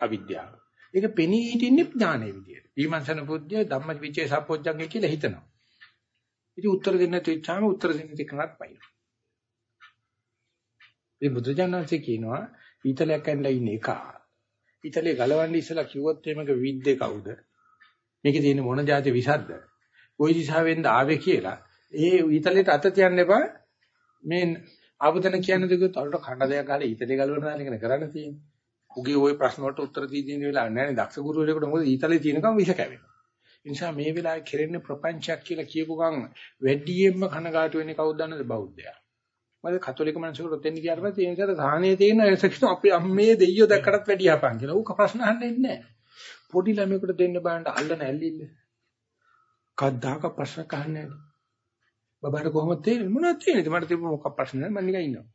අවිද්‍යාව. ඒක පෙනී හිටින්නේ ඥානයේ විදියට. ඊමන්සන බුද්ධිය ධම්මවිචේ සම්පෝඥංගේ කියලා හිතනවා. ඉතින් උත්තර දෙන්න තුච්චාම උත්තර දෙන්න තිකනක් පයින්. මේ බුදුජානන්සේ කියනවා ඊතලයක් ඇඳලා ඉන්න එක. ඉතලේ ගලවන්නේ ඉස්සලා කිව්වොත් මේක විද්දේ කවුද? මේකේ තියෙන මොන જાති විසද්ද? කොයි දිශාවෙන්ද ආවේ කියලා ඒ ඉතලේට අත තියන්න එපා. මේ ආපදන කියන්නේ දෙකත් අරට කණ්ඩ දෙයක් ගාලා ඉතලේ ගලවනවා කියන එක කරන්න තියෙන්නේ. උගේ ওই ප්‍රශ්න වලට උත්තර දී දෙන වෙලාව නැහැ නේ. දක්ෂ ගුරුවරයෙකුට මොකද ඉතලේ තියෙනකම් විෂ කැවෙනවා. ඒ නිසා මේ වෙලාවේ කෙරෙන්නේ ප්‍රපංචයක් කියලා කියපු ගමන් වැඩියෙන්ම කනගාටු වෙන්නේ කවුද දන්නද බෞද්ධයා. මොකද කතෝලික මනසකට ඔතෙන් ගියාට පස්සේ ඒ නිසා සාහනේ තියෙන එසකින අපි අම්මේ දෙයියෝ දැක්කටත් වැඩි යපන් කියලා. ඌක ප්‍රශ්න අහන්නේ නැහැ. පොඩි ළමයෙකුට දෙන්න බෑන්ට අල්ලන ඇල්ලිල්ල. කද්දාක ප්‍රශ්න අහන්නේ නැහැ. බබාට කොහොමද තේරෙන්නේ මොනවද තේරෙන්නේ මට තිබුණ මොකක් ප්‍රශ්න නැහැ මම නිකන් ඉන්නවා.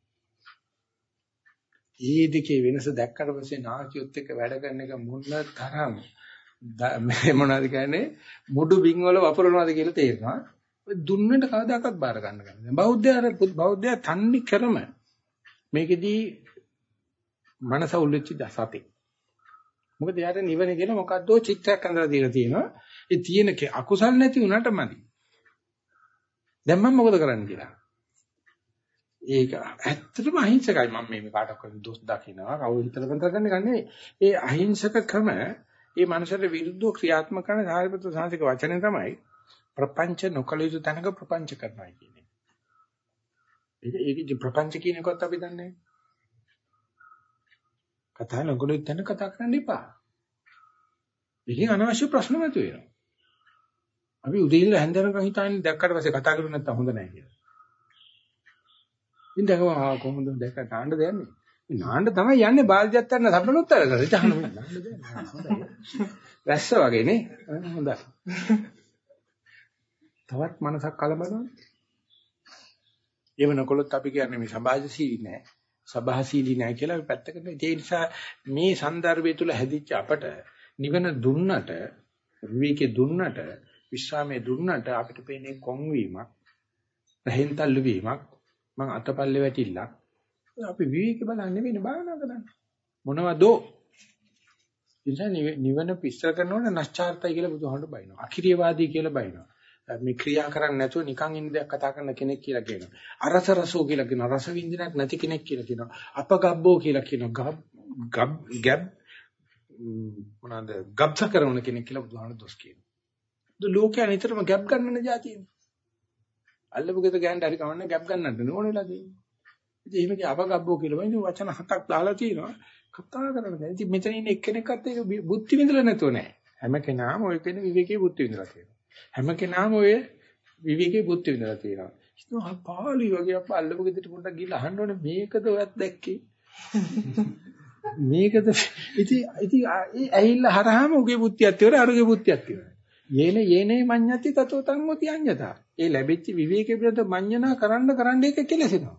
මේ දෙකේ වෙනස දැක්කට පස්සේ නාකියොත් එක්ක වැඩ කරන එක මොන තරම් මේ මොනවද කියන්නේ මුඩු බින් වල වපුරනවාද කියලා තේරෙනවා. දුන්නට කවදාකවත් බාර ගන්න ගන්න. බෞද්ධයාට බෞද්ධයා තන්නේ කරම මේකෙදී මනස උල්ලෙච්ච දසතේ. මොකද යාට නිවන කියන මොකද්දෝ චිත්‍රයක් අඳලා දීලා තියෙනවා. ඒ තියෙන අකුසල් නැති වුණාට මදි. දැන් මම මොකද කරන්න කියලා. ඒක ඇත්තටම අහිංසකයි මම මේ කාටවත් දොස් දකින්නවා කවුරු හිතලා බඳ ගන්න ගන්නේ ඒ අහිංසක ක්‍රම ඒ මනසට විරුද්ධව ක්‍රියාත්මක කරන සාහිත්‍ය සාංශික වචනේ තමයි ප්‍රපංච නොකල යුතු තැනක ප්‍රපංච කරනවා කියන්නේ. ඒක ඒක ප්‍රපංච කියන එකත් අපි දන්නේ කතා නොකල යුතු තැන කතා කරන්න එපා. ඒකෙන් අනවශ්‍ය ප්‍රශ්න මතුවෙනවා. අපි උදේ ඉඳලා හැන්දනකම් හිතන්නේ දැක්කට පස්සේ කතා කරුනේ නැත්තම් හොඳ නැහැ කියලා. ඉතින් දැකවා කොහොමද දැක්ක නාන්න දෙන්නේ? නාන්න තමයි යන්නේ බාල්දියක් ගන්න සම්පලොත් අර කරලා. ඉතින් අහන්න නාන්න දෙන්නේ. වැස්ස වගේ නේ. හොඳයි. තවත් මනසක් කලබලයි. එවනකොලොත් අපි කියන්නේ මේ සමාජශීලී නෑ. සභාශීලී නෑ කියලා අපි පැත්තකට. ඒ නිසා මේ સંદર્ભය තුල හැදිච්ච අපට නිවන දුන්නට විවේකේ දුන්නට විශ්‍රාමයේ දුන්නට අපිට පේන්නේ කොන්වීමක්, රහෙන්තල්ලු වීමක්, මං අතපල්ලේ වැටිලා අපි විවේක බලන්නේ වෙන භාවනා කරන්නේ. මොනවදෝ නිසා නිවන පිස්සර කරනකොට නැස්චාර්තයි කියලා බුදුහාමුදුරු බයිනවා. අකිරියවාදී කියලා බයිනවා. මේ ක්‍රියා කරන්නේ නැතුව නිකන් ඉන්න දෙයක් කතා කරන කෙනෙක් කියලා කියනවා. අරස රසෝ කියලා කියනවා. රස වින්දිනක් නැති කෙනෙක් කියලා කියනවා. අපගබ්බෝ කියලා කියනවා. ගබ් ගැබ් මොනවාද ගබ්ස කරන කෙනෙක් කියලා බුදුහාමුදුරු දොස් කියනවා. දු ලෝකයා නිතරම ගැබ් ගන්නන જાතියනේ. අල්ලපු ගෙද ගෑනට හරි කවන්න ගැබ් ගන්නන්න ඕනෙලා තියෙන්නේ. ඉතින් එහෙම කිය අපගබ්බෝ කියලා වයින් වචන හතක් දාලා තියෙනවා. කතා කරන්න දැන් ඉතින් මෙතන ඉන්න එක්කෙනෙක්වත් ඒක බුද්ධි විඳලා නැතුව නෑ. හැම කෙනාම ඔය කෙනෙක් විවේකී බුද්ධි විඳලා තියෙනවා. හැම කෙනාම ඔය විවිධකේ බුද්ධ විඳලා තියෙනවා. හිතනවා පාළි වගේ අප අල්ලපු ගෙදරට පොඩ්ඩක් ගිහලා අහන්න ඕනේ මේකද ඔයත් දැක්කේ? මේකද ඉතින් ඉතින් ඇහිල්ල හරහාම උගේ බුද්ධියක් තියෙනවා අරුගේ බුද්ධියක් තියෙනවා. යේන යේනේ මඤ්ඤති තතෝ තංගොති අඤ්ඤතා. ඒ ලැබිච්ච විවේකේ පිළිබඳ මඤ්ඤණා කරන්න කරන්න ඒක කෙලසෙනවා.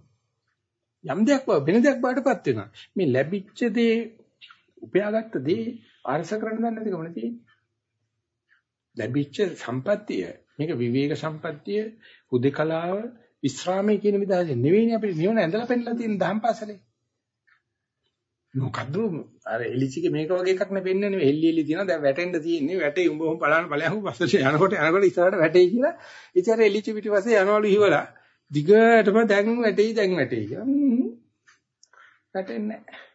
යම් දෙයක් වෙන දෙයක් බාටපත් වෙනවා. මේ ලැබිච්ච දේ උපයාගත්ත දේ අරස කරන්න දන්නේ නැතිකම නෙතියි. ලැබිච්ච සම්පත්තිය. මේක විවේක සම්පත්තිය හුදකලාව විස්රාමයේ කියන විදිහට නෙවෙයිනේ අපිට. නිවන ඇඳලා පෙන්නලා තියෙන දහම් පාසලේ. මොකද්ද? අර එලිචිගේ මේක වගේ එකක් නෙ පෙන්නේ නෙවෙයි. එල්ලි එල්ලි තියෙනවා. දැන් වැටෙන්න තියෙන්නේ. වැටේ උඹ උඹ බලන්න බලයන් පස්සට යනකොට යනකොට ඉස්සරහට වැටේ කියලා. ඉතින් අර එලිචි පිටිපස්සේ යනවලු හිවලා දිගටම දැන් වැටෙයි දැන් වැටෙයි කියලා. වැටෙන්නේ නැහැ.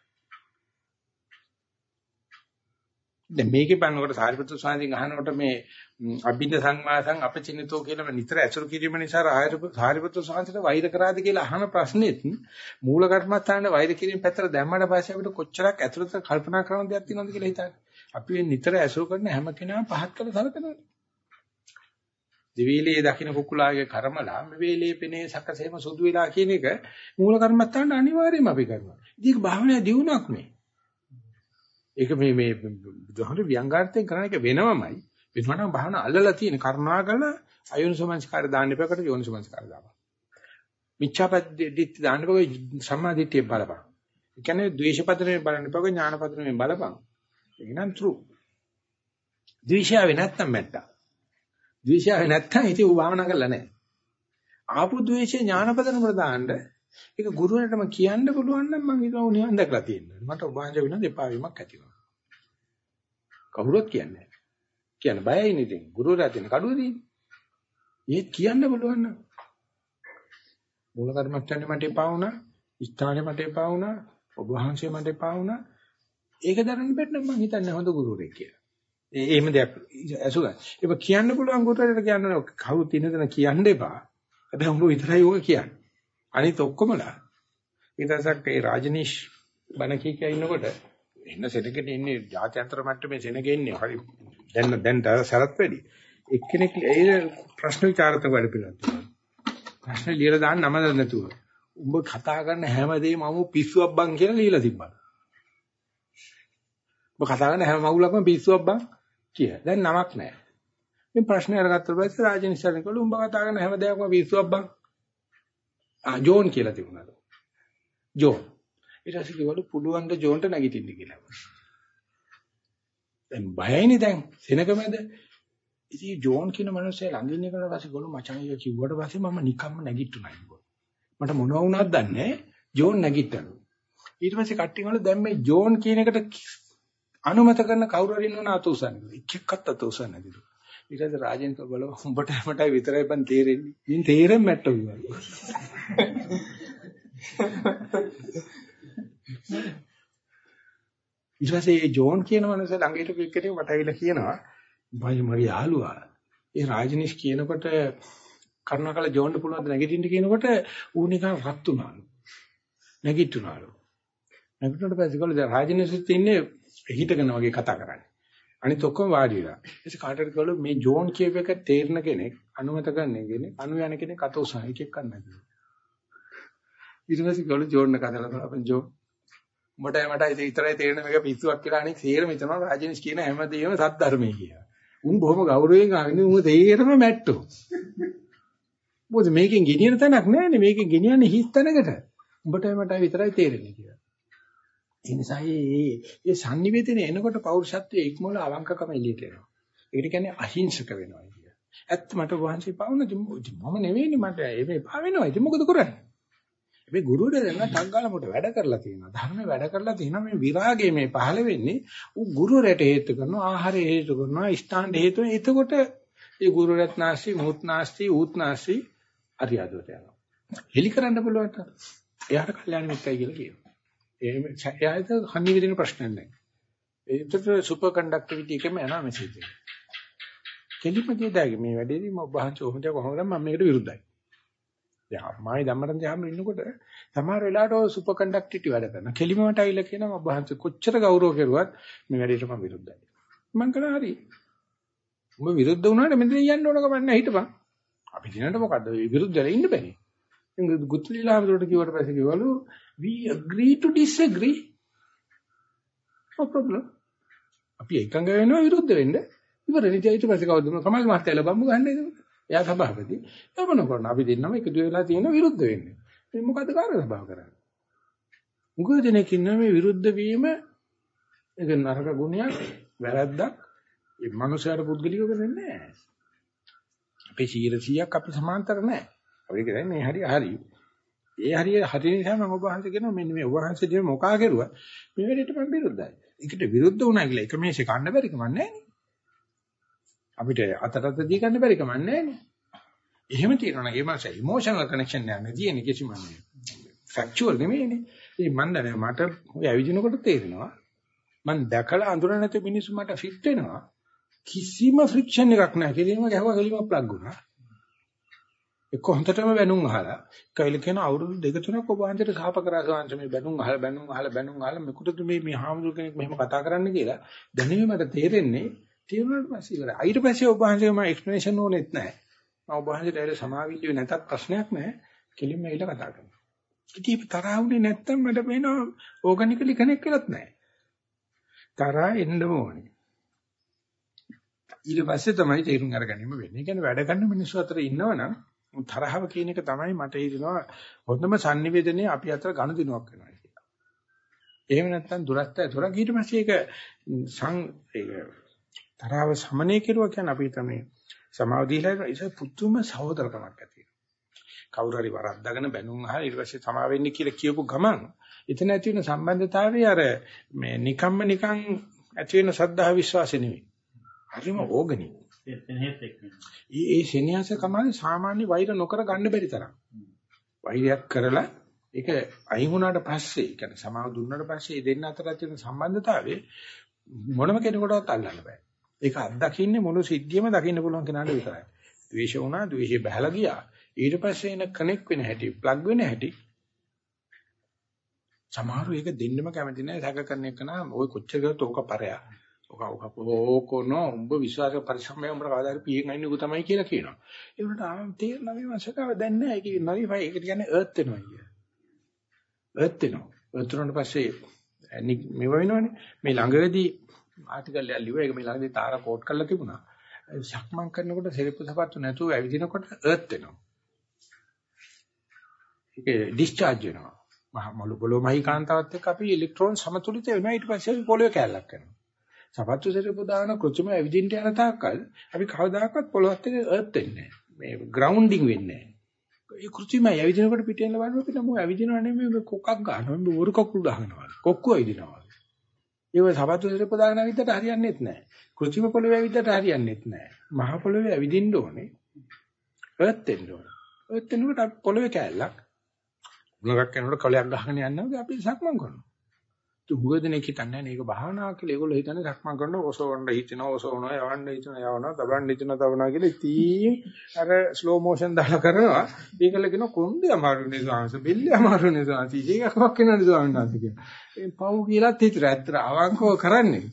දැන් මේකේ බලනකොට සාරිපුත්‍ර ස්වාමීන් අහනකොට මේ අභින්න සංවාසං අපචිනිතෝ කියලා නිතර ඇසුරු කිරීම නිසා සාරිපුත්‍ර සාංශයට වෛර කරාද කියලා අහන ප්‍රශ්නෙත් මූල කර්මස්ථානයේ වෛර කිරීම පැත්තට දැම්මට පස්සේ අපිට කොච්චරක් ඇතුළත කල්පනා කරන දෙයක් තියෙනවද කියලා හිතන්න. අපි නිතර ඇසුරු කරන හැම කෙනාම පහත් කළ සලකනවා. දිවිලේ දකින්න කුකුලාගේ කර්මලා මෙවේලේ පෙනේ සකසේම සුදු වෙලා කියන එක මූල කර්මස්ථානට අනිවාර්යයෙන්ම අපි කරනවා. ඉතින් ඒක භාවනා දියුණුවක් නේ. ඒක මේ මේ බුදුහාමර ව්‍යංගාර්ථයෙන් කරන එක වෙනවමයි. වෙනවනම් භාවනා අල්ලලා තියෙන කරුණා කරන අයෝනිසෝමනස්කාර දාන්න එපකට යෝනිසෝමනස්කාර දාපන්. මිච්ඡාපදිත්‍ය දාන්න එපක සම්මාදිට්ඨිය බලපන්. ඒ කියන්නේ ද්වේෂපදනේ බලන්න එපක ඥානපදනේ බලපන්. ඒක නම් true. ද්වේෂය නැත්තම් මැට්ටා. ද්වේෂය නැත්තම් ඉතින් ඌ භාවනා කරලා නැහැ. ආපු ද්වේෂය ඥානපදනකට දාන්න ඒක ගුරුවරටම කියන්න පුළුවන් නම් මම හිතනවා නිවන් දැකලා තියෙනවා. මට ඔබාංශ වෙන දෙපා වීමක් ඇති වෙනවා. කවුරුත් කියන්නේ නැහැ. කියන්න බයයි නේ ඉතින්. ගුරුවරයා තියෙන කඩුව තියෙන්නේ. ඒත් කියන්න පුළුවන් නම් මූල කර්මස්ථානේ මට එපා වුණා, ස්ථානේ මට එපා වුණා, ඔබ වහන්සේ මට එපා වුණා. ඒක දරන්න බැන්න මම හිතන්නේ හොඳ ගුරුවරයෙක් කියලා. ඒ එහෙම දෙයක් ඇසුගා. ඒක කියන්න පුළුවන් ගුරුවරයාට කියන්න කවුරුත් ඉන්න දෙන කියන්න එපා. හැබැයි උඹ විතරයි ඕක කියන්නේ. අනිත ඔක්කොමලා ඊට පස්සේ ඒ රාජනීෂ් බණ කී කිය ඉන්නකොට එන්න සෙනගෙට ඉන්නේ ජාත්‍යන්තර මට්ටමේ සෙනගෙ ඉන්නේ හරි. දැන් දැන් තර සරත් වැඩි. එක්කෙනෙක් ඒ ප්‍රශ්න විචාරත වැඩ පිළිවෙලක් ප්‍රශ්න ලියලා දාන්න නම නැතුව. උඹ කතා කරන හැමදේම මම පිස්සුවක් බං කියලා ලියලා තිබ්බා. උඹ කතා කරන හැම මවුලක්ම පිස්සුවක් බං කිය දැන් නමක් නැහැ. මේ ප්‍රශ්නේ අරගත්ත පස්සේ රාජනිස්සාරණ කළු උඹ කතා කරන හැම දෙයක්ම පිස්සුවක් බං ආ ජෝන් කියලා තිබුණා ජෝන් ඊට පස්සේ කිව්වලු පුළුවන් ද ජෝන්ට නැගිටින්න කියලා. දැන් බයයිනේ දැන් සෙනගමද. ඉතින් ජෝන් කියන මනුස්සයා ළඟින් ඉන්නකොට පස්සේ ගොළු මචං එක කිව්වට පස්සේ මම නිකම්ම නැගිට්ටුනා කිව්වා. මට මොනව වුණත් දන්නේ ජෝන් නැගිට්ටලු. ඊට පස්සේ කට්ටිය වල දැන් මේ ජෝන් කියන එකට අනුමත කරන කවුරු හරි ඉන්නවන අත උසන්නේ. එක එක්කත් අත උසන්නේ නැතිලු. ඊට පස්සේ රාජෙන් කවල උඹට මටයි විතරයි බන් තේරෙන්නේ. ඉතින් තේරෙන්නේ නැට්ටු කිව්වා. ඊට පස්සේ ඒ ජෝන් කියන මනස ළඟට කෙනෙක් මට ඇවිල්ලා කියනවා බයි මගේ යාළුවා ඒ රාජනිෂ් කියනකොට කරුණාකර ජෝන්ට පුළුවන් නැගිටින්න කියනකොට ඌ නිකන් රත් උනාලු නැගිටුනාලු නැගිටිනකොට පස්සේ ගොල්ලෝ දැන් රාජනිෂ්ත් ඉන්නේ හිටගෙන වගේ කතා කරන්නේ අනිත් ඔක්කොම වාඩි වෙලා ඊට කාටද ගොල්ලෝ මේ ජෝන් කියප එක තේරෙන කෙනෙක් අනුමත කරන කෙනෙක් අනු යන කෙනෙක් අත උසන එක එක කරන්න ඊට පස්සේ ගොල්ලෝ ජෝන් එක හදලා අපෙන් ජෝන් උඹටයි මටයි විතරයි තේරෙන මේක පිස්සුවක් කියලා අනික සේරම හිතනවා රාජනිස් කියන හැමදේම සත්‍ධර්මයේ කියලා. උන් බොහොම ගෞරවයෙන් ආගෙන උන් තේරෙම මැට්ටෝ. මොකද මේකෙන් ගෙනියන තැනක් නැහැනේ මේකෙන් ගෙනියන්නේ හිස් තැනකට. උඹටයි මටයි විතරයි තේරෙන්නේ කියලා. ඒ නිසා මේ මේ sannivedana එනකොට පෞරුෂත්වයේ ඉක්මවල අවංකකම එළියට එනවා. ඒකට කියන්නේ අහිංසක වෙනවා කියලා. ඇත්ත මට වහන්සේ පාවුන මම නෙවෙයිනේ මට මේ පාවෙනවා. ඉතින් මොකද කරන්නේ? මේ ගුරුවරයා දැන් ටග්ගාල මොට වැඩ කරලා තියෙනවා. ධර්මයේ වැඩ කරලා තියෙනවා මේ විරාගය මේ පහළ වෙන්නේ ඌ ගුරුවරයාට හේතු කරනවා, ආහාරය හේතු කරනවා, ස්ථාන හේතු එතකොට ඒ ගුරුවරයාත් නැස්ති, මුත් නැස්ති, ඌත් නැස්ති අරියාදුවට යනවා. හෙලි කරන්න පුළුවන් ත. එයාට කල්යාණ මිත්‍යයි කියලා කියනවා. එහෙම එයාට හන්නේ විදින ප්‍රශ්න නැහැ. ඒකට සුපර් කන්ඩක්ටිවිටි එකම යනවා මෙසේජ් එක. කෙලිම දෙයදාගේ මේ වැඩේදී මම වහන්සේ කොහොමද කොහොමද මම මේකට විරුද්ධයි. දැන් අම්මායි ධම්මරන් දිහාම ඉන්නකොට සමහර වෙලාවට ඔය සුපර් කන්ඩක්ටිවිටි වැඩ කරනවා. කෙලිමකට ඇවිල්ලා කියනවා ඔබ වහන්සේ කොච්චර ගෞරව කරුවත් මේ වැඩේට මම විරුද්ධයි. මං කරා හරි. ඔබ විරුද්ධ වුණාට මෙතන යන්න ඕන කමක් නැහැ හිටපන්. අපි දිනන්න මොකද්ද විරුද්ධ වෙලා ඉන්න බැරි. ඉතින් ගුත්ලිලා හමුදුරට කිව්වට පස්සේ කිව්වලු we agree to disagree. no problem. අපි එකඟ වෙනවා විරුද්ධ වෙන්න. ඉවරනේ ඊට පස්සේ කවුද සමාජ මහත්තයලා බම්බු ගන්න නේද? එයා සභාපති. එවන කරන අපි දෙන්නම එකතු වෙලා තියෙන විරුද්ධ වෙන්නේ. මේ මොකද කාර්ය සභාව කරන්නේ? මුගව දෙනෙක් ඉන්න මේ විරුද්ධ වීම ඒක නරක ගුණයක් වැරද්දක් ඒ මනුස්සයාට පුද්ගලිකව කරන්නේ නැහැ. අපේ 100ක් අපි සමාන්තර නැහැ. අපි කියන්නේ මේ හරිය හරි. ඒ හරිය හරි නිසා මම ඔබ වහන්සේ කියනවා මෙන්න මේ ඔබ වහන්සේ දෙම මොකා කරුවා මේ වෙලෙට මම විරුද්ධයි. ඒකට විරුද්ධ වුණා කියලා එක මේෂේ කන්න බැරි කම නැහැ අපිට අතටත් දී ගන්න බැරි කම නැහැ එහෙම තියෙනවා නම් ඒ මාස ඉමෝෂනල් කනෙක්ෂන් නෑ නේ තියෙන්නේ කිසිම නෑ. ෆැක්චුවල් නෙමෙයිනේ. ඉතින් මන් දන්නේ මට ඔය ඇවිදිනකොට තේරෙනවා මං දැකලා අඳුර නැති මිනිස්සු මට ෆිට වෙනවා. කිසිම ෆ්‍රික්ෂන් එකක් නැහැ. කෙලින්ම ගැහුවා කෙලින්ම ප්ලග් වුණා. එක්ක හොඳටම බැනුම් අහලා කයිල කියන අවුරුදු දෙක තුනක් ඔබ වහන්සේට සාප කරා සවන්ත මේ බැනුම් අහලා බැනුම් අහලා බැනුම් අහලා මෙකුටද මේ මේ හාමුදුර කෙනෙක් මෙහෙම කතා කරන්න කියලා දැනෙන්නේ මට තේරෙන්නේ තේරුණාට පස්සේ ඉවරයි. ඊට පස්සේ ඔබ වහන්සේ මම එක්ස්ප්ලනේෂන් ඕනෙත් නැහැ. මම ඔබ වහන්සේට ඇවිල්ලා සමාවිල්ලුවේ නැතත් ප්‍රශ්නයක් නැහැ. කෙලින්ම ඇවිල්ලා කතා කරනවා. ඉතින් තරහ වුණේ නැත්තම් මට පේනවා ඕගනිකලි කෙනෙක් කියලාත් නැහැ. තරහ එන්න ඕනේ. ඊට පස්සේ තමයි තේරුම් අරගැනීම වෙන්නේ. ඒ කියන්නේ වැඩ කරන මිනිස්සු අතර ඉන්නවනම් තරහව කියන එක තමයි මට හිතෙනවා හොඳම sannivedanaye අපි අතර ගනුදෙනුවක් වෙනවා කියලා. එහෙම නැත්නම් දුරස්ත දුරක් ඊට පස්සේ ඒක සං තරහව සමනය කෙරුවා කියන්නේ අපි තමයි සමාව දීලා ඒක පුදුම සහෝදරකමක් ඇති කවුරු හරි වරද්දාගෙන බැනුම් අහලා ඊට පස්සේ සමා වෙන්නේ කියලා කියපු ගමන් එතන ඇති වෙන සම්බන්ධතාවය අර මේ නිකම්ම නිකං ඇති වෙන සද්ධා විශ්වාසෙ නෙවෙයි. හරිම ඕගනික්. ඒ සෙනෙහස කමයි සාමාන්‍ය වෛර නොකර ගන්න බැරි තරම්. වෛරයක් කරලා ඒක අයින් වුණාට පස්සේ, කියන්නේ සමාව දුන්නාට පස්සේ මේ දෙන්න අතර තියෙන සම්බන්ධතාවය මොනම කෙනෙකුටවත් අල්ලන්න බෑ. ඒක අත්දකින්නේ මුළු සිද්ධියම දකින්න පුළුවන් කෙනාට විතරයි. ද්වේෂ වුණා, ද්වේෂය බහලා ගියා. ඊට පස්සේ එන කනෙක් වෙන හැටි, ප්ලග් වෙන හැටි සමහරව ඒක දෙන්නම කැමති නැහැ. සැක කරන එක නම් ওই කොච්චර කරත් ඕක පරයා. ඔක ඔක ඕකනෝ උඹ විශ්වාස පරිසම්මය උඹට කවදා හරි පීයෙන් අයින්නකෝ තමයි කියලා කියනවා. ඒ වුණාට ආ තේරෙනවා මේ මාසකාව දැන් නෑ ඒක නරිෆයි ඒක කියන්නේ අර්ත් වෙනවා කිය. අර්ත් වෙනවා. අර්ත් වුණාට පස්සේ මේව වෙනවනේ. මේ ළඟදී ආටිකල් එකක් ලිව්වා ඒක මේ ළඟදී තාර කෝට් කරලා තිබුණා. සක්මන් කරනකොට සිරිපු සපත්තු නැතුව ඇවිදිනකොට අර්ත් වෙනවා. ඒක ඩිස්චාර්ජ් වෙනවා. මහ මොළු පොළොව මහී කාන්තාවත් එක්ක අපි ඉලෙක්ට්‍රෝන සමතුලිත වෙනවා ඊට පස්සේ අපි පොළොවේ කැලලක් කරනවා. සපත්තු සිරපු දාන කෘත්‍රිම ඇවිදින්න යන තාක්කල් අපි කවදාකවත් පොළොවත් එක්ක අර්ත් වෙන්නේ නැහැ. මේ ග්‍රවුන්ඩින් වෙන්නේ නැහැ. ඒ කෘත්‍රිම ඇවිදිනකොට පිටින් ලබන්න පිට මොකද ඇවිදිනව නෙමෙයි මේ කොකක් ගන්නවා. මේ වරු කකුල් ගහනවා. කොක්කු ඇවිදිනවා. ඒව සපත්තු සිරපු දාන විදිහට හරියන්නේත් නැහැ. කෘත්‍රිම පොළොවේ ඇවිදින්නට හරියන්නේත් නැහැ. මහ පොළොවේ ඇවිදින්න ඕනේ. අර්ත් වෙන්න ඕනේ. අර්ත් වෙනකොට පොළොවේ කැලලක් ගුණයක් යනකොට කලයක් ගහගෙන යනවා අපි සක්මන් කරනවා. තුගදෙනෙක් හිතන්නේ මේක භාවනා කියලා ඒගොල්ලෝ හිතන්නේ සක්මන් කරනවා ඔසවන්න හිතනවා ඔසවනවා යවන්න හිතනවා යවනවා තබන්න හිතනවා තබනවා කියලා ඉතින් අර ස්ලෝ මොෂන් දාලා කරනවා ඒකල කියන කොන්දේ අමාරුනේ ස්වාමීන් බෙල්ලේ අමාරුනේ ස්වාමීන් ඒකක්වත් වෙනවනේ ස්වාමීන් වහන්සේ කියලා. ඒ පව් කියලාත් හිතර ඇත්ත අවංකව කරන්නේ.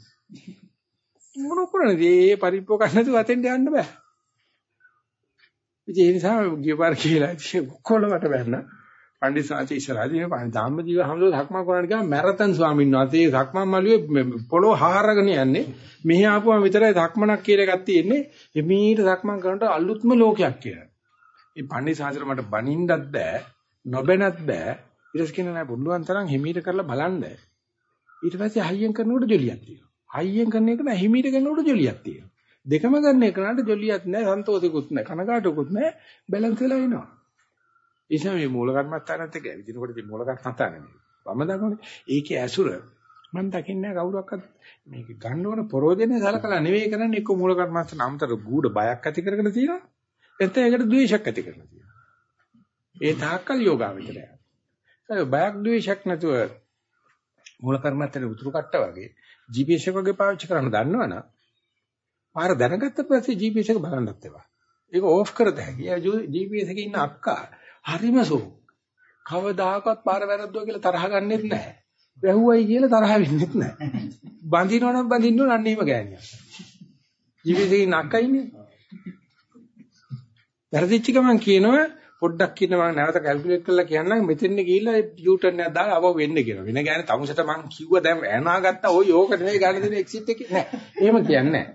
මොන කරන්නේ මේ පරිප්පෝ කන්න නැතුව අතෙන්ට යන්න බෑ. ඉතින් ඒ නිසා ගියපාර කියලා කොළවට බැන්න. පණ්ඩිත සාචි ඉස්සරහදී මේ ධම්මජීව හැමෝම ධක්මා කරන්න ගියාම මැරතන් ස්වාමීන් වහන්සේ ධක්මන් මළුවේ පොළොව හාරගෙන යන්නේ මෙහි ආපුවම විතරයි ධක්මනක් කියලා එකක් තියෙන්නේ එමීට ධක්මන් කරනකොට අලුත්ම ලෝකයක් කියලා. මේ පණ්ඩිත සාචර මට බනින්නත් බෑ නොබැනත් බෑ ඊට කියන නෑ බුදුන් තරම් හිමීට කරලා බලන්න. ඊට පස්සේ හයියෙන් කරනකොට ජොලියක් තියෙනවා. හයියෙන් කරන එක නෑ හිමීට කරනකොට ජොලියක් තියෙනවා. දෙකම ගන්න එකනට ජොලියක් නෑ සන්තෝෂිකුත් නෑ කනගාටුකුත් නෑ බැලන්ස් වෙලා එනවා. නිසා මේ මූල කර්මස්ථානත් එක්ක ඇවිදිනකොට මේ මූල කර්මස්ථාන නෙමෙයි. වම දකුණේ ඒකේ ඇසුර මම දකින්නේ කවුරක්වත් මේක ගන්න ඕන ප්‍රෝජනේ සලකලා නෙවෙයි කරන්නේ එක්ක මූල කර්මස්ථාන අමතර ගුඩ බයක් ඇති කරගෙන තියෙනවා. එතන ඒකට ද්වේෂයක් ඇති කරගෙන තියෙනවා. ඒ තාක්කල් යෝගාවචරය. ඒ බයක් ද්වේෂයක් නැතුව මූල කර්මස්ථානේ උතුරු කට්ට වගේ GPS එක වගේ පාවිච්චි කරන්න දන්නවනම් පාර දැනගත්ත පස්සේ GPS එක බලන්නත් එපා. ඒක ඕෆ් කරත හැකියි. GPS එකේ ඉන්න අක්කා හරිම සෝ. කවදාකවත් පාර වැරද්දුවා කියලා තරහ ගන්නෙත් නැහැ. වැහුවයි කියලා තරහ වෙන්නෙත් නැහැ. බඳිනවනම් බඳින්න ඕන අන්නේම ගෑනියක්. ජීවිතේ නක්කයිනේ. වැරදිච්ච ගමන් කියනවා පොඩ්ඩක් කියනවා නැවත කැල්කියුලේට් කරලා කියන්නම් මෙතෙන් ගිහිල්ලා යූ ටර්න් එකක් දාලා ආවව වෙන්න කියලා. වෙන ගෑනේ තමුසට මං කිව්වා දැන් ඇනාගත්තා ඔය යෝක නෙවෙයි ගන්න දෙන එක්සිට් එකේ නෑ. එහෙම කියන්නේ නෑ.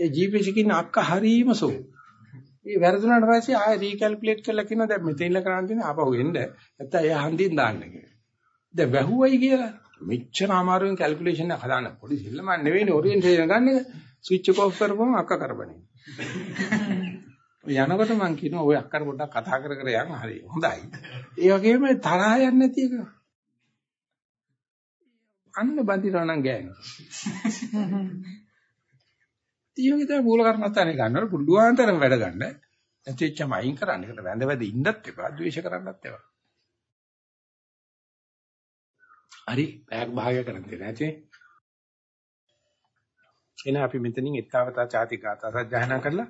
ඒ ජීපීඑස් එකකින් අක්ක හරීම සෝ. ඒ වැරදුනාට පස්සේ ආයෙ රීකැල්කියුලේට් කරලා කියනවා දැන් මෙතන ඉන්න කරන්න තියෙන ආපහු එන්න නැත්නම් එයා හන්දියෙන් දාන්න කියලා. දැන් වැහුවයි කියලා මෙච්චර අමාරුවෙන් කැල්කියුලේෂන් එක හදාන්න පොඩි සිල්ලම නෙවෙයිනේ ඔරියන්ටේෂන් ගන්න එක ස්විච් එක ඔෆ් කරපුවම අක්ක කරබනේ. යනකොට මං කියනවා ඔය අක්කර පොඩ්ඩක් කතා කර කර යන්න හරි හොඳයි. ඒ වගේම තරහ යන්නේ නැති එක. අන්න බඳිනවා නම් ගෑනේ. ඊයෝගේ තමයි මූල කර්මස්ථානේ ගන්නවල පුළුවන් තරම් වැඩ ගන්න. නැතිවෙච්චම අයින් කරන්න. ඒකට වැඳ වැඳ ඉන්නත් එපා, ද්වේෂ කරන්නත් එපා. හරි, පැයක් භාගය කරන් දෙන්න ඇති. එන අපි මෙතනින් ඊත්තාවතා ചാති ගාථා සජ්ජායනා කරලා